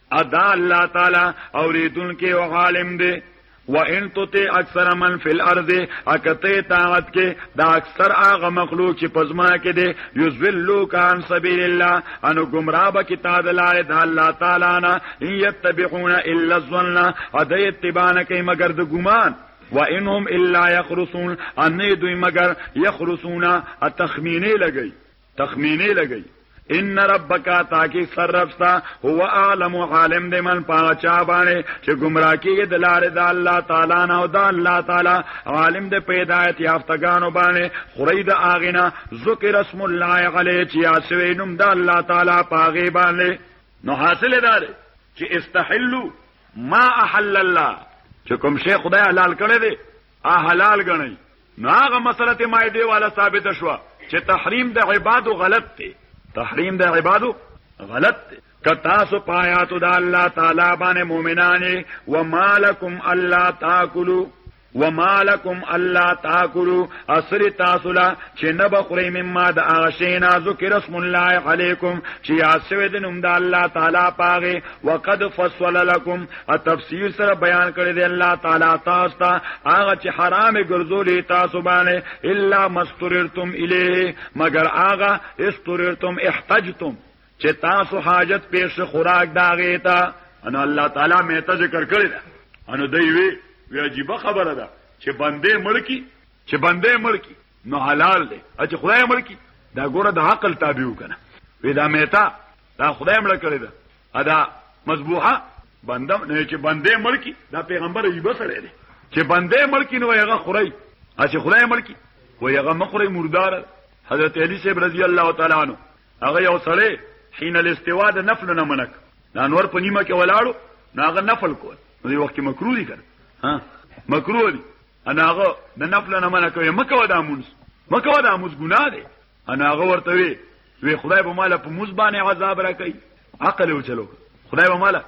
ادا الله تعالی اوریدونکې او عالم دی و ان تطع اکثر من فی الارض اکته طاعت کې دا اکثر هغه مخلوق چې پزما کې دي یذلوا کان سبیل الله انو گمراه به کې تا دلاره د الله تعالی نه یتبعون الا الظن اده اتباع نه کوي مگر د ګمان و انهم الا یخرسون ان دوی مگر یخرسون اتخمینه لګي تخمینه لګی ان ربک تاکي سرفستا هو عالم عالم دې من پاچا باندې چې گمراه کیږي د لارې د الله تعالی نه او د الله تعالی عالم دې پیدایت یافتګانو باندې خوري د اغینا ذکر اسم الله علی چې اسوي نوم د الله تعالی پاغي باندې نو حاصل دار چې استحلوا ما احل الله چې کوم شی خدای حلال کړی دی حلال غني نو هغه مسله ته ما دی والا ثابت شو چې تحریم د عبادو غلط دی تحریم د عبادو غلط دی که تاسو پایاتو د الله تعالی باندې مؤمنانې و مالکم الله تاکلو ومالکم الله تاکلوا اسر تاسو لا چې نه بخوري مما د اغشینا ذکر اسم الله علیکم چې یاسوی د نوم د الله تعالی پاغه وقد فصل لكم ا تفصیل سره بیان کړی دی الله تعالی تاسو ته هغه چې حرام ګرځولې تاسو باندې الا مستورتم الیه مگر هغه استورتم احتجتم چې تاسو حاجت پیش خوراک داغه تا ان الله تعالی مې ته ذکر کړی دا ان دوی وی وی عجیب خبره ده چې بندې ملکی چې بندې ملکی نو حلال دی چې خدای ملکی دا ګوره د عقل تابع وکنه وی دا مې تا دا خدای ملک کړی دا ادا مذبوحه بنده نه چې بنده ملکی دا پیغمبر یې بسره دی چې بنده ملکی نو هغه خوري چې خدای ملکی و هغه مخره مردار حضرت علی صاحب رضی الله تعالی عنہ هغه یو سړی حين الاستوا د نفل نه منک دا نور په نیمه کې ولاړو ناغه نفل کول نو دی وخت مکروه دي کړ ها مکروه دي اناغه د نفل نه منک یې مکو دا مونږ مکو دا مونږ ګناه دي ان هغه ورته وی وی خدای به مال په موز باندې عذاب راکړي عقل یو چلو خدای به مال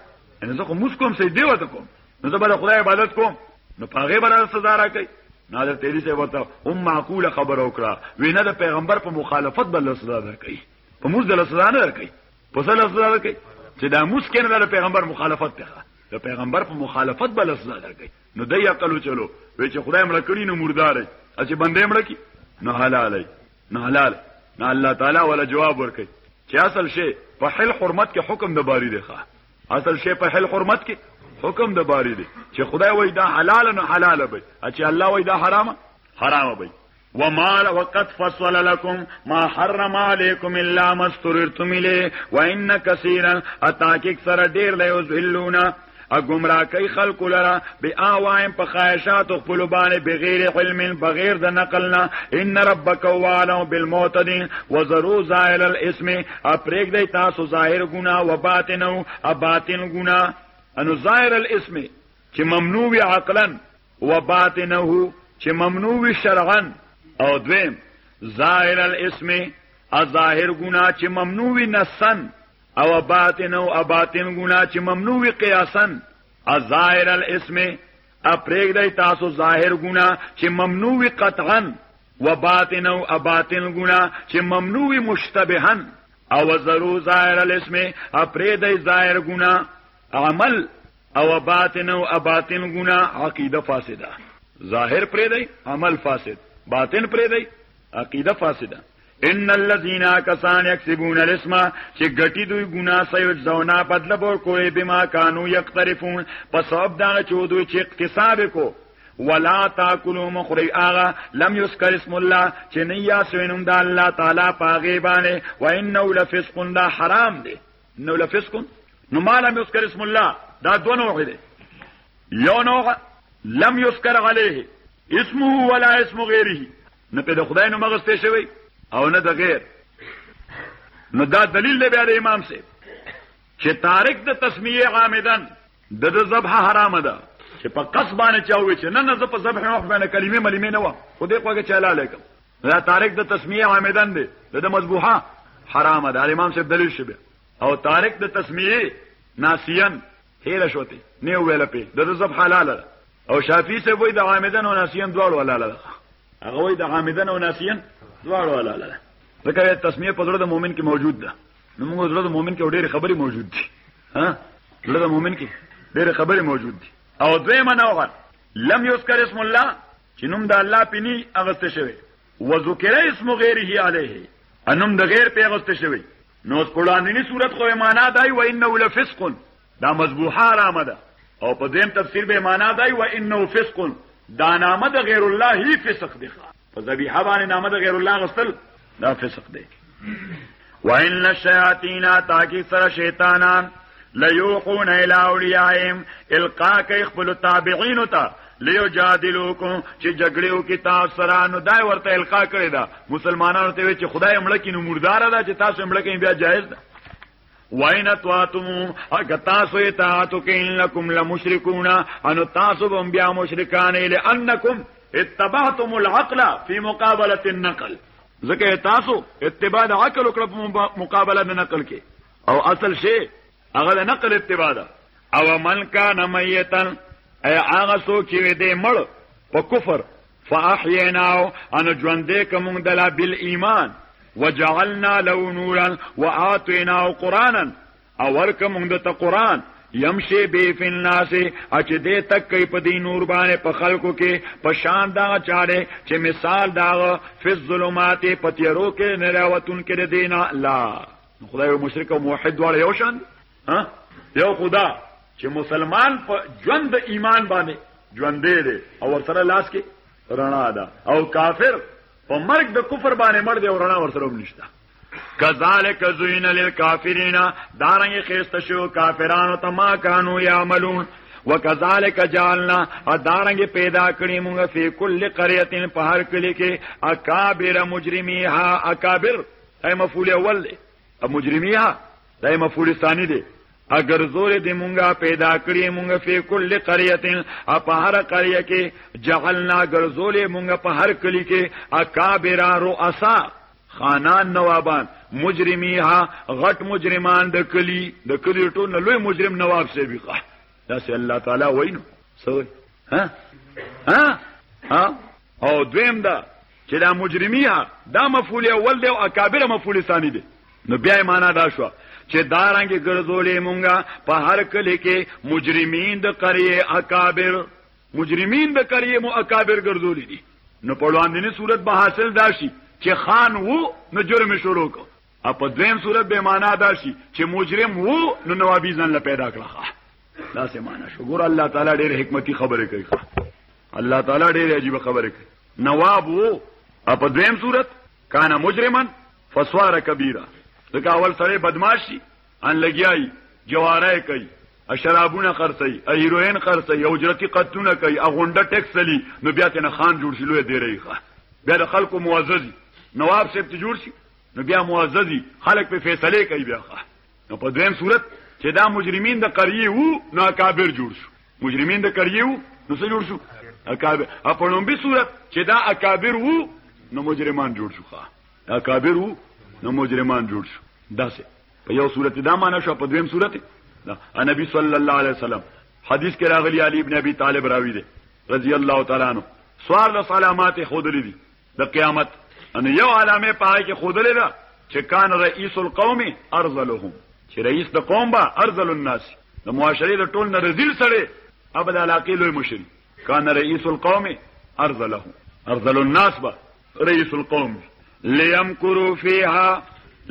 ان زه خو موز کوم سي دیو ته کوم نو زه به خدای عبادت کوم نو پاغه بر سزا راکړي نادر تیری سے ورته ام معقول خبر وکړه وینه د پیغمبر په مخالفت بل سزا درکړي په موز د سزا نه درکړي په سزا سزا درکړي چې دا موز کنه د پیغمبر مخالفت ته د پیغمبر په مخالفت بل سزا درکړي نو دای عقل چلو وی چې خدای مړ کړی نو مردار ای چې بندې مړ کی نو حلال ای نو حلال نو الله تعالی ولا جواب ورکړي چې اصل شی په حل حرمت کې حکم د باری دی ښه اصل شی په حل حرمت کې حکم د باری دی چې خدای وای دا حلال نو حلال به چې الله وای دا حرام حرام به ومال وقد فصل لكم ما حرم عليكم الا ما استررتم اليه وان كثيرا اتاكك سر ډیر له ذلونا ا گمراه کوي خلق لرا به اوایم په خواهشات خپل باندې بغیر علم بغیر د نقل نه ان ربک وعلم بالمعتدين وزرو زائل الاسم اپریک دی تاسو ظاهر ګنا و باطن او باطن ګنا انو ظاهر الاسم چې ممنوع عقلا وباطنه چې ممنوع وي شرعا او دویم ظاهر الاسم ظاهر ګنا چې ممنوع وي نسن او باطن او اباطن ګنا چې ممنوع وي قیاسا ظاهر الاسم اپریګ دای تاسو ظاهر ګنا چې ممنوع وي قطعا وباطن او اباطن ګنا چې ممنوع وي مشتبها او ضرور ظاهر الاسم اپریګ دای ظاهر ګنا عمل او باطن او اباطن ګنا عقیده فاسده ظاهر پرې دی عمل فاسد باطن پرې دی عقیده فاسده ان الذين كسان يكسبون الاسم چې غټي دوی ګنا سيد زونا بدل بور کوي بما كانوا يقترفون په سبب دا چې دوی چې اقتصاد کو ولا تاكلوا مخري اغا لم يذكر اسم الله چې نه یا سوینم د الله تعالی پاغه باندې وانه لفسق دا حرام دی نو لفسق نو ما لم يذكر اسم الله دا دو نوع دي یو نوع لم يذكر عليه اسمه ولا اسم غيره نه په خدای نو مغسته شوی او نه د غیر نو دا دلیل دی بیا د امام سي چې تارک د تسمیه عامدن د د ذبح حرام ده چې په قصبانه چاوي چې نه نه زه په ذبح نه خپل کلمې ملمې نه و خو دې کوګه چاله لیکم دا تارک د تسمیه عامدن دی د د مذبوحه حرام ده امام صاحب دلیل شبه او تارک د تسمیه ناسیان هیر شوته نه ویل په د رزب حلال ده او شافعی سے وای د عامدن او ناسیان دواړو حلال ده هغه وای د عامدن او ناسیان دواړو حلال ده ځکه تسمیه په زړه د مؤمن کې موجود ده نو موږ زړه د مؤمن کې ډېر خبرې موجود دي ها زړه د مؤمن کې ډېر خبرې موجود دي او دویمه نوغه لم یذکر اسم الله چې نوم د الله په ني اغسته شوی وذکر اسم غیره علیه انم د غیر په اغسته شوی نو اس پړاندنی صورت خو معنا دای و انه لفسق دا مذبوحه رامه ده او په دیم تفسیر به معنا دای و انه فسق دا نامه د غیر الله هی فسق دی په ذبیحه باندې نامه د غیر الله غسل دا فسق دی وان الشیاطین تاکی سر شیطانان لیوحون الی اولیاءهم القا کای خپل تابعین ته لیو جادلوکم چې جګړه او کتاب سره نو دای ورته القا کړی دا مسلمانانو ته چې خدای مړکی نو مردار ده چې تاسو مړکی بیا جایز ده وَإِنْ أَطَعْتُمُوهُمْ اگر تاسو اطاعت وکین لکم لمشرکون ان تاسو بم بیا مشرکان لانکم اتبعتم العقل فی مقابله النقل ځکه تاسو اتباع د عقل وکړه په مقابله د نقل کې او اصل شی هغه د نقل اتباع ده او من کان میتن ای هغه څوک چې دې مړ په کفر فاحیناه ان ژوندې کوم دلا بل ایمان وجعلنا له نورا واعطيناه قرانا او ورکه مونږ ته قران یمشي به فی الناس اچ دې تک کوي په دې نور باندې په خلکو کې په شان دا چاره چې مثال دا فی الظلمات په تیرو کې نه راوتون کې دینا لا خدای مشرک او موحد والا یو شان ها یو خدا چې مسلمان په ژوند ایمان باندې ژوندې دی او ورسره لاس کې رڼا ده او کافر په مرګ د کفر باندې مړ دی او رڼا ورسره هم نشته کذالک زوین للکافرین دارنګ خيسته شو کافرانو ته ما کانو یعملون وکذالک جعلنا ادارنګ پیدا کړی موږ فی کل قريه په هر کلی کې اکابر مجرمیها اکابر اي مفعول اول دی مجرمیه دا مفعول ثانی دی اگر زور دې مونږه پیدا کړی مونږه فی کل قريه اپ هر قريه کې جعلنا غرزولې مونږه په هر کلی کې اکابر رؤسا خانان نوابان مجرمیها غټ مجرمان د کلی د کلی ټول لوی مجرم نواب سی بيخه دا سي الله تعالی وینو سوي ها ها او دویم دا چې دا مجرمیه دا مفعول اول دی او اکابر مفعول ثانی دی نو بیا معنا دا شو چې دارنګ ګرځولې مونږه په هر کلی کې مجرمین د قریه اکابر مجرمین د قریه مو اکابر ګرځولې دي نو په وړاندې صورت به حاصل داشي چې خان وو نو جرم شروع کو ا په دویم صورت به معنا داشي چې مجرم وو نو نوابی ځان له پیدا کړه دا سه معنا شو ګور الله تعالی ډېر حکمتي خبره کوي الله تعالی ډېر عجیب خبره کوي نواب وو په دویم صورت کان مجرمن فسوار کبیره ځکه اول سره بدمعشي ان لګیای جواره کوي شرابونه خرڅي هیروین خرڅي او جرتی قتلونه کوي اغونډه ټیکس لي نو بیا ته خان جوړ شي لوی دی ریخه بیا د خلکو معززي نواب صاحب ته جوړ شي نو بیا معززي خلک په فیصله کوي بیا نو په دویم صورت چې دا مجرمین د قریه وو نو اکابر جوړ شو مجرمین د قریه وو نو څه جوړ شو اکابر په لومبي صورت چې دا اکابر وو نو مجرمان جوړ شو ښا اکابر وو نو مجرمان جوړ شو داسې په یو صورت دا معنا شو په دویم صورت دا نبی صلی الله علیه وسلم حدیث کې راغلی علی ابن ابي طالب راوی دی رضی الله تعالی عنہ سوار له سلامات خود لري د قیامت ان یو علامه پای کې خودلې ده چې کان رئیس القوم ارذلهم چې رئیس د قوم با ارذل الناس د معاشرې د ټول نه رذیل سره ابل علاقه لوی مشر کان رئیس القوم ارذلهم ارذل الناس با رئیس القوم ليمكروا فيها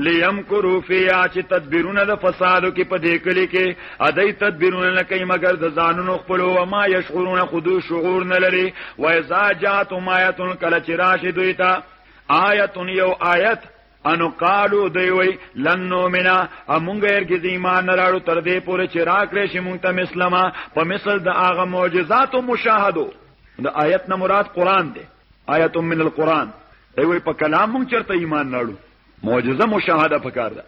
لیمکرو فیا چې تدبیرونه د فسادو کې په دې کلی کې ادای تدبیرونه نه کوي مګر د ځانونو خپل او ما یشعرون خودو شعور نه لري و اذا جات مایتن کله چې راشي دوی ته آیت یو آیت انو قالو دی وی لن نومنا امونګ هرګز ایمان راړو تر دې پورې چې راکړې شي مونږ ته مسلمه په مثل د هغه معجزات او مشاهدو د آیت نه مراد قران دی آیت من القرآن دی وی په کلام مونږ چرته ایمان نړو معجزه مشاهده پکار ده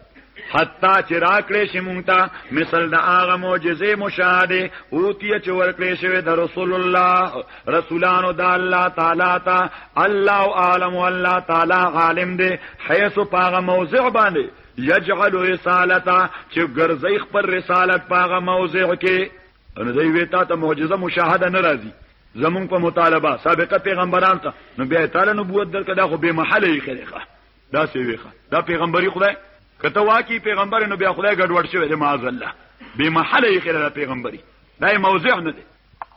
حتا چې راکړې شي مونږ ته مثال د هغه معجزې مشاهده او تی چې ورکړې شوی د رسول الله رسولانو د الله تعالی ته الله عالم الله تعالی عالم دی حيث پاغه موضع باندې یجعل رسالته چې ګرځي خپل رسالت پاغه موضع کې نو دوی وی تا ته معجزه مشاهده نه راځي زمون په مطالبه سابقه پیغمبران ته نو بیا تعالی نبوت درکړه دا خو به محل یې خریخه دا سی ویخه دا پیغمبري خدای کته واکي پیغمبر نو بیا خدای ګډوډ شوی دی معاذ الله به محل یې خریخه پیغمبري دا موضع نه دی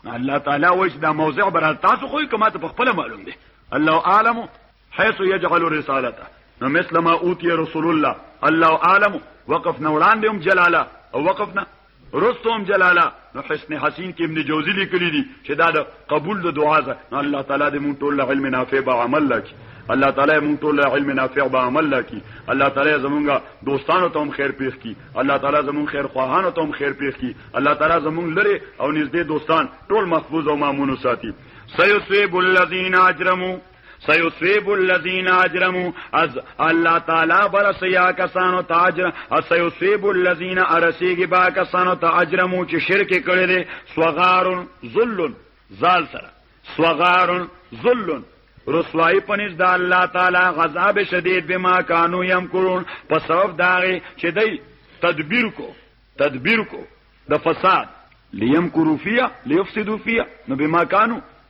الله تعالی وایي دا موضع برات تاسو خو کومه ته خپل معلوم دی الله عالم حيث يجعل رسالته نو مثل ما اوتی رسول الله الله عالم وقف نه وړاندې هم جلاله او وقف نه رستم جلاله نو حسن حسین کې ابن جوزی لیکلی دي چې دا د قبول د دعا ده نو الله تعالی دې مونږ ټول علم نافع به عمل لکي الله تعالی مونږ ټول علم نافع به عمل لکي الله تعالی زمونږه دوستانو ته هم خیر پیښ کی الله تعالی زمونږ خیر خواهانو ته هم خیر پیښ کی الله تعالی زمونږ لره او نږدې دوستان ټول محفوظ او مامون ساتي سيصيب الذين اجرموا سيصيب الذين اجرموا از الله تعالی بر سیا کسانو تاجر سيصيب الذين ارسيږي با کسانو تاجرمو چې شرک کړي دي صغار ذل زال سره صغار ذل رسوایی پنځ د الله تعالی غضب شدید بما کانو یم کړون په سبب داغه چې دی تدبیر کو تدبیر کو د فساد لیم کروفیا لیفسدو فیا نو بما کانو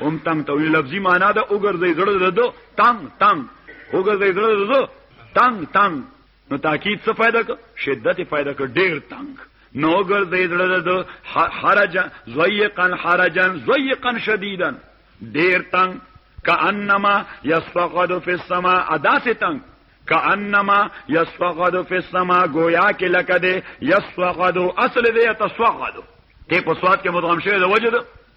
هم تنگ ته لفظي معنا ده وګرځي زړه ده دو تنگ تنگ وګرځي زړه ده دو تنگ تنگ نو تاکید څه فائدہ کو شدت فائدہ کو ډیر تنگ نو ګرځي زړه ده دو حرج زویقا حرجا زویقا شدیدا ډیر تنگ کانما یسفقد فی السما ادا سے تنگ کانما یسفقد فی السما گویا کې لکه دې یسفقد اصل دې تسفقد ته په سواد کې مدغم شوی د وجد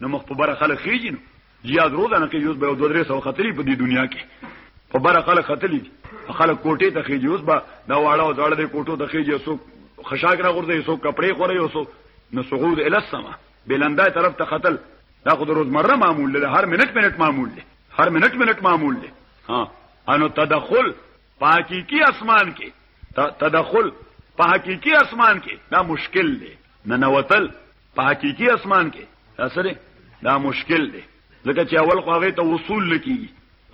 نو مخ په بره خلک خېږي نو جیاد روزانه کې یوز به یو دوه درې سو خطرې په دې دنیا کې په بره خلک خطلې دي خلک کوټې ته خېږي اوس به دا واړه او ځړ دې کوټو ته خېږي سو خشاک را غورځي سو کپڑے خوري یو سو نو سعود ال السما بلندای طرف ته خطل دا خو د روزمره معمول دی هر منټ منټ معمول دی هر منټ منټ معمول دی ها انو تدخل پاکی کی اسمان کې تدخل په حقيقي اسمان کې دا مشکل دی ننوتل په حقيقي اسمان کې دا سره دا مشکل دی ځکه چې اول خو هغه ته وصول لکېږي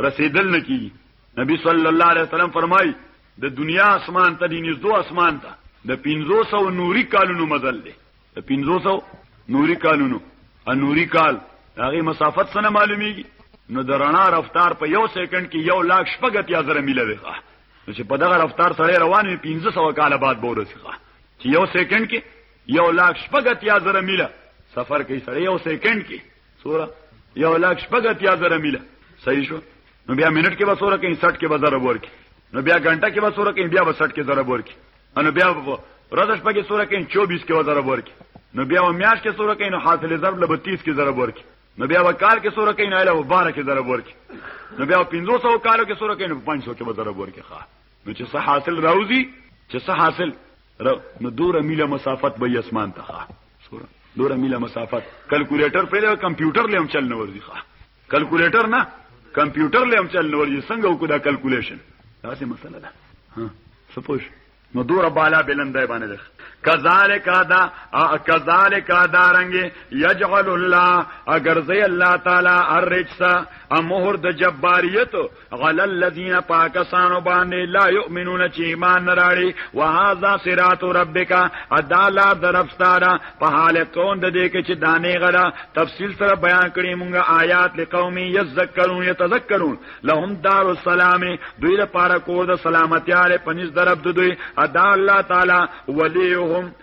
رسیدل لکېږي نبی صلی الله علیه وسلم فرمایي د دنیا اسمان ته د نږدې اسمان ته د 1500 نوري کالونو مزل دی د 1500 نوري کالونو ا نوري کال هغه مسافت سره معلومیږي نو د رڼا رفتار په یو سکند کې یو لاک شپږت یا زره میله وي نو چې په دغه رفتار سره روان وي 1500 کال بعد به ورسیږي چې یو سکند کې یو لاک شپږ اتیا زره میله سفر کوي سړی یو سیکنډ کې سوره یو لاک شپږ اتیا زره میله صحیح شو نو بیا منټ کې به سوره کوي 60 کې به ضرب ورکي نو بیا غنټه کې به سوره کوي بیا به 60 کې ضرب ورکي نو بیا ورځ شپه کې سوره کوي 24 کې به ضرب ورکي نو بیا و میاش کې سوره کوي نو حاصل ضرب له 32 کې ضرب ورکي نو بیا وکال کې سوره کوي نو له 12 کې ضرب ورکي نو بیا 1500 کالو کې سوره کوي نو 500 کې به ضرب ورکي ښا نو چې څه حاصل راوځي چې څه حاصل ر نو دوره میله مسافت به اسمان ته ښه سوره دوره میله مسافت کلکولیټر په لور کمپیوټر لیم چل نه ورځي ښه کلکولیټر نه کمپیوټر لیم چل نه ورځي څنګه وکړه دا کلکولیشن دا څه مسله ده ها سپوږ نو دور بالا بلندای باندې ده کذالک ادا کذالک ادا رنگ یجعل الله اگر زی الله تعالی الرجس امهر د جباریت غل الذين پاکستان باندې لا يؤمنون چې ایمان نراړي وهذا صراط ربک ادالا درفستارا په حال کون د دې کې چې دانه غلا تفصیل سره بیان کړی مونږه آیات لقوم یذکرون یتذکرون لهم دار السلام دوی لپاره کور د سلامتی لري پنځ درب دوی ادا الله تعالی وليهم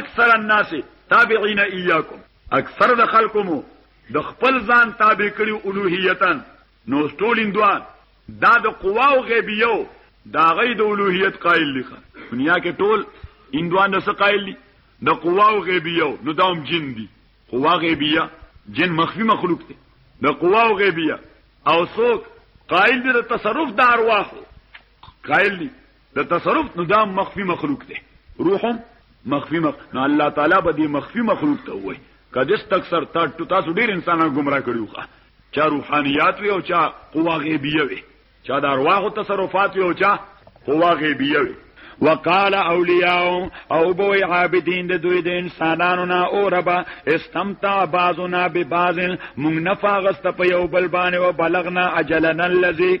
اکثر الناس تابعین ایاکم اکثر د خلکو مو د خپل ځان تابع کړي الوهیتن نو ټول اندوان دا د قوا او غیبیو دا غي د اولوهیت قائل دي دنیا کې ټول اندوان د څه قائل دي د قوا او غیبیه نو دا هم جن دي قوا غیبیه جن مخفي مخلوق دي د قوا او غیبیه او څوک قائل دي د تصرف د ارواح قائل دي د تصرف نو دا مخفي مخلوق دی روحم مخفي مخ نو الله تعالی به دې مخفي مخلوق ته وای کله چې تکثر تاسو ډیر انسانان گمراه کړیو ښه چا روحانيات وي او چا قوا غیبیه وي چا د ارواحو تصرفات وي او چا قوا غیبیه وي وقال اولیاء او بوی عابدین د دوی د انسانانو نه او ربا استمتع بعضنا ببعض مونږ نفاغست په یو بل باندې او بلغنا اجلنا الذی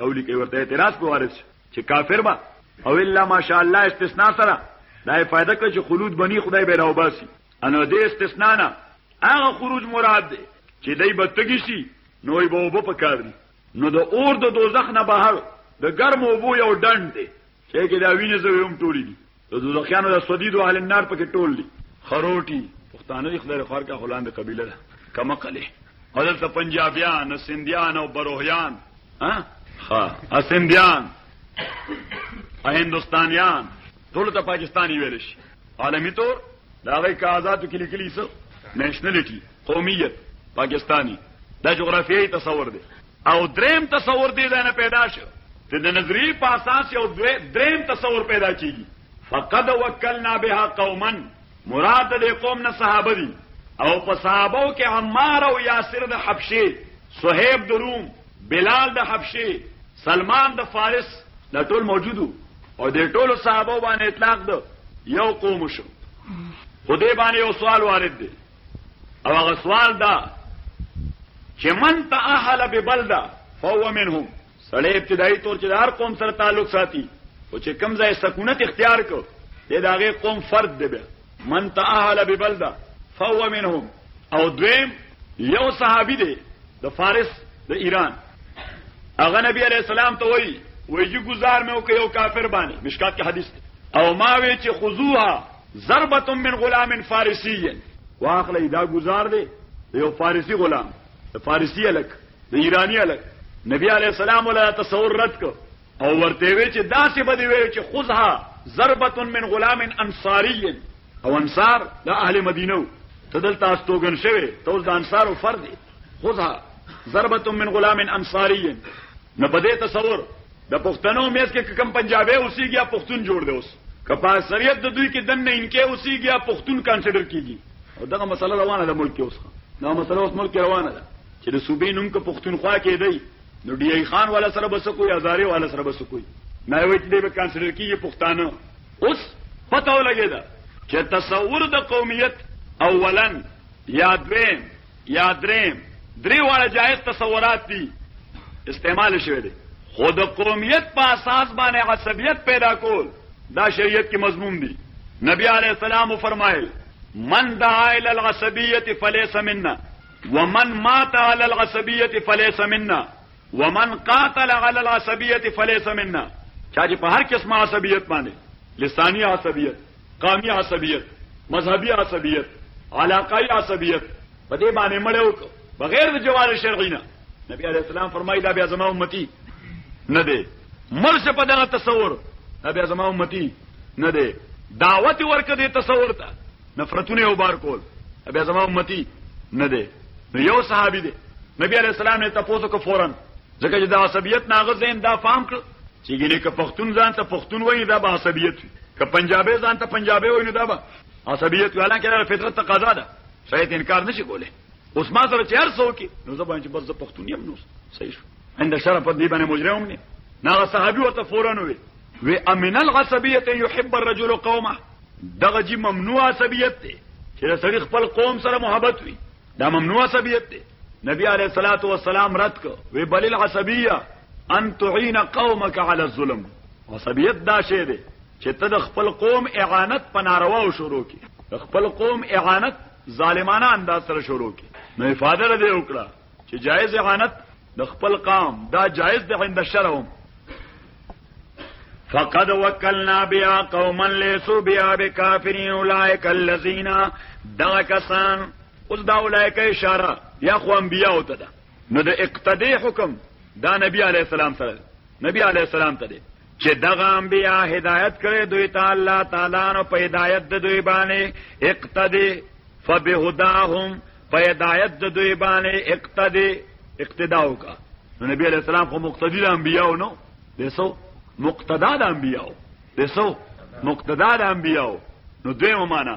او لیکي ورته اعتراض په وارد شي چې کافر به او الا ماشاءالله استثناء سره دا فائدہ کړ چې خلود بني خدای به راوباسي انو دې استثناء نه هغه خروج مراد دی چې دای به تګی شي نوې به وب پکار دي نو د اور د دوزخ نه بهر د ګرم وبو یو ډنډ دی چه کې دا وینې زوی هم ټولې دي د دوزخیانو د سودید او اهل النار پکې ټول دي خروټي پښتانه د خدای خور کا خلان د قبيله ده کما قله اول ته پنجابیان سندیان او بروهیان ها ها اسندیان هندستانیان ټول ته پاکستاني ویل شي عالمی طور دا غي کا آزاد کلی کلی سو نېشنلټي قومیت پاکستاني دا جغرافیایي تصور دی او دریم تصور دې ځای نه پیدا شو چې د نظریې په اساس یو دریم تصور پیدا کیږي فقد وکلنا بها قوما مراد دې قوم نه صحابه دي او په صحابو کې عمار او یاسر د حبشه صہیب د روم بلال د حبشه سلمان د فارس دا ټول موجودو او د ټولو صحابه باندې اطلاق دو یو قوم شو خدای باندې یو سوال وارد دی او هغه سوال دا چې من تأهل ببلده فهو منهم سړی ابتدایي تور چې د هر قوم سره تعلق ساتي او چې کم ځای سکونت اختیار کو د داغه قوم فرد دی بیا من تأهل ببلده فهو منهم او دویم یو صحابي دی د فارس د ایران هغه نبی علی السلام ته وایي وایي گزار مې وکړ یو کافر باندې مشکات کې حدیث او ما وی چې خذوها ضربة من غلام فارسي. واخلئ دا ګوزار دی د یو فارسي غلام، د فارسي هلک، د ایراني هلک. نبي علیه السلام له دا تصور رد کړ او ورته یې وویل چې داسې به دې ویل چې خذها ضربة من غلام انصاري او انصار د اهل مدینه وو، ته دلته استوګن شوی، ته اوس د انصارو فرد یې، خذها ضربة من غلام انصاري. نو په دې تصور د پښتنو مېز کې که کوم پنجابی اوسېږي یا پښتون جوړ دی اوس که په اکثریت د دوی کې دننه اینکه اوسېږي یا پښتون کنسیډر کېږي او دغه مسله روانه ده ملک کې اوس دا مسله اوس ملک کې روانه ده چې د صوبې نوم که پښتونخوا کېدی نو ډي ای خان والا سره بس کوی هزارې والا سره بس کوی نه وایي چې دی به کنسیډر کېږي پښتانه اوس پته ولګېده چې تصور د قومیت اولا یا دویم یا دریم درې واړه جایز تصورات دي استعمال شوی دی خو د قومیت په اساس باندې عصبیت پیدا کول دا شریعت کې مضمون دي نبی علی السلام فرمایل من دعا الى العصبیه فليس منا ومن مات على العصبیه فليس منا ومن قاتل على العصبیه فليس منا چا چې په هر قسمه عصبیت باندې لسانی عصبیت قامي عصبیت، مذهبي عصبیت، علاقايي عصبیت په دې باندې مړ وک بغیر د جواز شرعي نه نبی عليه السلام فرمایي دا بیا زما امتی نه دی مرشه په دغه تصور دا بیا زما امتی نه دی دعوت ورکه دې تصور ته نفرتونه او بار کول بیا زما امتی نه دی نو یو صحابي دی نبی عليه السلام نه تاسو کو فورن ځکه چې د عصبیت نه هغه ذهن دا فهم کړ چې ګینه که پښتون ځان ته پښتون وایي دا به عصبیت وي که پنجابي ځان ته پنجابي وایي نو دا به عصبیت وي حالانکه دا فطرت تقاضا ده شاید انکار نشي کولی اوس ما سره چې هر څوک نو زه باندې بس زه پښتون یم نو صحیح شو عند شرف دی باندې مجرم نه نه صحابي وته فورا وي وی امن العصبیت يحب الرجل قومه دغه جی ممنوع عصبیت دی چې سړي خپل قوم سره محبت وي دا ممنوع عصبیت دی نبی علیه الصلاۃ والسلام رد کو وی بل العصبیه ان تعین قومک علی الظلم عصبیت دا شی دی چې ته د خپل قوم اعانت په نارواو شروع کی د خپل قوم اعانت ظالمانه انداز سره شروع کی نو افاده لري وکړه چې جایز اعانت د خپل قام دا جائز ده عند الشرع هم فقد وکلنا بیا قوما لیسو بیا بکافرین اولائک الذین دا کسان اوس دا اولائک اشاره یا خو انبیاء او ته نو د اقتدی حکم دا نبی علی السلام سره نبی علی السلام ته چې دغه انبیا هدایت کړي دوی ته الله تعالی نو په هدایت د دوی باندې اقتدی فبهداهم په هدایت د دوی باندې اقتدی اقتدا وکا نو نبی علیہ السلام خو مقتدی د انبیاو نو دسو مقتدا د انبیاو دسو مقتدا د انبیاو نو دوی معنا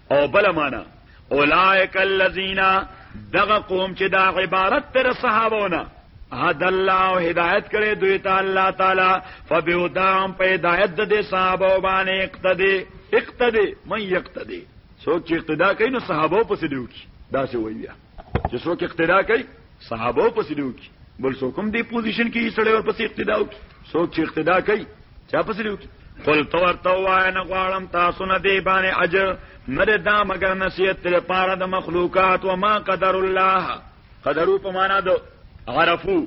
او بل معنا اولائک الذین دغه قوم چې دا عبارت تر صحابونه هد الله هدایت کړي دوی ته الله تعالی فبهدام په هدایت د صحابه باندې اقتدی اقتدی من یقتدی څوک چې اقتدا کوي نو صحابه پسې دیو کی دا څه وی بیا چې څوک اقتدا کوي صحابه پسې دیو کی بل څوک هم دی پوزیشن کې سړی ور پسې اقتدا وکي څوک چې اقتدا کوي چا پسې دیو کی قل تو ورته وای نه غواړم تاسو نه دی باندې اجر نه دا مگر نصیحت تر پاره د مخلوقات و ما قدر الله قدرو په معنا دو عرفو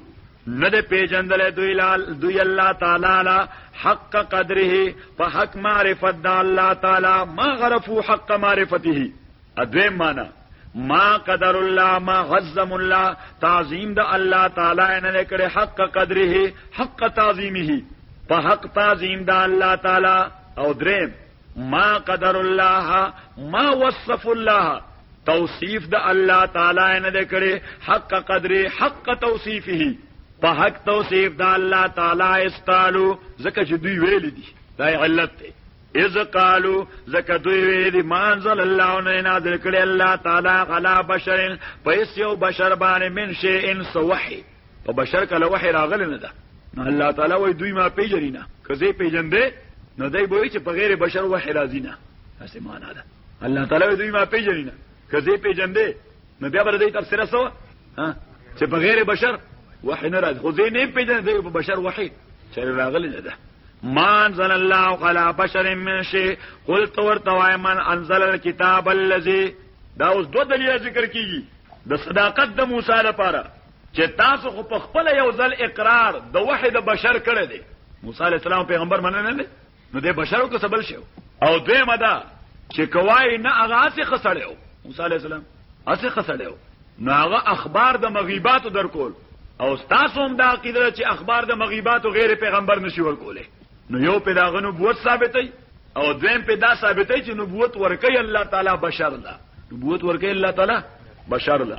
نه د پیجندل دوی لال دوی الله تعالی لا حق قدره په حق معرفت د الله تعالی ما غرفو حق معرفته ادویم معنی ما قدر الله ما عظم الله تعظیم د الله تعالی نه کړي حق قدره حق تعظیمه په حق تعظیم د الله تعالی او دریم ما قدر الله ما وصف الله توصیف د الله تعالی نه کړي حق قدره حق توصیفه په حق توصیف د الله تعالی استالو زکه چې دوی ویل دي دا علت دی اذ قالو زکه دوی وی دی مانزل الله نه نازل کړي الله تعالی غلا بشر پیس یو بشر باندې من شی ان سوحی په بشر کله وحی راغل نه ده نو الله تعالی وی دوی ما پیژنی نه کزه پیژندې نو دای بوې چې په غیر بشر وحی راځي نه اسمانه ده الله تعالی دوی ما پیژنی نه کزه پیژندې نو بیا به د دې تفسیر څه وه چې په غیر بشر وحی نه راځي خو ځینې نه پېژنې دی په بشر وحی چې راغلی نه ده ما انزل الله على بشر من شيء قلت ورتوای من انزل الكتاب الذي دا اوس دوه دلیل ذکر کیږي د صداقت د موسی لپاره چې تاسو خو په خپل یو ځل اقرار د وحید بشر کړی دی موسی علی السلام پیغمبر مننه نه نو د بشرو کو سبل شو او دویمه دا چې کوای نه هغه اسی خسړیو موسی علی السلام اسی خسړیو نو هغه اخبار د مغیباتو درکول او تاسو هم دا عقیده چې اخبار د مغیباتو غیر پیغمبر نشي ورکوله نو یو په داغه نبوت ثابتای او دویم په دا ثابتای چې نبوت ورکي الله تعالی بشر لا نبوت ورکي الله تعالی بشر لا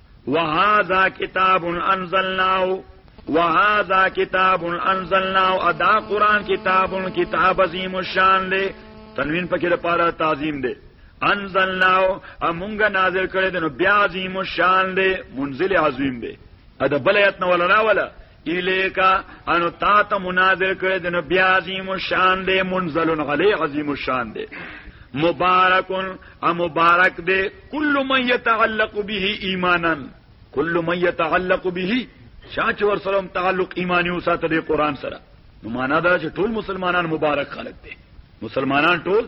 وهذا کتاب انزلناه وهذا کتاب انزلناه ادا قران کتاب کتاب عظیم الشان دی تنوین پکې لپاره تعظیم دی انزلناه امونګه نازل کړی دی نو بیا عظیم الشان دی منزل عظیم دی ادا بل ایت نو ولا ولا الیکا انو تا ته مناظر کړی د نبی عظیم شان دی منزل علی عظیم شان دی مبارک ا مبارک دی کل من يتعلق به ایمانا کل من يتعلق به شاچ ور سره تعلق ایمانی او ساته دی قران سره نو معنا دا چې ټول مسلمانان مبارک خلک دي مسلمانان ټول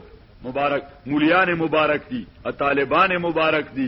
مبارک مولیان مبارک دي طالبان مبارک دي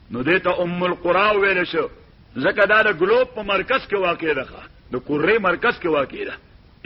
نو دې ته ام القرا ویل شو ځکه دا د ګلوب په مرکز کې واقع ده د کورې مرکز کې واقع ده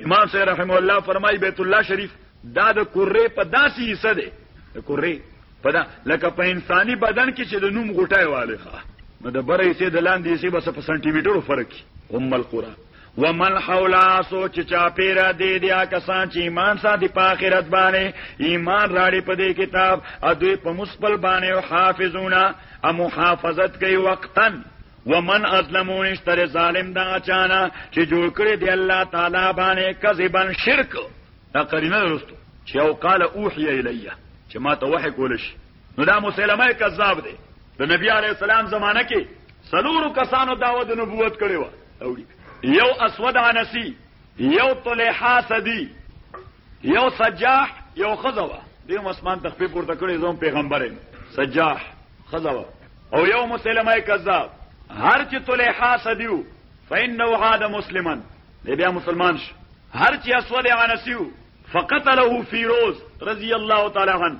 امام صاحب رحم الله فرمایي بیت الله شریف دا د کورې په داسې حصہ ده د کورې په دا لکه په انساني بدن کې چې د نوم غټای والي ښه نو د بره حصے د لاندې حصے بس په سانتي میټرو فرق هم القرا ومن حولا سوچ چا پیرا دی دیا کسان چې ایمان ساتي په آخرت باندې ایمان راړي په دې کتاب ادوی په مسپل باندې او حافظونا او محافظت کوي وقتن ومن ازلمون اشتر ظالم دا چانا چې جوړ کړی دی الله تعالی باندې کذبن شرک دا قرینه درستو چې او قال اوحي الیه چې ما ته وحی کول شي نو دا مسلمه کذاب دی د نبی علی السلام زمانہ کې څلورو کسانو دعوه د نبوت کړې وه یو اسود عنسی یو طلحه سدی یو سجاح یو خزوه دې مسمان تخفیف ورته کړې زوم پیغمبر سجاح خزوه او یو مسلمه کذاب هر چې طلحه سدیو فإنه عاد مسلما دې بیا مسلمان شو هر چې اسود عنسیو فقتله فیروز رضی الله تعالی عنه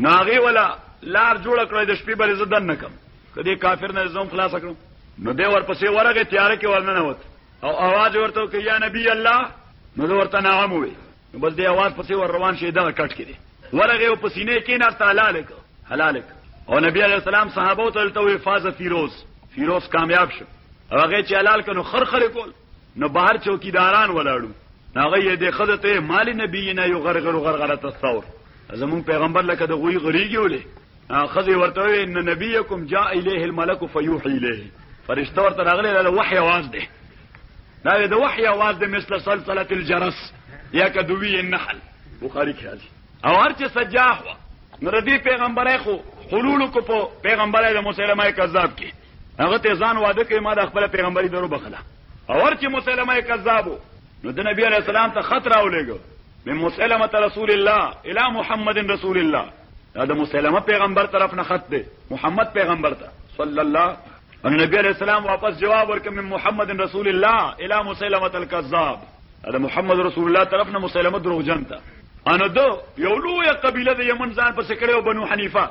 نو هغه ولا لار جوړ کړی د شپې بلې زدن نه کم کدی کافر نه زوم خلاص کړو نو دی ورپسې ورغه تیار کې ورننه وت او आवाज ورته وکي یا نبی الله نو ورته نعم وي بس دی आवाज پسې ور روان شي دا کټ کړي ورغه او پسینه کې نه تعالی کو حلال کو او نبی علیہ السلام صحابه ته التوی فاز فیروز فیروز کامیاب شو هغه چې حلال کنو خرخر کول نو بهر چوکیداران ولاړو هغه یې د خزه ته مال نبی نه یو غرغر غرغره تصور زمون پیغمبر لکه د غوی غریږي ولې خزه ورته وي ان نبیکم جاء الیه الملک فیوحی الیه فرشتہ ورته راغلی دا وحی आवाज دی دا د وحی आवाज د مثل سلسله الجرس یا کدوی النحل بخاری کې راځي او هر چې سجاح و نو د پیغمبرای خو حلول کو په پیغمبرای د مسلمانای کذاب کې هغه ته ځان وعده کوي ما د خپل پیغمبري درو بخله اور چې مسلمه کذابو نو د نبی عليه السلام ته خطر راولېګو من مسلمه رسول الله الى محمد رسول الله دا د مسلمه پیغمبر طرف نه خط دی محمد پیغمبر ته صلی الله ان نبی عليه السلام واپس جواب ورکړ من محمد رسول الله الى مسلمه الكذاب دا محمد رسول الله طرف نه مسلمه دروغجن ته ان دو یو لوی قبیله د یمن ځان پس کړو بنو حنیفه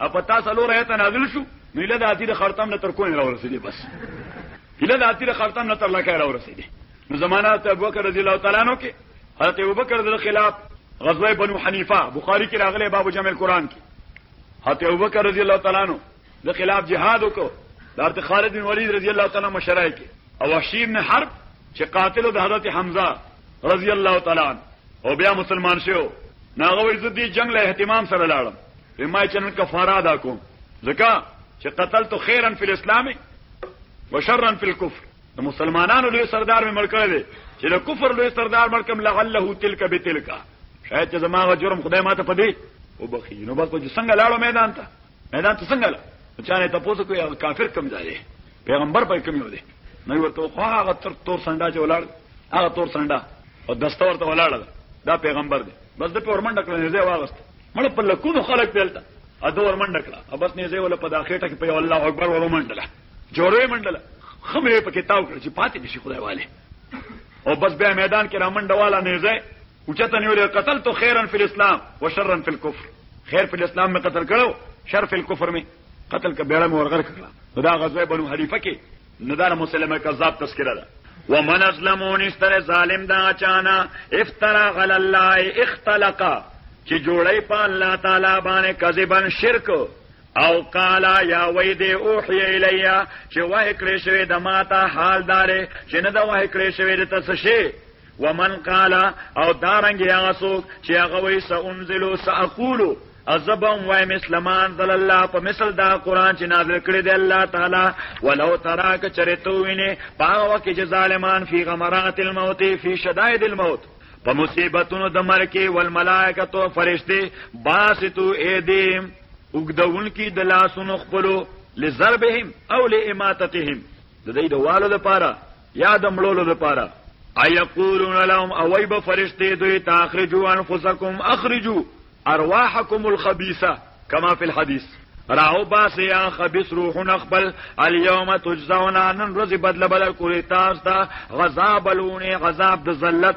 او په تا څلور آیت نازل شو نو اله د هاتي د خړتم نه تر کونې راورسېدې بس اله د هاتي د خړتم نه تر لکه راورسېدې نو زمانہ ته ابوبکر رضی الله تعالی عنہ کې حضرت ابوبکر د خلاف غزوه بنو حنیفه بخاری کې راغله باب جامع القرآن کې حضرت ابوبکر رضی الله تعالی عنہ د خلاف جهاد وکړ د حضرت خالد بن ولید رضی الله تعالی مشرای کې او وحشی بن حرب چې قاتل د حضرت حمزه رضی الله تعالی عنه او بیا مسلمان شو نو هغه وایي زه دې جنگ له اهتمام سره لاړم وایي ما چې نن کفاره ادا کوم ځکه چې قتلت خیرا فی الاسلام وشرا فی الكفر د مسلمانانو لوی سردار مې مړ کړی دی چې د کفر لوی سردار مړ کم لعله تلک بتلک شاید چې زما جرم خدای ماته پدې وبخي نو بس په څنګه لاړو میدان ته میدان ته څنګه چا نه تاسو کوی هغه کافر کم ځای دی پیغمبر په کوم یو دی نو ورته خو هغه تر تور سنډا چې ولاړ هغه تور سنډا او دسته ورته ولاړ دا پیغمبر دی بس د پورمنډ کړه نه ځای واغست مړ په لکونو خلک پیلته ا دوه ورمنډ کړه او بس نه ځای ولا په داخېټه کې په الله اکبر ورمنډله جوړې منډله خمره په کتاب کړ چې پاتې نشي خدای والے او بس بیا میدان کې را منډه والا نه ځای اوچته نیولې قتل تو خیرن فی الاسلام وشرن فی الكفر خیر په اسلام مې قتل کړو شر په کفر مې قتل کا بیړه مې ورغر کړه نو دا غزوه بنو حنیفه کې نو دا مسلمه کذاب تذکرہ ده ومن ازلمون استر ظالم دا چانا افترا غل الله اختلقا چې جوړی په الله تعالی باندې کذبن شرک او قالا یا وی دی اوحی الیا چې وه کړی شوی د ماته حال داره چې نه د وه کړی شوی د تسشی ومن قال او دارنګ هغه څوک چې هغه وایي سأنزلو سأقولو ازبم وای مسلمان دل الله په مثل دا قران چې نازل کړی دی الله تعالی ولو تراک چرته ویني پاو کې چې ظالمان فی غمرات الموت فی شدائد الموت په مصیبتونو د مرګ کې والملائکه فرشته باسطو ایدیم وګدون کې د لاسونو خپلو لزربهم او لاماتتهم د دې د والو لپاره یا د مړولو لپاره ايقولون لهم اويب فرشتي دوی تاخرجوا انفسکم اخرجوا ارواحکم الخبيثه کما فی الحدیث راو باس یا خبیث روحون خپل الیوم تجزاونا نن روز بدل بدل کولی تاسو ته غذاب لونه غذاب د ذلت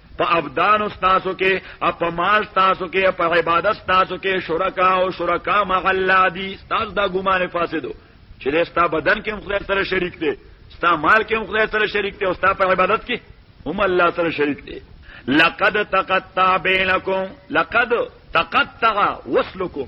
په ابدان استاسو کې اپ مال تاسو کې په عبادت تاسو کې شرکا او شرکا مع الله دي تاسو دا ګمان فاسدو چې ستا بدن کې خدای سره شریک دي ستا مال کې خدای سره شریک دي او ستا په عبادت کې هم الله سره شریک دي لقد تقطع بينكم لقد تقطع وصلكم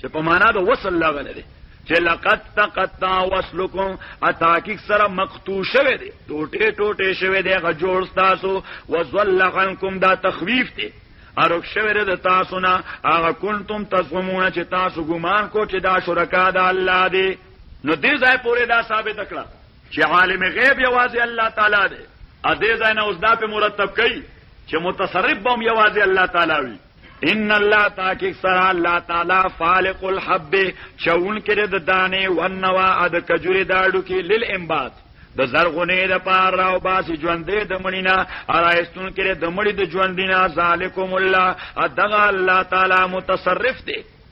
چې په معنا د وصل لغله دي چې لقد تقطع وصلكم اتاکیک سره مقطوع شوه دي ټوټه ټوټه شوه دي غ جوړ تاسو وزل عنكم دا تخویف دي ارک شوه د تاسو نه هغه کنتم تزمون چې تاسو ګمان کو چې دا شرکا د الله دي نو دې ځای پورې دا ثابت کړه چې عالم غیب یوازې الله تعالی دی ا دې ځای نه اوس دا په مرتب کړي چې متصرف بم یوازې الله تعالی وي ان الله تاکي سره الله تعالی فالق الحب چون کړي د دانه و نوا اد کجوري داړو کې لیل امبات د زرغونې د پار راو باسي ژوندې د مړینا ارایستون کړي د مړي د ژوندینا ذالکم الله ادغه الله تعالی متصرف دی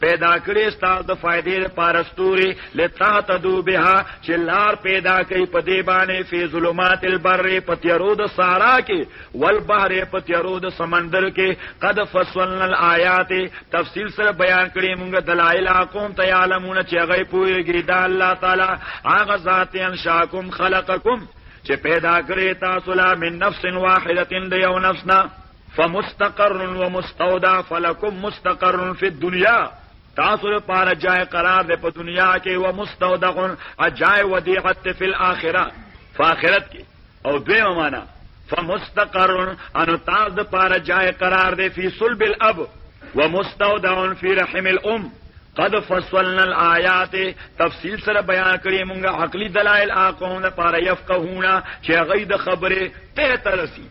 پیدا کړی ستاسو د فائدې لپاره ستوري لتا تدو بها چې لار پیدا کوي په دې باندې فی ظلمات البر په تیرو د سارا کې والبحر په تیرو د سمندر کې قد فصلنا الآیات تفصیل سره بیان کړی موږ دلایل قوم ته علمون چې هغه پوهیږي دا الله تعالی هغه ذات انشاکم خلقکم چې پیدا کړی تاسو لا من نفس واحده د یو نفسنا فمستقر ومستودع فلکم مستقر فی الدنیا تاسو لپاره جای قرار ده په دنیا کې او مستودع اجای ودیعت فی الاخره فاخرت کې او دویمه معنا فمستقر ان تاسو لپاره جای قرار ده فی صلب الاب ومستودع فی رحم الام قد فصلنا الآیات تفصیل سره بیان کړی مونږه عقلی دلایل اقوم لپاره یفقهونا چې غي د خبره ته ترسي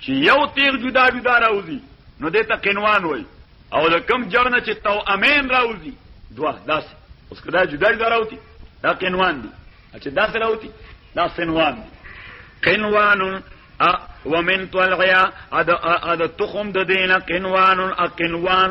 چې یو تیغ جدا جدا راوځي نو دې ته قنوان وای او د کم جړ نه چې تو امین راوځي دوه داسې اوس کدا جدا جدا راوتی دا قنوان دي چې داسې راوتی دا سنوان دي قنوان ا ومن طلعیا ا د تخم د دینه قنوان ا قنوان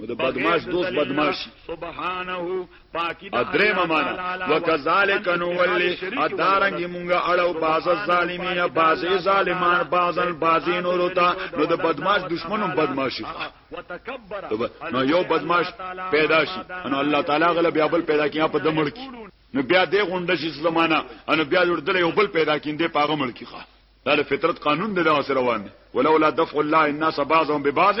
او د بدمعاش دوست بدمعاش سبحانه پاکی د درې معنا وکذالک نو ولی ادارنګ مونږه اړو باز ظالمین باز ظالمان بازن بازین ورتا نو د بدمعاش دشمنو بدمعاشی وتکبر نو یو بدمعاش پیدا شي نو الله تعالی غل بیا بل پیدا کیا په دمړ کی نو بیا دې غونډه شي زمانہ ان بیا جوړ دل یو بل پیدا کیندې پاغه مړ کی ښه دا فطرت قانون دی دا سره وانه ولولا دفع الله الناس بعضهم ببعض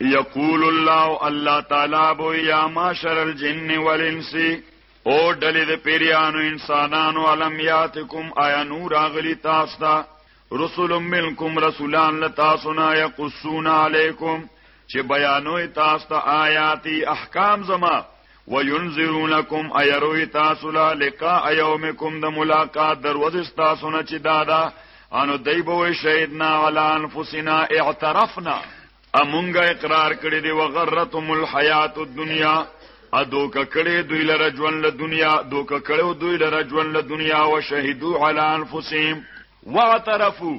یقول الله الله تعالی بو یا معاشر الجن والانس او ډلې د پیریانو انسانانو علم یاتکم آیا نور اغلی تاسو ته رسول منکم رسولان لتاسونا یقصون علیکم چې بیانوي تاسو ته آیاتی احکام زما وینذرونکم ایروی تاسو لا لقاء یومکم د ملاقات دروازه تاسو نه چې دادا انو دیبو شهیدنا علی انفسنا اعترفنا امونګه اقرار کړی دی وغرتم الحیات الدنیا ا دوک کړي دوی لره ژوند له دنیا دوک کړو دوی لره ژوند له دنیا او شهیدو علی انفسهم واعترفوا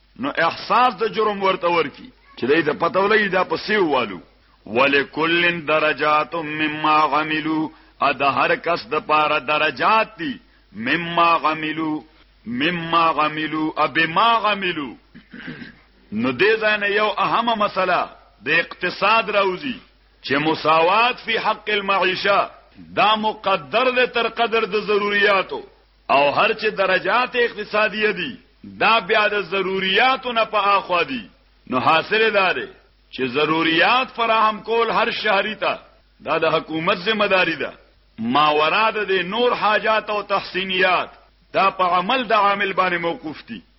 نو احساس د جرم ورته ورکی چې دای ته پته ولګي دا په سیو والو ولکل درجات مما عملو ا د هر کس د پاره درجات دي مما عملو مما عملو ا بما عملو نو دې ځنه یو اهمه مسله د اقتصاد راوځي چې مساوات فی حق المعیشه دا مقدر له تر قدر د ضرورتو او هر چې درجات اقتصادیه دي دا بیا د ضروریاتو نه په اخوا دي نو حاصل دا دی چې ضروریات فراهم کول هر شهري ته دا د حکومت ذمہ داری ده ماورا د نور حاجات او تحسینیات دا په عمل د عامل باندې موقوف دي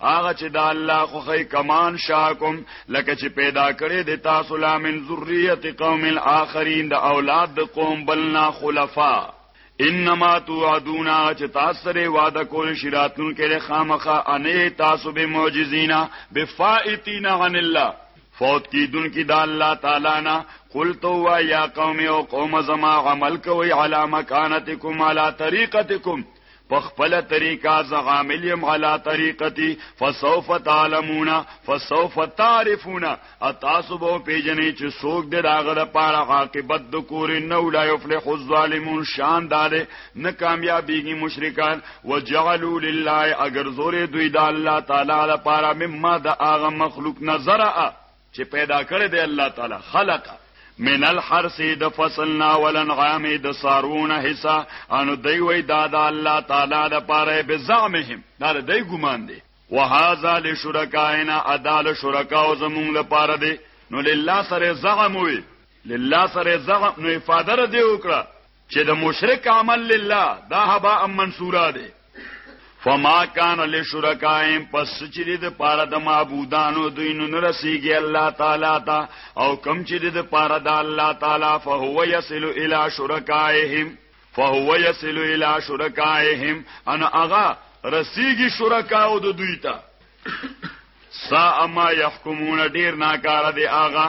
هغه چې د الله خو خی کمان شاکم لکه چې پیدا کړي د تاسو لا من ذریه قوم الاخرین د اولاد د قوم بلنا خلفا انما توعدون چې تاسو سره وعده کول شراتون کې خامخه انې تاسو به معجزینا بفائتین عن الله فوت کی دن کی دا الله تعالی نا قل تو یا قوم او قوم زما عمل کوي علی مکانتکم علی طریقتکم پخپل طریقه ز عامل يم علا طریقتي فسوف تعلمون فسوف تعرفون اتاسو به پیجنې چې څوک د داغه د پاره عاقبت د کور نه ولا يفلح الظالمون شان دار نه کامیابیږي مشرکان وجعلوا لله اگر زور دوی د الله تعالی لپاره مما د اغه مخلوق نظر چې پیدا کړی دی الله تعالی خلق من الحرس د فصلنا ولنغام د سارون حصہ انو دی وی دا د الله تعالی د پاره به زعمهم دا د دی ګمان دی وهذا لشرکائنا ادال شرکا او زمون له پاره دی نو لله سره زعم وی لله سره زعم نو افاده دی وکړه چې د مشرک عمل لله دا هبا ام منصورا دی فما کان لشرکائم پس چې د پاره د معبودانو دوی نو رسیږي الله تعالی تا او کم چې د پاره د الله تعالی فهو یصل الی شرکائهم فهو یصل الی شرکائهم انا اغا رسیږي شرکا او د دوی ته سا اما يحكمون ډیر ناکاره دی اغا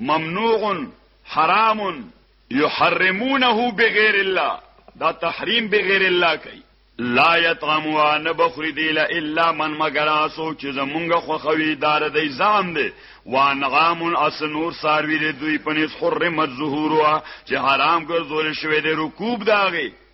ممنوع حرام يحرمونه بغیر الله دا تحریم بغیر الله کوي لا یطعموا نبخری دی لا الا من مگر اسو چې زمونږ خوخوي دار دی زام دی وانغام اسنور ساروی دی دوی پنس حرمت ظهوروا چې حرام ګرځول شوی دی رکوب داغي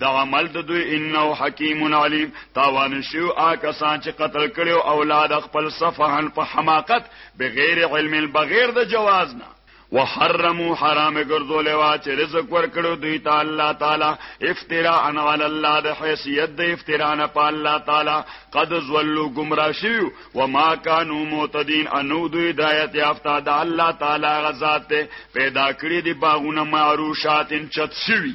د عمل د دوی انه حکیم علیم تاوان شو آکسان چې قتل کړي او اولاد خپل صفحن په حماقت بغیر علم بغیر د جواز نه وحرمو حرام ګرځولې وا چې رزق ورکړو دوی ته الله تعالی افتراء ان علی الله د حیثیت د افتراء نه په الله تعالی قد زلوا گمراه شیو و ما کانوا معتدین انو دوی ہدایت یافته د الله تعالی غزاد پیدا کړی دی باغونه معروشات چت شوی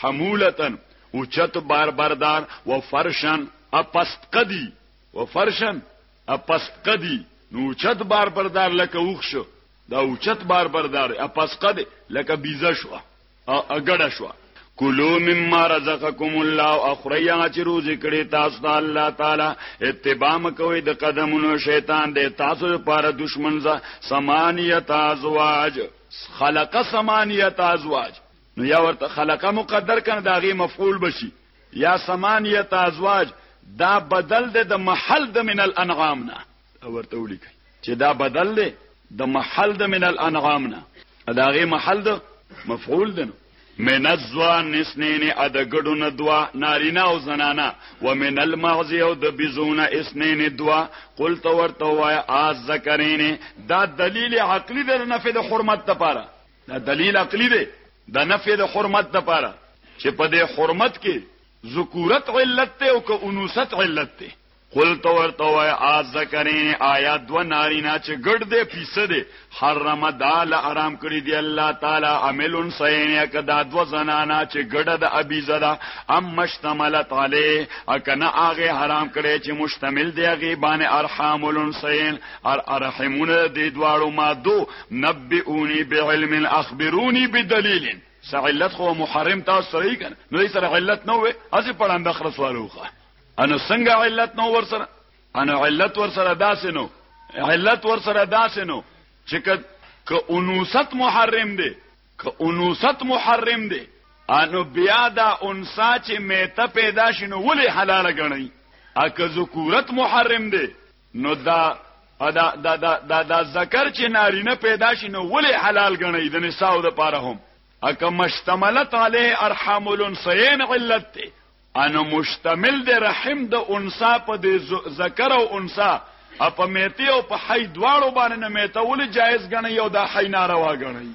حمولتن اوچت بار بردار و فرشن اپست قدی و فرشن اپست قدی نو اوچت بار بردار لکه اوخ شو دا اوچت بار بردار اپست قدی لکه بیزه شو اګړه شو کلو مما رزقکم الله اخریا چې روز کړي تاسو ته الله تعالی اتباع مکوئ د قدمونو شیطان د تاسو لپاره دشمن ز سمانیت ازواج خلق سمانیت ازواج نو یا ورته خلقه مقدر کنه دا غي مفعول بشي یا سمانیت ازواج دا بدل ده د محل د من الانعام نه ورته ولیکي چې دا بدل ده د محل د من الانعام نه دا غي محل د مفعول ده من الزوان اسنین ا د ګډو نه دوا نارینا او زنانا ومن المعز او د بزونه اسنین دوا قلت ورته وای از ذکرین دا دلیل عقلی د نفي د حرمت لپاره دا دلیل عقلی دی د نفی د حرمت د پاره چې په دې حرمت کې ذکورت علت ته او که انوثت علت ته قل تو ورته وای از ذکرین آیا دو نارینا چې ګډ دې پیسه دې حرم دال آرام کړی دی الله تعالی عملن سین یک دا دو زنانا چې ګډ د ابي زدا ام مشتملت علی اکنه هغه حرام کړی چې مشتمل دی هغه باندې ارحاملن سین ار ارحمون دې دواړو مادو نبئونی بعلم اخبرونی بدلیل سه علت خو محرم تاسو سره یې کنه نو یې سره علت نه وې اسی پړان بخره سوالوخه انو څنګه علت نو ور سره انو علت ور سره داسې نو علت ور سره داسې نو چې که انوست محرم دی که انوست محرم دی انو بیا دا انسا چې میته پیدا شنو ولې حلاله ګڼي اګه ذکورت محرم دی نو دا دا دا دا دا, دا ذکر چې نارینه پیدا شي نو ولې حلال غني د نساء د پاره هم اکه مشتملت علیه ارحام الانثیین علت ته انو مشتمل د رحم د انثى په د ذکر او انثى په میته او په حی دواړو باندې نه میته ول جایز غني او دا حی ناروا غني